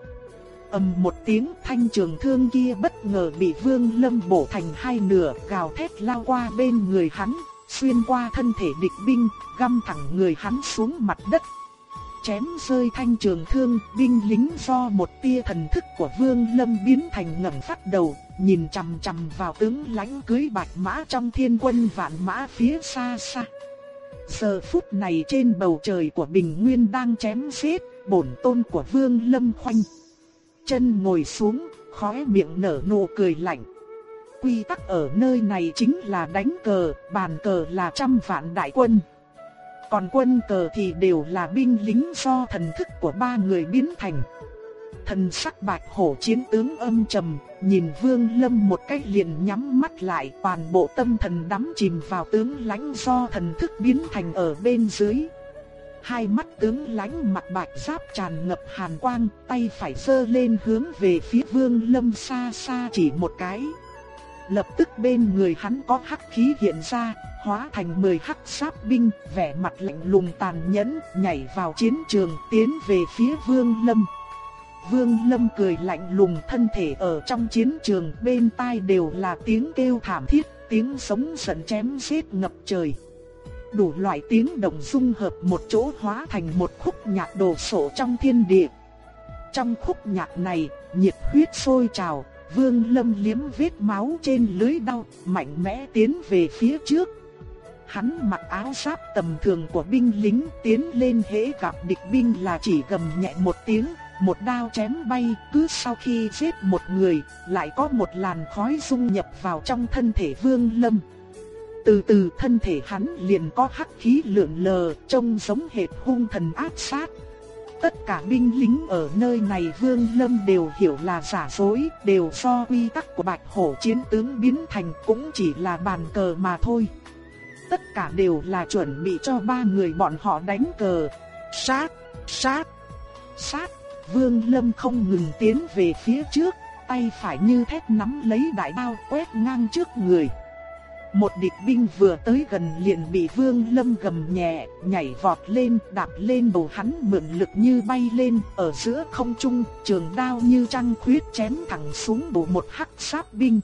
ầm một tiếng thanh trường thương kia bất ngờ bị vương lâm bổ thành hai nửa, gào thét lao qua bên người hắn, xuyên qua thân thể địch binh, găm thẳng người hắn xuống mặt đất chém rơi thanh trường thương, binh lính do một tia thần thức của Vương Lâm biến thành ngẩng phát đầu, nhìn chằm chằm vào tướng lãnh cưới bạch mã trong thiên quân vạn mã phía xa xa. Giờ phút này trên bầu trời của Bình Nguyên đang chém giết, bổn tôn của Vương Lâm khoanh. Chân ngồi xuống, khóe miệng nở nụ cười lạnh. Quy tắc ở nơi này chính là đánh cờ, bàn cờ là trăm vạn đại quân. Còn quân cờ thì đều là binh lính do thần thức của ba người biến thành. Thần sắc bạch hổ chiến tướng âm trầm, nhìn vương lâm một cách liền nhắm mắt lại toàn bộ tâm thần đắm chìm vào tướng lãnh do thần thức biến thành ở bên dưới. Hai mắt tướng lãnh mặt bạch giáp tràn ngập hàn quang, tay phải giơ lên hướng về phía vương lâm xa xa chỉ một cái lập tức bên người hắn có hắc khí hiện ra, hóa thành 10 hắc sát binh, vẻ mặt lạnh lùng tàn nhẫn, nhảy vào chiến trường, tiến về phía Vương Lâm. Vương Lâm cười lạnh lùng thân thể ở trong chiến trường bên tai đều là tiếng kêu thảm thiết, tiếng sống sần chém giết ngập trời. Đủ loại tiếng động dung hợp một chỗ hóa thành một khúc nhạc đồ sộ trong thiên địa. Trong khúc nhạc này, nhiệt huyết sôi trào, Vương Lâm liếm vết máu trên lưới đao, mạnh mẽ tiến về phía trước. Hắn mặc áo giáp tầm thường của binh lính tiến lên hễ gặp địch binh là chỉ gầm nhẹ một tiếng, một đao chém bay, cứ sau khi giết một người, lại có một làn khói dung nhập vào trong thân thể Vương Lâm. Từ từ thân thể hắn liền có hắc khí lượn lờ, trông giống hệt hung thần ác sát. Tất cả binh lính ở nơi này Vương Lâm đều hiểu là giả dối, đều do quy tắc của Bạch Hổ chiến tướng biến thành cũng chỉ là bàn cờ mà thôi. Tất cả đều là chuẩn bị cho ba người bọn họ đánh cờ. Sát, sát, sát. Vương Lâm không ngừng tiến về phía trước, tay phải như thép nắm lấy đại đao quét ngang trước người. Một địch binh vừa tới gần liền bị Vương Lâm gầm nhẹ, nhảy vọt lên, đạp lên đầu hắn mượn lực như bay lên, ở giữa không trung, trường đao như trăng khuyết chém thẳng xuống bộ một hắc sát binh.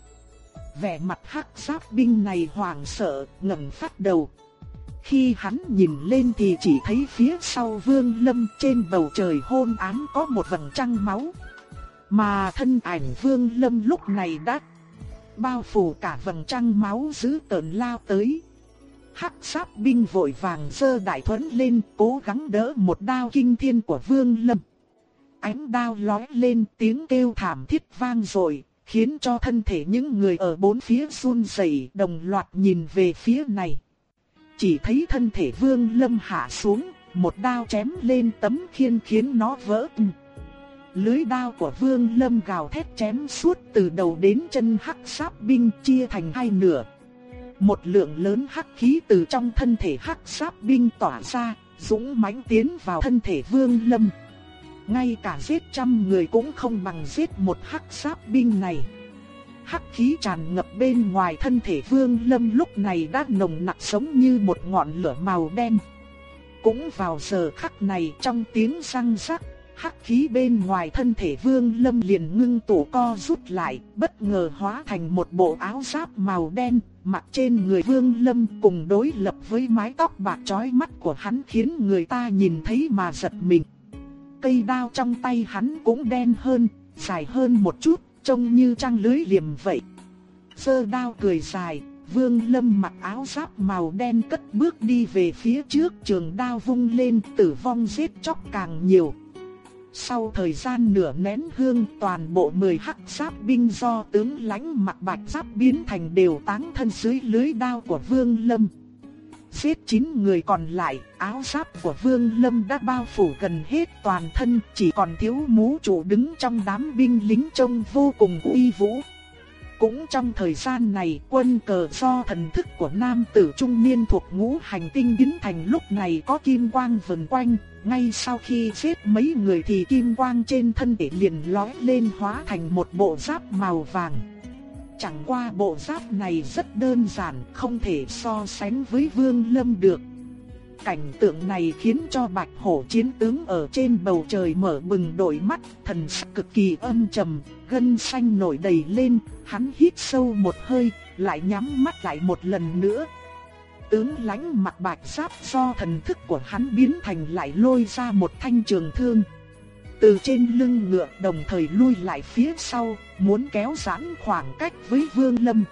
Vẻ mặt hắc sát binh này hoảng sợ, ngẩng phát đầu. Khi hắn nhìn lên thì chỉ thấy phía sau Vương Lâm trên bầu trời hôn ám có một vầng trăng máu. Mà thân ảnh Vương Lâm lúc này đã bao phủ cả vầng trăng máu dữ tợn lao tới. Hắc sát binh vội vàng giơ đại thuẫn lên, cố gắng đỡ một đao kinh thiên của Vương Lâm. Ánh đao lóe lên, tiếng kêu thảm thiết vang rồi, khiến cho thân thể những người ở bốn phía run rẩy, đồng loạt nhìn về phía này. Chỉ thấy thân thể Vương Lâm hạ xuống, một đao chém lên tấm khiên khiến nó vỡ tung. Lưới đao của Vương Lâm gào thét chém suốt từ đầu đến chân hắc sáp binh chia thành hai nửa. Một lượng lớn hắc khí từ trong thân thể hắc sáp binh tỏa ra, dũng mãnh tiến vào thân thể Vương Lâm. Ngay cả giết trăm người cũng không bằng giết một hắc sáp binh này. Hắc khí tràn ngập bên ngoài thân thể Vương Lâm lúc này đã nồng nặc giống như một ngọn lửa màu đen. Cũng vào giờ khắc này trong tiếng răng rắc hắc khí bên ngoài thân thể Vương Lâm liền ngưng tụ co rút lại, bất ngờ hóa thành một bộ áo giáp màu đen, mặc trên người Vương Lâm cùng đối lập với mái tóc bạc chói mắt của hắn khiến người ta nhìn thấy mà giật mình. Cây đao trong tay hắn cũng đen hơn, dài hơn một chút, trông như trang lưới liềm vậy. Sơ đao cười dài, Vương Lâm mặc áo giáp màu đen cất bước đi về phía trước trường đao vung lên tử vong giết chóc càng nhiều. Sau thời gian nửa nén hương toàn bộ 10 hắc giáp binh do tướng lãnh mặc bạch giáp biến thành đều táng thân dưới lưới đao của Vương Lâm. Giết 9 người còn lại, áo giáp của Vương Lâm đã bao phủ gần hết toàn thân, chỉ còn thiếu mũ trụ đứng trong đám binh lính trông vô cùng uy vũ. Cũng trong thời gian này, quân cờ do thần thức của nam tử trung niên thuộc ngũ hành tinh biến thành lúc này có kim quang vần quanh, ngay sau khi giết mấy người thì kim quang trên thân thể liền lói lên hóa thành một bộ giáp màu vàng. Chẳng qua bộ giáp này rất đơn giản, không thể so sánh với Vương Lâm được. Cảnh tượng này khiến cho Bạch Hổ chiến tướng ở trên bầu trời mở bừng đôi mắt, thần sắc cực kỳ âm trầm, gân xanh nổi đầy lên, hắn hít sâu một hơi, lại nhắm mắt lại một lần nữa, tướng lãnh mặt bạch giáp do thần thức của hắn biến thành lại lôi ra một thanh trường thương. Từ trên lưng ngựa đồng thời lui lại phía sau, muốn kéo giãn khoảng cách với Vương Lâm.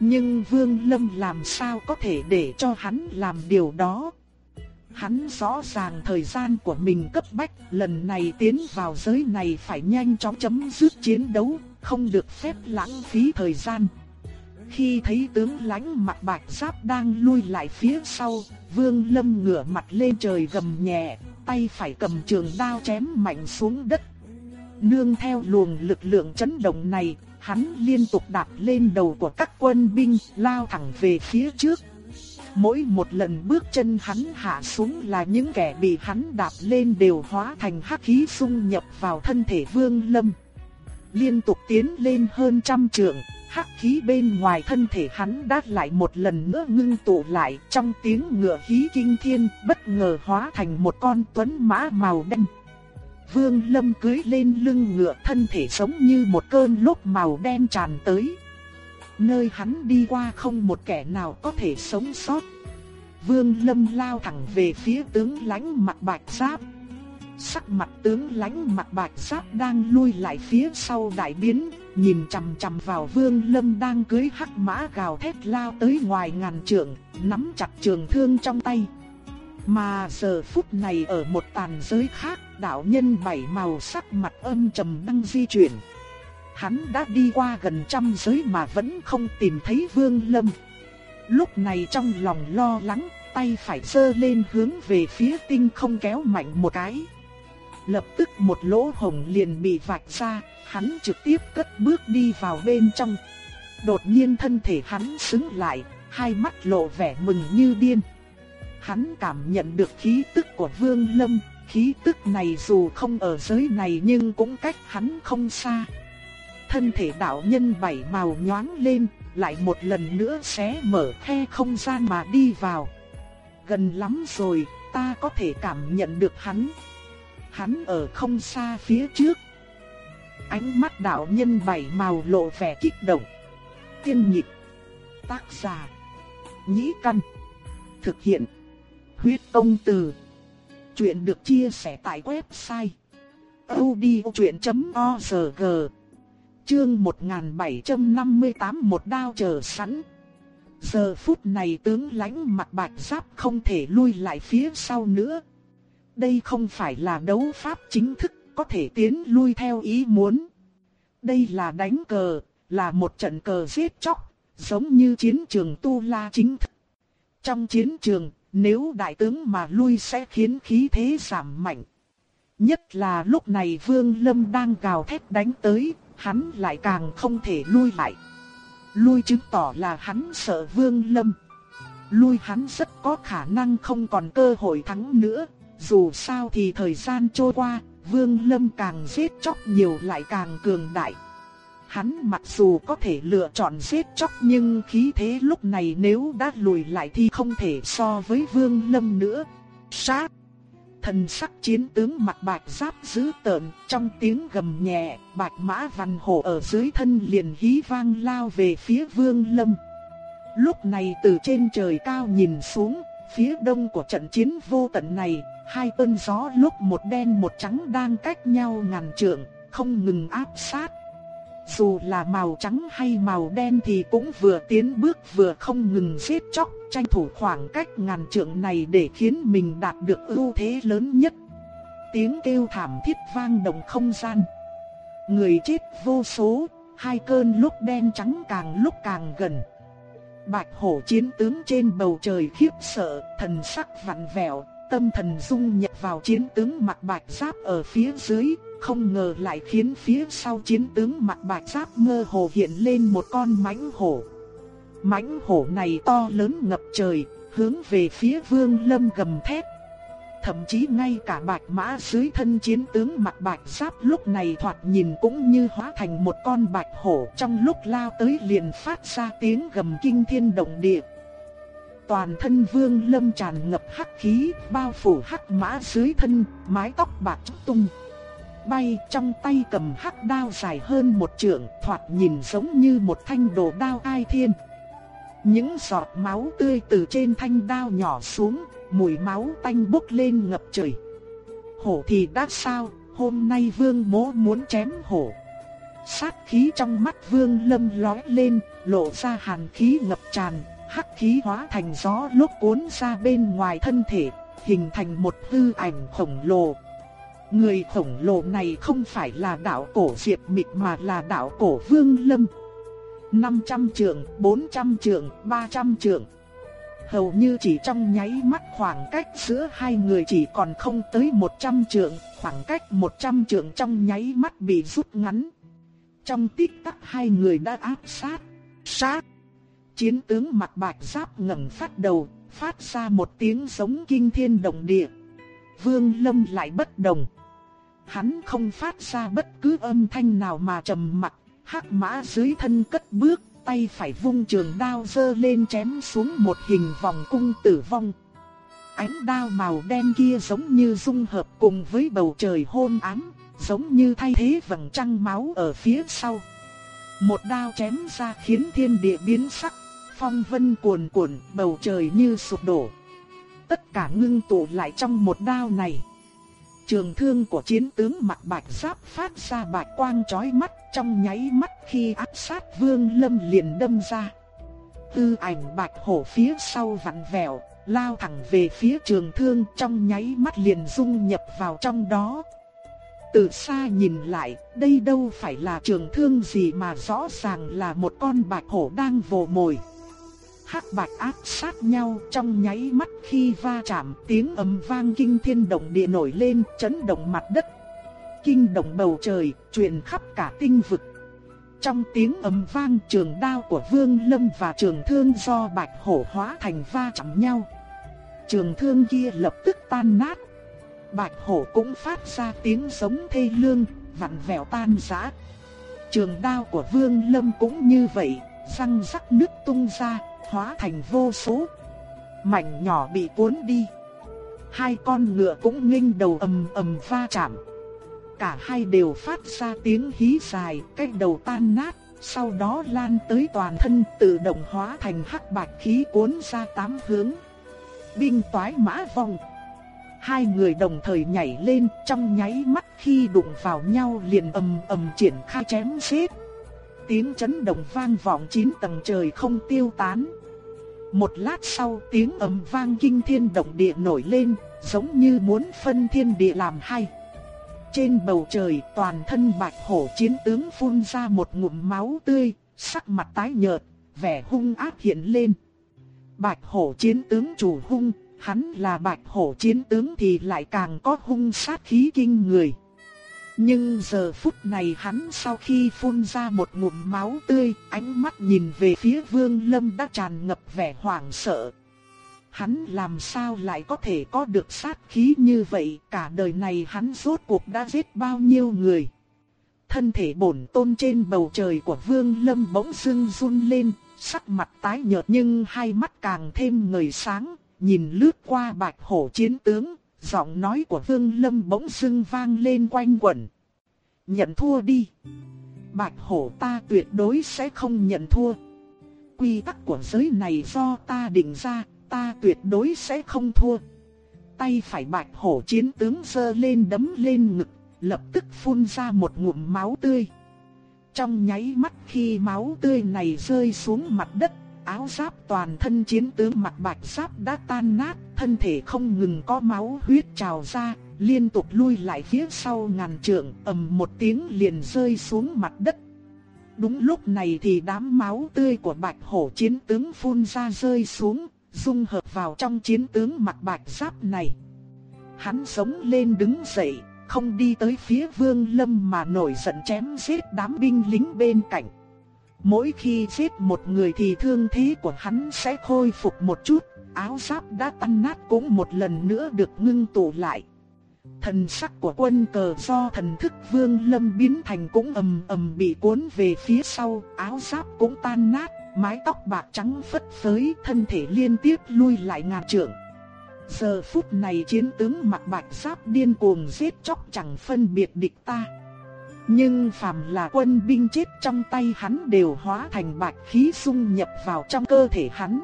Nhưng Vương Lâm làm sao có thể để cho hắn làm điều đó? Hắn rõ ràng thời gian của mình cấp bách, lần này tiến vào giới này phải nhanh chóng chấm dứt chiến đấu, không được phép lãng phí thời gian. Khi thấy tướng lãnh mặt bạch giáp đang lui lại phía sau, Vương Lâm ngửa mặt lên trời gầm nhẹ, tay phải cầm trường đao chém mạnh xuống đất. Nương theo luồng lực lượng chấn động này, hắn liên tục đạp lên đầu của các quân binh, lao thẳng về phía trước. Mỗi một lần bước chân hắn hạ xuống là những kẻ bị hắn đạp lên đều hóa thành hắc khí xung nhập vào thân thể Vương Lâm. Liên tục tiến lên hơn trăm trượng, hắc khí bên ngoài thân thể hắn đã lại một lần nữa ngưng tụ lại trong tiếng ngựa hí kinh thiên bất ngờ hóa thành một con tuấn mã màu đen. Vương Lâm cưới lên lưng ngựa thân thể giống như một cơn lốc màu đen tràn tới. Nơi hắn đi qua không một kẻ nào có thể sống sót. Vương Lâm lao thẳng về phía tướng lãnh mặt bạch giáp. Sắc mặt tướng lãnh mặt bạch giáp đang lui lại phía sau đại biến, nhìn chằm chằm vào Vương Lâm đang cưỡi hắc mã gào thét lao tới ngoài ngàn trượng, nắm chặt trường thương trong tay. Mà giờ phút này ở một tàn giới khác, đạo nhân bảy màu sắc mặt âm trầm đang di chuyển. Hắn đã đi qua gần trăm giới mà vẫn không tìm thấy Vương Lâm. Lúc này trong lòng lo lắng, tay phải giơ lên hướng về phía tinh không kéo mạnh một cái. Lập tức một lỗ hồng liền bị vạch ra, hắn trực tiếp cất bước đi vào bên trong. Đột nhiên thân thể hắn xứng lại, hai mắt lộ vẻ mừng như điên. Hắn cảm nhận được khí tức của Vương Lâm, khí tức này dù không ở giới này nhưng cũng cách hắn không xa. Thân thể đạo nhân bảy màu nhoáng lên, lại một lần nữa xé mở khe không gian mà đi vào. Gần lắm rồi, ta có thể cảm nhận được hắn. Hắn ở không xa phía trước. Ánh mắt đạo nhân bảy màu lộ vẻ kích động. Tiên nhịp. Tác giả. Nhĩ căn. Thực hiện. Huyết công từ. Chuyện được chia sẻ tại website. odchuyện.org Chương 1758 một đao chờ sẵn. Giờ phút này tướng lãnh mặt bạch giáp không thể lui lại phía sau nữa. Đây không phải là đấu pháp chính thức có thể tiến lui theo ý muốn. Đây là đánh cờ, là một trận cờ giết chóc, giống như chiến trường tu la chính thức. Trong chiến trường, nếu đại tướng mà lui sẽ khiến khí thế giảm mạnh. Nhất là lúc này Vương Lâm đang gào thét đánh tới, hắn lại càng không thể lui lại. Lui chứng tỏ là hắn sợ Vương Lâm. Lui hắn rất có khả năng không còn cơ hội thắng nữa. Dù sao thì thời gian trôi qua, Vương Lâm càng giết chóc nhiều lại càng cường đại. Hắn mặc dù có thể lựa chọn giết chóc nhưng khí thế lúc này nếu đã lùi lại thì không thể so với Vương Lâm nữa. Sát! Thần sắc chiến tướng mặt bạch giáp dữ tợn, trong tiếng gầm nhẹ, bạch mã văn hổ ở dưới thân liền hí vang lao về phía Vương Lâm. Lúc này từ trên trời cao nhìn xuống, phía đông của trận chiến vô tận này, hai cơn gió lúc một đen một trắng đang cách nhau ngàn trượng, không ngừng áp sát. Dù là màu trắng hay màu đen thì cũng vừa tiến bước vừa không ngừng giết chóc, tranh thủ khoảng cách ngàn trượng này để khiến mình đạt được ưu thế lớn nhất. Tiếng kêu thảm thiết vang động không gian. Người chết vô số, hai cơn lúc đen trắng càng lúc càng gần. Bạch hổ chiến tướng trên bầu trời khiếp sợ, thần sắc vặn vẹo, tâm thần dung nhập vào chiến tướng mặt bạch giáp ở phía dưới, không ngờ lại khiến phía sau chiến tướng mặt bạch giáp mơ hồ hiện lên một con mãnh hổ. Mãnh hổ này to lớn ngập trời, hướng về phía vương lâm gầm thét. Thậm chí ngay cả bạch mã dưới thân chiến tướng mặt bạch giáp lúc này thoạt nhìn cũng như hóa thành một con bạch hổ trong lúc lao tới liền phát ra tiếng gầm kinh thiên động địa. Toàn thân vương lâm tràn ngập hắc khí, bao phủ hắc mã dưới thân, mái tóc bạc tung. Bay trong tay cầm hắc đao dài hơn một trượng, thoạt nhìn giống như một thanh đồ đao ai thiên. Những giọt máu tươi từ trên thanh đao nhỏ xuống, mùi máu tanh bốc lên ngập trời. Hổ thì đã sao, hôm nay vương mố muốn chém hổ. Sát khí trong mắt vương lâm lói lên, lộ ra hàn khí ngập tràn, hắc khí hóa thành gió lúc cuốn ra bên ngoài thân thể, hình thành một hư ảnh khổng lồ. Người khổng lồ này không phải là đạo cổ Diệp Mịch mà là đạo cổ Vương Lâm. 500 trượng, 400 trượng, 300 trượng. Hầu như chỉ trong nháy mắt khoảng cách giữa hai người chỉ còn không tới 100 trượng, khoảng cách 100 trượng trong nháy mắt bị rút ngắn. Trong tích tắc hai người đã áp sát, sát. Chiến tướng mặt bạch giáp ngẩng phát đầu, phát ra một tiếng giống kinh thiên động địa. Vương Lâm lại bất đồng. Hắn không phát ra bất cứ âm thanh nào mà trầm mặc, Hắc mã dưới thân cất bước, tay phải vung trường đao giơ lên chém xuống một hình vòng cung tử vong. Ánh đao màu đen kia giống như dung hợp cùng với bầu trời hôn ám, giống như thay thế vầng trăng máu ở phía sau. Một đao chém ra khiến thiên địa biến sắc, phong vân cuồn cuộn, bầu trời như sụp đổ. Tất cả ngưng tụ lại trong một đao này. Trường thương của chiến tướng mặt bạch giáp phát ra bạch quang chói mắt trong nháy mắt khi áp sát vương lâm liền đâm ra. Tư ảnh bạch hổ phía sau vặn vẹo, lao thẳng về phía trường thương trong nháy mắt liền dung nhập vào trong đó. Từ xa nhìn lại, đây đâu phải là trường thương gì mà rõ ràng là một con bạch hổ đang vồ mồi hắc bạch áp sát nhau trong nháy mắt khi va chạm tiếng ầm vang kinh thiên động địa nổi lên chấn động mặt đất. Kinh động bầu trời, truyền khắp cả tinh vực. Trong tiếng ầm vang trường đao của Vương Lâm và trường thương do bạch hổ hóa thành va chạm nhau. Trường thương kia lập tức tan nát. Bạch hổ cũng phát ra tiếng giống thê lương, vặn vẹo tan rã. Trường đao của Vương Lâm cũng như vậy, răng rắc nước tung ra, hóa thành vô số mảnh nhỏ bị cuốn đi. Hai con ngựa cũng nghênh đầu ầm ầm va chạm. Cả hai đều phát ra tiếng hí dài, cái đầu tan nát, sau đó lan tới toàn thân tự động hóa thành hắc bạch khí cuốn ra tám hướng. Binh toái mã vòng. Hai người đồng thời nhảy lên trong nháy mắt khi đụng vào nhau liền ầm ầm triển khai chém giết tiếng chấn động vang vọng chín tầng trời không tiêu tán. Một lát sau tiếng ầm vang kinh thiên động địa nổi lên, giống như muốn phân thiên địa làm hai. Trên bầu trời toàn thân bạch hổ chiến tướng phun ra một ngụm máu tươi, sắc mặt tái nhợt, vẻ hung ác hiện lên. Bạch hổ chiến tướng chủ hung, hắn là bạch hổ chiến tướng thì lại càng có hung sát khí kinh người. Nhưng giờ phút này hắn sau khi phun ra một ngụm máu tươi, ánh mắt nhìn về phía Vương Lâm đã tràn ngập vẻ hoảng sợ. Hắn làm sao lại có thể có được sát khí như vậy, cả đời này hắn rốt cuộc đã giết bao nhiêu người. Thân thể bổn tôn trên bầu trời của Vương Lâm bỗng dưng run lên, sắc mặt tái nhợt nhưng hai mắt càng thêm ngời sáng, nhìn lướt qua bạch hổ chiến tướng, giọng nói của Vương Lâm bỗng dưng vang lên quanh quẩn. Nhận thua đi. Bạch hổ ta tuyệt đối sẽ không nhận thua. Quy tắc của giới này do ta định ra, ta tuyệt đối sẽ không thua. Tay phải bạch hổ chiến tướng giơ lên đấm lên ngực, lập tức phun ra một ngụm máu tươi. Trong nháy mắt khi máu tươi này rơi xuống mặt đất, áo giáp toàn thân chiến tướng mặc bạch giáp đã tan nát, thân thể không ngừng có máu huyết trào ra, liên tục lui lại phía sau ngàn trượng, ầm một tiếng liền rơi xuống mặt đất. Đúng lúc này thì đám máu tươi của bạch hổ chiến tướng phun ra rơi xuống, dung hợp vào trong chiến tướng mặc bạch giáp này. Hắn sống lên đứng dậy, không đi tới phía vương lâm mà nổi giận chém giết đám binh lính bên cạnh. Mỗi khi giết một người thì thương thế của hắn sẽ khôi phục một chút, áo giáp đã tan nát cũng một lần nữa được ngưng tụ lại. Thần sắc của quân cờ do thần thức vương lâm biến thành cũng ầm ầm bị cuốn về phía sau, áo giáp cũng tan nát, mái tóc bạc trắng phất phới, thân thể liên tiếp lui lại ngàn trượng. Giờ phút này chiến tướng mặc bạch giáp điên cuồng giết chóc chẳng phân biệt địch ta. Nhưng phàm là quân binh chết trong tay hắn đều hóa thành bạch khí xung nhập vào trong cơ thể hắn.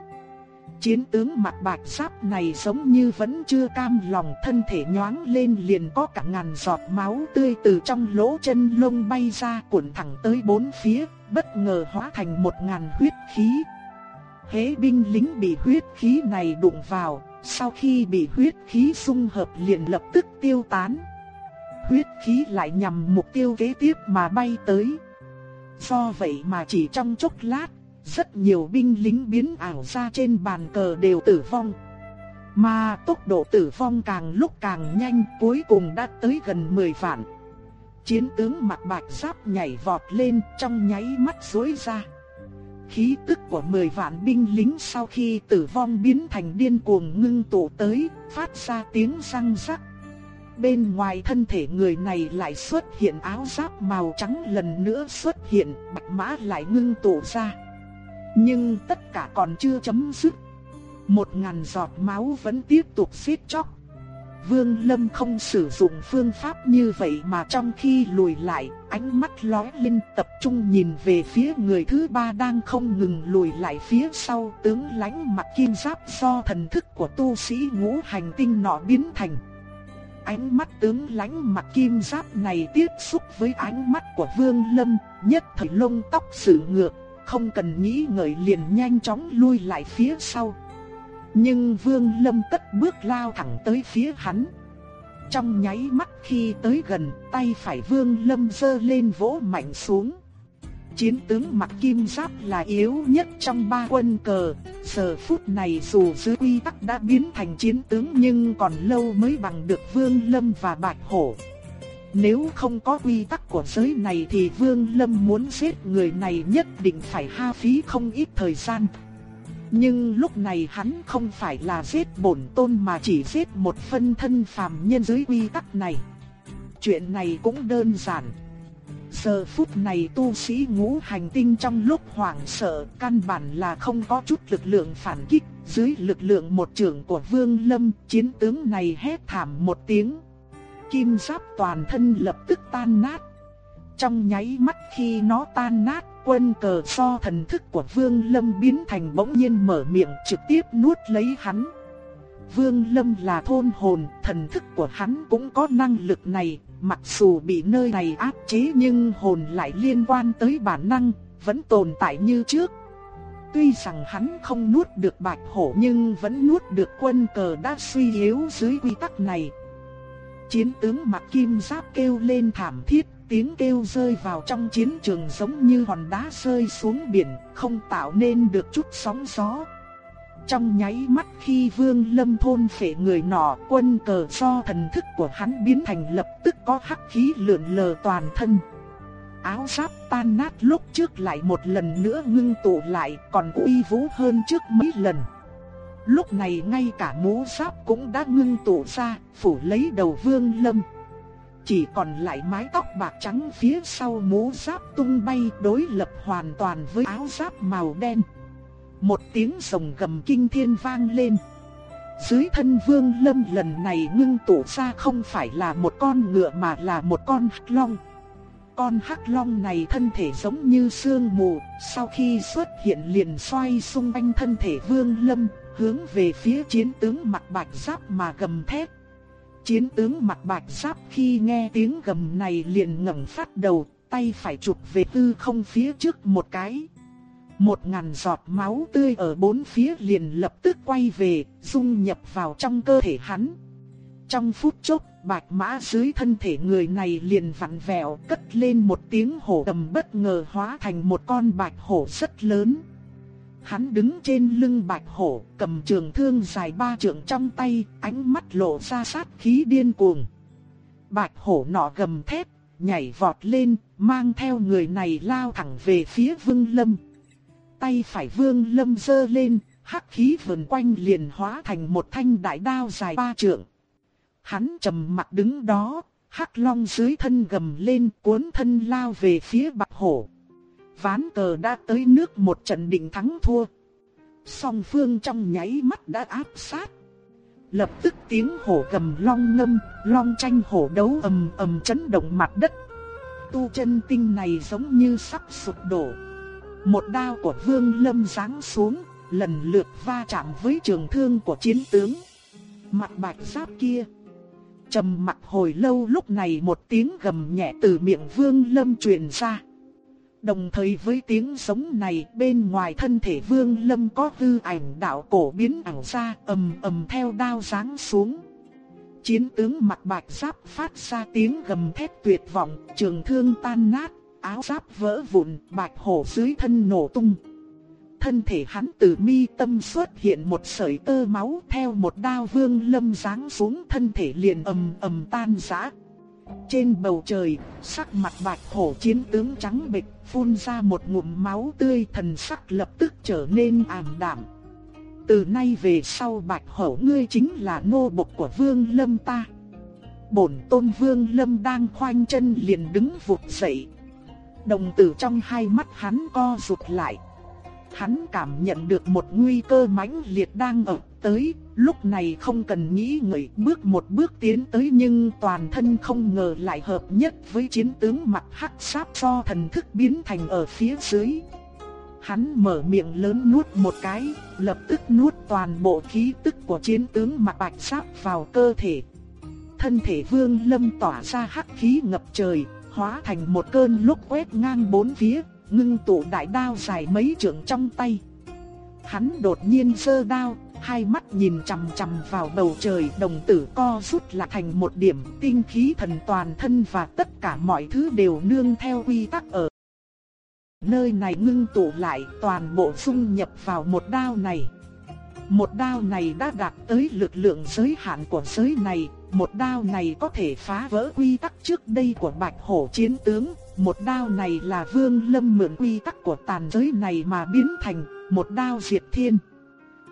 Chiến tướng mặt bạch giáp này giống như vẫn chưa cam lòng thân thể nhoáng lên liền có cả ngàn giọt máu tươi từ trong lỗ chân lông bay ra cuộn thẳng tới bốn phía, bất ngờ hóa thành một ngàn huyết khí. Hế binh lính bị huyết khí này đụng vào, sau khi bị huyết khí xung hợp liền lập tức tiêu tán. Huyết khí lại nhằm mục tiêu kế tiếp mà bay tới. Do vậy mà chỉ trong chốc lát, rất nhiều binh lính biến ảo ra trên bàn cờ đều tử vong. Mà tốc độ tử vong càng lúc càng nhanh cuối cùng đã tới gần 10 vạn. Chiến tướng mặt bạch giáp nhảy vọt lên trong nháy mắt dối ra. Khí tức của 10 vạn binh lính sau khi tử vong biến thành điên cuồng ngưng tụ tới, phát ra tiếng răng rắc bên ngoài thân thể người này lại xuất hiện áo giáp màu trắng lần nữa xuất hiện, bạch mã lại ngưng tụ ra. Nhưng tất cả còn chưa chấm dứt. Một ngàn giọt máu vẫn tiếp tục xiết chóc. Vương Lâm không sử dụng phương pháp như vậy mà trong khi lùi lại, ánh mắt lóe lên tập trung nhìn về phía người thứ ba đang không ngừng lùi lại phía sau tướng lãnh mặt kim giáp do thần thức của tu sĩ ngũ hành tinh nọ biến thành. Ánh mắt tướng lãnh mặt kim giáp này tiếp xúc với ánh mắt của Vương Lâm, nhất thời lông tóc sự ngược, không cần nghĩ ngợi liền nhanh chóng lui lại phía sau. Nhưng Vương Lâm cất bước lao thẳng tới phía hắn. Trong nháy mắt khi tới gần, tay phải Vương Lâm giơ lên vỗ mạnh xuống. Chiến tướng mặc kim giáp là yếu nhất trong ba quân cờ, giờ phút này dù dưới quy tắc đã biến thành chiến tướng nhưng còn lâu mới bằng được Vương Lâm và Bạch Hổ. Nếu không có quy tắc của giới này thì Vương Lâm muốn giết người này nhất định phải ha phí không ít thời gian. Nhưng lúc này hắn không phải là giết bổn tôn mà chỉ giết một phân thân phàm nhân dưới quy tắc này. Chuyện này cũng đơn giản. Giờ phút này tu sĩ ngũ hành tinh trong lúc hoảng sợ căn bản là không có chút lực lượng phản kích. Dưới lực lượng một trưởng của Vương Lâm, chiến tướng này hét thảm một tiếng. Kim giáp toàn thân lập tức tan nát. Trong nháy mắt khi nó tan nát, quân cờ so thần thức của Vương Lâm biến thành bỗng nhiên mở miệng trực tiếp nuốt lấy hắn. Vương Lâm là thôn hồn, thần thức của hắn cũng có năng lực này, mặc dù bị nơi này áp chế nhưng hồn lại liên quan tới bản năng, vẫn tồn tại như trước. Tuy rằng hắn không nuốt được bạch hổ nhưng vẫn nuốt được quân cờ đã suy yếu dưới quy tắc này. Chiến tướng mặc kim giáp kêu lên thảm thiết, tiếng kêu rơi vào trong chiến trường giống như hòn đá rơi xuống biển, không tạo nên được chút sóng gió. Trong nháy mắt khi vương lâm thôn phệ người nọ quân cờ do thần thức của hắn biến thành lập tức có hắc khí lượn lờ toàn thân. Áo giáp tan nát lúc trước lại một lần nữa ngưng tụ lại còn uy vũ hơn trước mấy lần. Lúc này ngay cả mũ giáp cũng đã ngưng tụ ra, phủ lấy đầu vương lâm. Chỉ còn lại mái tóc bạc trắng phía sau mũ giáp tung bay đối lập hoàn toàn với áo giáp màu đen. Một tiếng rồng gầm kinh thiên vang lên. Dưới thân vương lâm lần này ngưng tụ ra không phải là một con ngựa mà là một con hắc long. Con hắc long này thân thể giống như sương mù, sau khi xuất hiện liền xoay xung quanh thân thể vương lâm, hướng về phía chiến tướng mặt bạch giáp mà gầm thét. Chiến tướng mặt bạch giáp khi nghe tiếng gầm này liền ngẩng phát đầu, tay phải chụp về tư không phía trước một cái. Một ngàn giọt máu tươi ở bốn phía liền lập tức quay về, dung nhập vào trong cơ thể hắn. Trong phút chốc, bạch mã dưới thân thể người này liền vặn vẹo, cất lên một tiếng hổ đầm bất ngờ hóa thành một con bạch hổ rất lớn. Hắn đứng trên lưng bạch hổ, cầm trường thương dài ba trượng trong tay, ánh mắt lộ ra sát khí điên cuồng. Bạch hổ nọ gầm thét, nhảy vọt lên, mang theo người này lao thẳng về phía Vương Lâm. Tay phải Vương Lâm dơ lên, hắc khí vần quanh liền hóa thành một thanh đại đao dài ba trượng. Hắn trầm mặt đứng đó, hắc long dưới thân gầm lên cuốn thân lao về phía bạch hổ ván cờ đã tới nước một trận định thắng thua. Song phương trong nháy mắt đã áp sát. Lập tức tiếng hổ gầm long ngâm, long tranh hổ đấu ầm ầm chấn động mặt đất. Tu chân tinh này giống như sắp sụp đổ. Một đao của Vương Lâm giáng xuống, lần lượt va chạm với trường thương của chiến tướng. Mặt bạch giáp kia trầm mặt hồi lâu lúc này một tiếng gầm nhẹ từ miệng Vương Lâm truyền ra. Đồng thời với tiếng sống này bên ngoài thân thể vương lâm có hư ảnh đạo cổ biến ảo ra ầm ầm theo đao giáng xuống. Chiến tướng mặt bạch giáp phát ra tiếng gầm thét tuyệt vọng, trường thương tan nát, áo giáp vỡ vụn, bạch hổ dưới thân nổ tung. Thân thể hắn từ mi tâm xuất hiện một sợi tơ máu theo một đao vương lâm giáng xuống thân thể liền ầm ầm tan rã. Trên bầu trời, sắc mặt bạch hổ chiến tướng trắng bệch, phun ra một ngụm máu tươi thần sắc lập tức trở nên ảm đạm. Từ nay về sau bạch hổ ngươi chính là nô bộc của vương lâm ta. bổn tôn vương lâm đang khoanh chân liền đứng vụt dậy. Đồng tử trong hai mắt hắn co rụt lại. Hắn cảm nhận được một nguy cơ mãnh liệt đang ập tới, lúc này không cần nghĩ ngợi bước một bước tiến tới nhưng toàn thân không ngờ lại hợp nhất với chiến tướng mặt hắc sáp do thần thức biến thành ở phía dưới. Hắn mở miệng lớn nuốt một cái, lập tức nuốt toàn bộ khí tức của chiến tướng mặt bạch sáp vào cơ thể. Thân thể vương lâm tỏa ra hắc khí ngập trời, hóa thành một cơn lúc quét ngang bốn phía, ngưng tụ đại đao dài mấy trượng trong tay. Hắn đột nhiên giơ đao, hai mắt nhìn chằm chằm vào bầu trời, đồng tử co rút lại thành một điểm, tinh khí thần toàn thân và tất cả mọi thứ đều nương theo quy tắc ở. Nơi này ngưng tụ lại, toàn bộ dung nhập vào một đao này. Một đao này đã đạt tới lực lượng giới hạn của giới này, một đao này có thể phá vỡ quy tắc trước đây của Bạch Hổ chiến tướng, một đao này là Vương Lâm mượn quy tắc của tàn giới này mà biến thành một đao diệt thiên.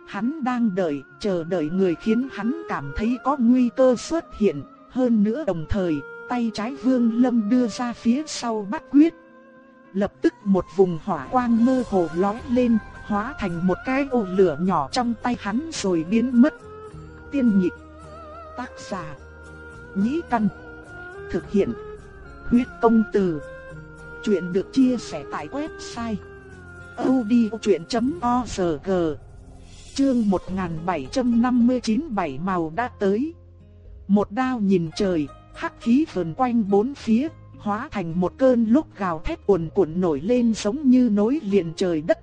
Hắn đang đợi, chờ đợi người khiến hắn cảm thấy có nguy cơ xuất hiện, hơn nữa đồng thời, tay trái Vương Lâm đưa ra phía sau bắt quyết. Lập tức một vùng hỏa quang mơ hồ lóe lên, hóa thành một cái ô lửa nhỏ trong tay hắn rồi biến mất. Tiên nhịp Tác giả Nhĩ Căn Thực hiện Huyết công từ. Chuyện được chia sẻ tại website odchuyện.org Chương 1759 bảy màu đã tới. Một đao nhìn trời, hắc khí vần quanh bốn phía, hóa thành một cơn lúc gào thét cuồn cuộn nổi lên giống như nối liền trời đất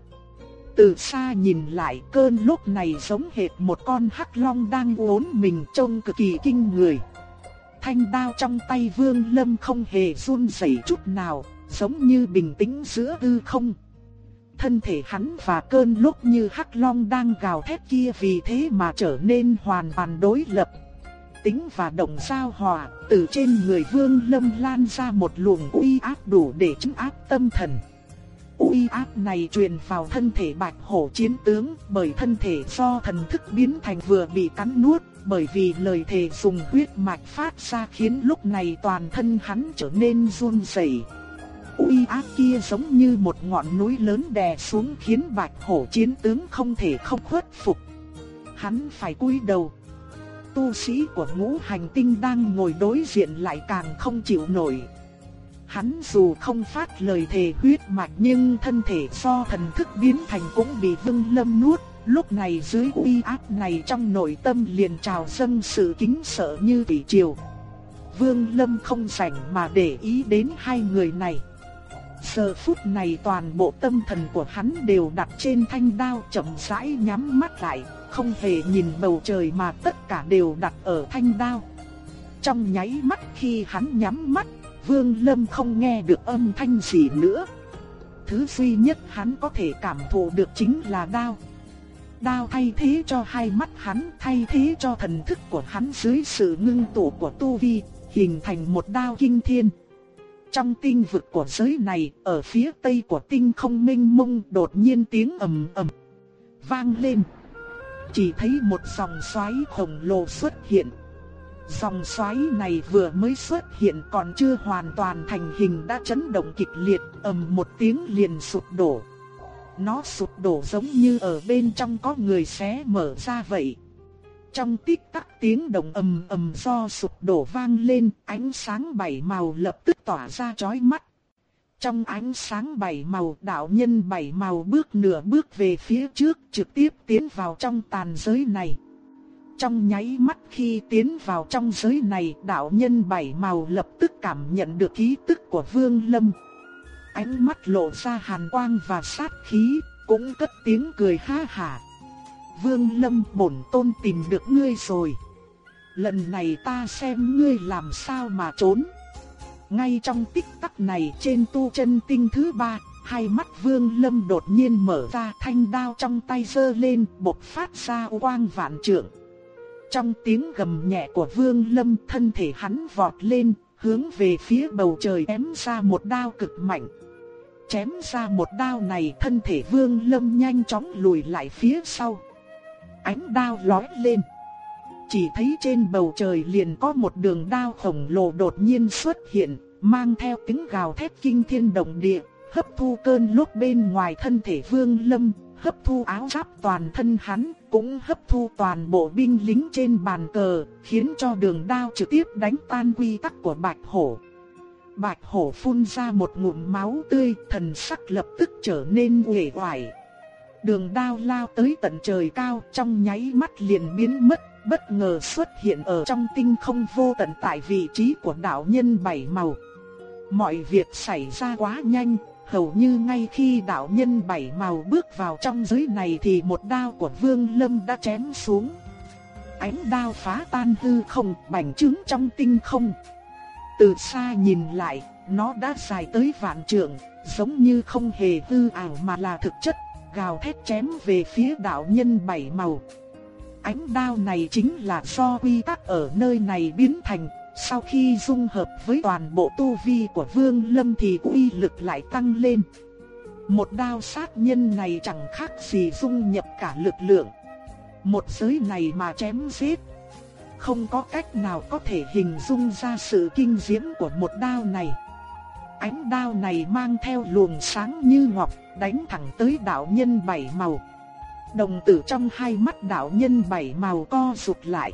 từ xa nhìn lại cơn lúc này giống hệt một con hắc long đang uốn mình trông cực kỳ kinh người. Thanh đao trong tay vương lâm không hề run rẩy chút nào, giống như bình tĩnh giữa hư không. Thân thể hắn và cơn lúc như hắc long đang gào thét kia vì thế mà trở nên hoàn toàn đối lập. Tính và động giao hòa, từ trên người vương lâm lan ra một luồng uy áp đủ để chứng áp tâm thần uy áp này truyền vào thân thể bạch hổ chiến tướng bởi thân thể do thần thức biến thành vừa bị cắn nuốt bởi vì lời thề dùng huyết mạch phát ra khiến lúc này toàn thân hắn trở nên run rẩy. Uy áp kia giống như một ngọn núi lớn đè xuống khiến bạch hổ chiến tướng không thể không khuất phục. Hắn phải cúi đầu. Tu sĩ của ngũ hành tinh đang ngồi đối diện lại càng không chịu nổi, Hắn dù không phát lời thề huyết mạch nhưng thân thể do thần thức biến thành cũng bị Vương Lâm nuốt. Lúc này dưới uy áp này trong nội tâm liền trào dâng sự kính sợ như thủy triều. Vương Lâm không rảnh mà để ý đến hai người này. Giờ phút này toàn bộ tâm thần của hắn đều đặt trên thanh đao chậm rãi nhắm mắt lại, không hề nhìn bầu trời mà tất cả đều đặt ở thanh đao. Trong nháy mắt khi hắn nhắm mắt, Vương Lâm không nghe được âm thanh gì nữa. Thứ duy nhất hắn có thể cảm thụ được chính là đao. Đao thay thế cho hai mắt hắn, thay thế cho thần thức của hắn dưới sự ngưng tụ của tu vi, hình thành một đao kinh thiên. Trong tinh vực của giới này, ở phía tây của tinh không minh mông đột nhiên tiếng ầm ầm vang lên. Chỉ thấy một dòng xoáy khổng lồ xuất hiện. Dòng xoáy này vừa mới xuất hiện còn chưa hoàn toàn thành hình đã chấn động kịch liệt, ầm một tiếng liền sụp đổ. Nó sụp đổ giống như ở bên trong có người xé mở ra vậy. Trong tích tắc tiếng động ầm ầm do sụp đổ vang lên, ánh sáng bảy màu lập tức tỏa ra chói mắt. Trong ánh sáng bảy màu, đạo nhân bảy màu bước nửa bước về phía trước, trực tiếp tiến vào trong tàn giới này. Trong nháy mắt khi tiến vào trong giới này, đạo nhân bảy màu lập tức cảm nhận được khí tức của Vương Lâm. Ánh mắt lộ ra hàn quang và sát khí, cũng cất tiếng cười ha hả. Vương Lâm bổn tôn tìm được ngươi rồi. Lần này ta xem ngươi làm sao mà trốn. Ngay trong tích tắc này trên tu chân tinh thứ ba, hai mắt Vương Lâm đột nhiên mở ra thanh đao trong tay giơ lên, bộc phát ra quang vạn trượng. Trong tiếng gầm nhẹ của Vương Lâm thân thể hắn vọt lên, hướng về phía bầu trời ém ra một đao cực mạnh. Chém ra một đao này thân thể Vương Lâm nhanh chóng lùi lại phía sau. Ánh đao lói lên. chỉ thấy trên bầu trời liền có một đường đao khổng lồ đột nhiên xuất hiện, mang theo tiếng gào thét kinh thiên động địa, hấp thu cơn lốc bên ngoài thân thể Vương Lâm, hấp thu áo giáp toàn thân hắn, cũng hấp thu toàn bộ binh lính trên bàn cờ, khiến cho đường đao trực tiếp đánh tan quy tắc của Bạch Hổ. Bạch Hổ phun ra một ngụm máu tươi, thần sắc lập tức trở nên uể oải. Đường đao lao tới tận trời cao, trong nháy mắt liền biến mất, bất ngờ xuất hiện ở trong tinh không vô tận tại vị trí của đạo nhân bảy màu. Mọi việc xảy ra quá nhanh, hầu như ngay khi đạo nhân bảy màu bước vào trong giới này thì một đao của Vương Lâm đã chém xuống. Ánh đao phá tan hư không, bành trướng trong tinh không. Từ xa nhìn lại, nó đã dài tới vạn trượng, giống như không hề hư ảo mà là thực chất, gào thét chém về phía đạo nhân bảy màu. Ánh đao này chính là do quy tắc ở nơi này biến thành, sau khi dung hợp với toàn bộ tu vi của Vương Lâm thì uy lực lại tăng lên. Một đao sát nhân này chẳng khác gì dung nhập cả lực lượng. Một giới này mà chém giết. Không có cách nào có thể hình dung ra sự kinh diễm của một đao này. Ánh đao này mang theo luồng sáng như ngọc, đánh thẳng tới đạo nhân bảy màu. Đồng tử trong hai mắt đạo nhân bảy màu co rụt lại.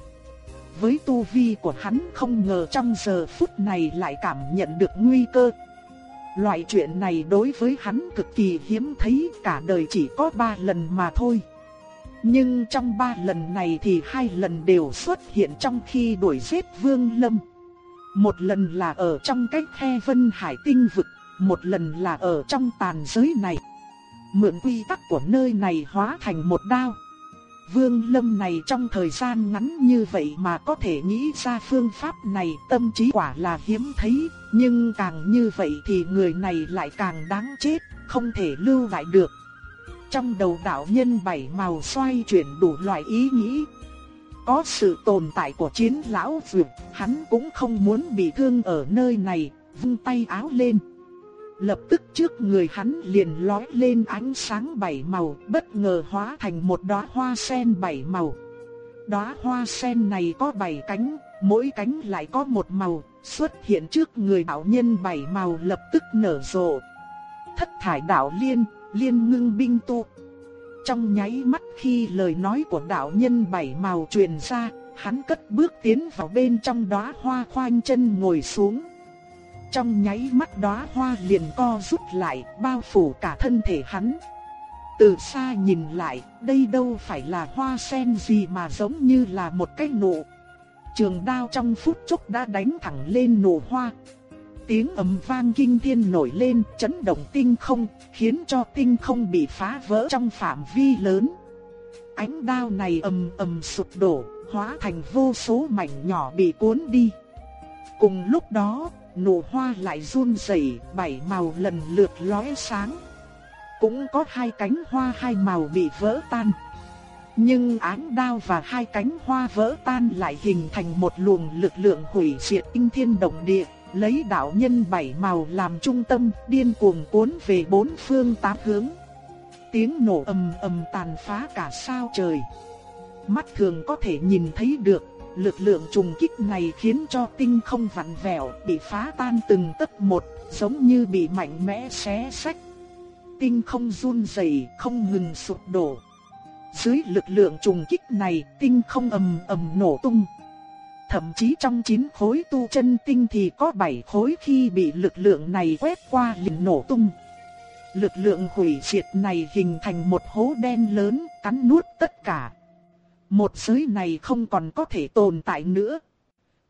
Với tu vi của hắn không ngờ trong giờ phút này lại cảm nhận được nguy cơ. Loại chuyện này đối với hắn cực kỳ hiếm thấy cả đời chỉ có ba lần mà thôi. Nhưng trong ba lần này thì hai lần đều xuất hiện trong khi đuổi giết Vương Lâm. Một lần là ở trong cái khe Vân Hải tinh vực, một lần là ở trong tàn giới này. Mượn quy tắc của nơi này hóa thành một đao. Vương Lâm này trong thời gian ngắn như vậy mà có thể nghĩ ra phương pháp này tâm trí quả là hiếm thấy, nhưng càng như vậy thì người này lại càng đáng chết, không thể lưu lại được. Trong đầu đạo nhân bảy màu xoay chuyển đủ loại ý nghĩ. Có sự tồn tại của chiến lão vượt, hắn cũng không muốn bị thương ở nơi này, vung tay áo lên. Lập tức trước người hắn liền lói lên ánh sáng bảy màu, bất ngờ hóa thành một đóa hoa sen bảy màu. Đóa hoa sen này có bảy cánh, mỗi cánh lại có một màu, xuất hiện trước người đạo nhân bảy màu lập tức nở rộ. Thất thải đạo liên, liên ngưng binh tu. Trong nháy mắt khi lời nói của đạo nhân bảy màu truyền ra, hắn cất bước tiến vào bên trong đóa hoa khoanh chân ngồi xuống. Trong nháy mắt đóa hoa liền co rút lại, bao phủ cả thân thể hắn. Từ xa nhìn lại, đây đâu phải là hoa sen gì mà giống như là một cái nụ. Trường đao trong phút chốc đã đánh thẳng lên nụ hoa. Tiếng ầm vang kinh thiên nổi lên, chấn động tinh không, khiến cho tinh không bị phá vỡ trong phạm vi lớn. Ánh đao này ầm ầm sụp đổ, hóa thành vô số mảnh nhỏ bị cuốn đi. Cùng lúc đó, nụ hoa lại run rẩy, bảy màu lần lượt lóe sáng. Cũng có hai cánh hoa hai màu bị vỡ tan. Nhưng ánh đao và hai cánh hoa vỡ tan lại hình thành một luồng lực lượng hủy diệt kinh thiên động địa, lấy đạo nhân bảy màu làm trung tâm, điên cuồng cuốn về bốn phương tám hướng. Tiếng nổ ầm ầm tàn phá cả sao trời. Mắt thường có thể nhìn thấy được, lực lượng trùng kích này khiến cho tinh không vặn vẹo, bị phá tan từng tấc một, giống như bị mạnh mẽ xé sách. Tinh không run rẩy, không ngừng sụp đổ. Dưới lực lượng trùng kích này, tinh không ầm ầm nổ tung. Thậm chí trong 9 khối tu chân tinh thì có 7 khối khi bị lực lượng này quét qua liền nổ tung. Lực lượng hủy diệt này hình thành một hố đen lớn, cắn nuốt tất cả. Một giới này không còn có thể tồn tại nữa.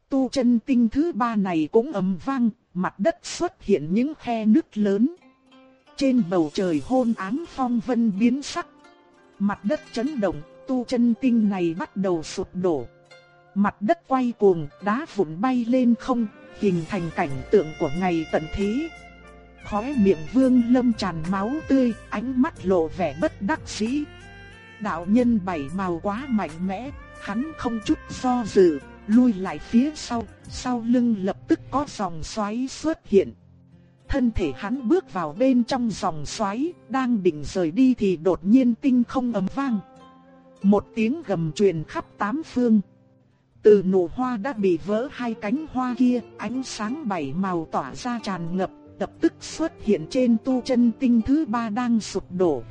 Tu chân tinh thứ ba này cũng ầm vang, mặt đất xuất hiện những khe nứt lớn. Trên bầu trời hôn ám phong vân biến sắc. Mặt đất chấn động, tu chân tinh này bắt đầu sụp đổ. Mặt đất quay cuồng, đá vụn bay lên không, hình thành cảnh tượng của ngày tận thế. Khóe miệng vương lâm tràn máu tươi, ánh mắt lộ vẻ bất đắc dĩ. Đạo nhân bảy màu quá mạnh mẽ, hắn không chút do dự, lui lại phía sau, sau lưng lập tức có dòng xoáy xuất hiện. Thân thể hắn bước vào bên trong dòng xoáy, đang định rời đi thì đột nhiên tinh không ầm vang. Một tiếng gầm truyền khắp tám phương. Từ nụ hoa đã bị vỡ hai cánh hoa kia, ánh sáng bảy màu tỏa ra tràn ngập, lập tức xuất hiện trên tu chân tinh thứ ba đang sụp đổ.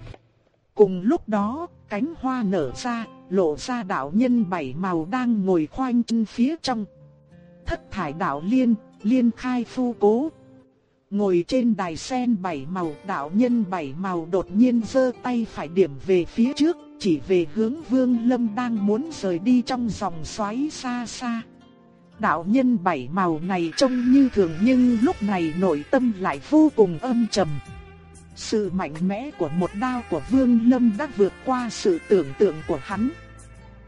Cùng lúc đó, cánh hoa nở ra, lộ ra đạo nhân bảy màu đang ngồi khoanh chân phía trong. Thất thải đạo liên, liên khai phu cố. Ngồi trên đài sen bảy màu đạo nhân bảy màu đột nhiên giơ tay phải điểm về phía trước, chỉ về hướng vương lâm đang muốn rời đi trong dòng xoáy xa xa. Đạo nhân bảy màu này trông như thường nhưng lúc này nội tâm lại vô cùng âm trầm. Sự mạnh mẽ của một đao của Vương Lâm đã vượt qua sự tưởng tượng của hắn.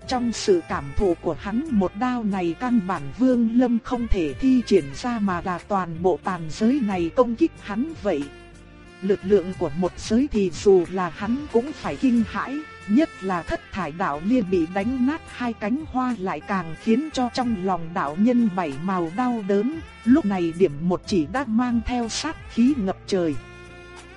Trong sự cảm thụ của hắn một đao này căn bản Vương Lâm không thể thi triển ra mà là toàn bộ tàn giới này công kích hắn vậy. Lực lượng của một giới thì dù là hắn cũng phải kinh hãi, nhất là thất thải đạo liên bị đánh nát hai cánh hoa lại càng khiến cho trong lòng đạo nhân bảy màu đau đớn, lúc này điểm một chỉ đã mang theo sát khí ngập trời.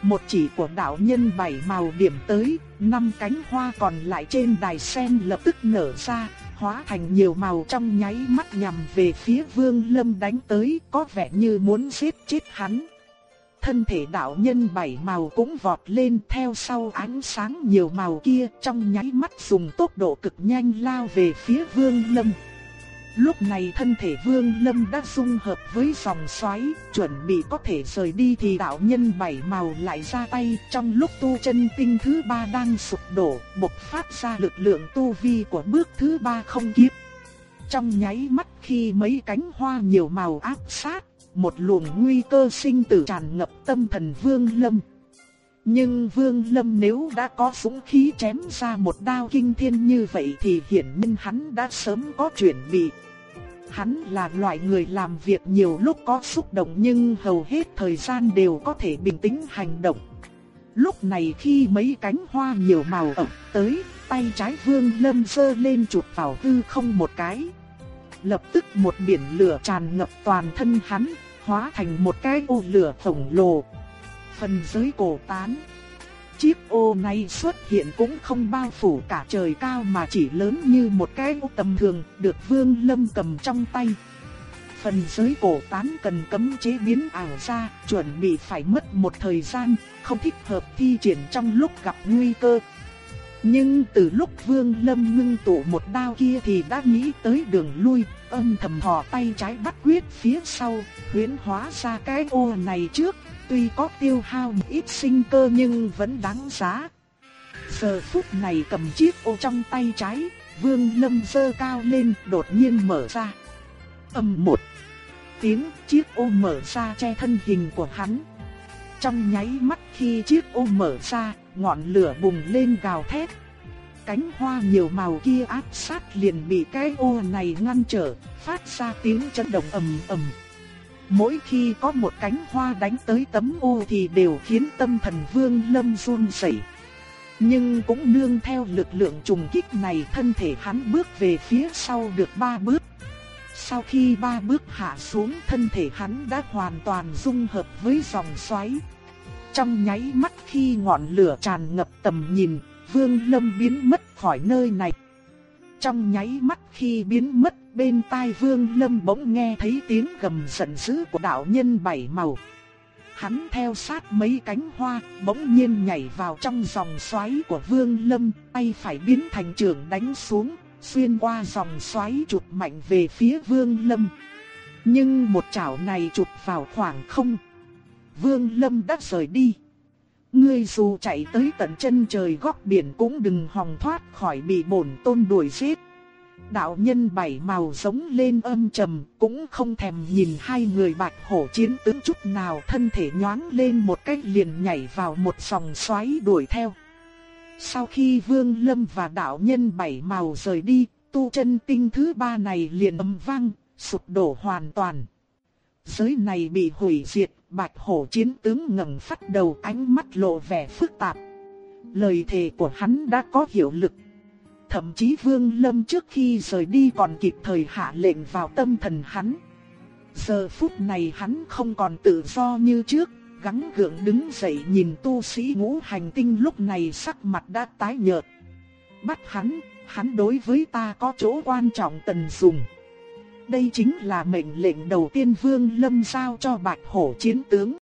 Một chỉ của đạo nhân bảy màu điểm tới, năm cánh hoa còn lại trên đài sen lập tức nở ra, hóa thành nhiều màu trong nháy mắt nhằm về phía Vương Lâm đánh tới, có vẻ như muốn giết chết hắn. Thân thể đạo nhân bảy màu cũng vọt lên theo sau ánh sáng nhiều màu kia, trong nháy mắt dùng tốc độ cực nhanh lao về phía Vương Lâm. Lúc này thân thể Vương Lâm đã dung hợp với dòng xoáy, chuẩn bị có thể rời đi thì đạo nhân bảy màu lại ra tay, trong lúc tu chân tinh thứ ba đang sụp đổ, bộc phát ra lực lượng tu vi của bước thứ ba không kiếp. Trong nháy mắt khi mấy cánh hoa nhiều màu áp sát, một luồng nguy cơ sinh tử tràn ngập tâm thần Vương Lâm. Nhưng Vương Lâm nếu đã có súng khí chém ra một đao kinh thiên như vậy thì hiển nhiên hắn đã sớm có chuẩn bị. Hắn là loại người làm việc nhiều lúc có xúc động nhưng hầu hết thời gian đều có thể bình tĩnh hành động. Lúc này khi mấy cánh hoa nhiều màu ập tới, tay trái Vương Lâm sơ lên chụp vào hư không một cái. Lập tức một biển lửa tràn ngập toàn thân hắn, hóa thành một cái ô lửa khổng lồ. Phần dưới cổ tán. Chiếc ô này xuất hiện cũng không bao phủ cả trời cao mà chỉ lớn như một cái ô tầm thường được Vương Lâm cầm trong tay. Phần dưới cổ tán cần cấm chế biến ảo ra, chuẩn bị phải mất một thời gian, không thích hợp thi triển trong lúc gặp nguy cơ. Nhưng từ lúc Vương Lâm ngưng tụ một đao kia thì đã nghĩ tới đường lui, âm thầm thò tay trái bắt quyết phía sau, huyễn hóa ra cái ô này trước, tuy có tiêu hao một ít sinh cơ nhưng vẫn đáng giá. Giờ phút này cầm chiếc ô trong tay trái, Vương Lâm sơ cao lên, đột nhiên mở ra. âm một tiếng, chiếc ô mở ra che thân hình của hắn. Trong nháy mắt khi chiếc ô mở ra, ngọn lửa bùng lên gào thét. Cánh hoa nhiều màu kia áp sát liền bị cái ô này ngăn trở, phát ra tiếng chấn động ầm ầm. Mỗi khi có một cánh hoa đánh tới tấm ô thì đều khiến tâm thần Vương Lâm run rẩy. Nhưng cũng nương theo lực lượng trùng kích này thân thể hắn bước về phía sau được ba bước. Sau khi ba bước hạ xuống thân thể hắn đã hoàn toàn dung hợp với dòng xoáy. Trong nháy mắt khi ngọn lửa tràn ngập tầm nhìn, Vương Lâm biến mất khỏi nơi này. Trong nháy mắt khi biến mất bên tai Vương Lâm bỗng nghe thấy tiếng gầm giận dữ của đạo nhân bảy màu. Hắn theo sát mấy cánh hoa, bỗng nhiên nhảy vào trong dòng xoáy của Vương Lâm, tay phải biến thành trường đánh xuống, xuyên qua dòng xoáy chụp mạnh về phía Vương Lâm. Nhưng một chảo này chụp vào khoảng không. Vương Lâm đã rời đi. Ngươi dù chạy tới tận chân trời góc biển cũng đừng hòng thoát khỏi bị bổn tôn đuổi giết. Đạo nhân bảy màu giống lên âm trầm, cũng không thèm nhìn hai người bạch hổ chiến tướng chút nào, thân thể nhoáng lên một cách liền nhảy vào một sòng xoáy đuổi theo. Sau khi Vương Lâm và đạo nhân bảy màu rời đi, tu chân tinh thứ ba này liền âm vang, sụp đổ hoàn toàn. Giới này bị hủy diệt, bạch hổ chiến tướng ngẩng phát đầu ánh mắt lộ vẻ phức tạp. Lời thề của hắn đã có hiệu lực. Thậm chí Vương Lâm trước khi rời đi còn kịp thời hạ lệnh vào tâm thần hắn. Giờ phút này hắn không còn tự do như trước, gắng gượng đứng dậy nhìn tu sĩ ngũ hành tinh lúc này sắc mặt đã tái nhợt. Bắt hắn, hắn đối với ta có chỗ quan trọng tần dùng. Đây chính là mệnh lệnh đầu tiên Vương Lâm giao cho Bạch Hổ chiến tướng.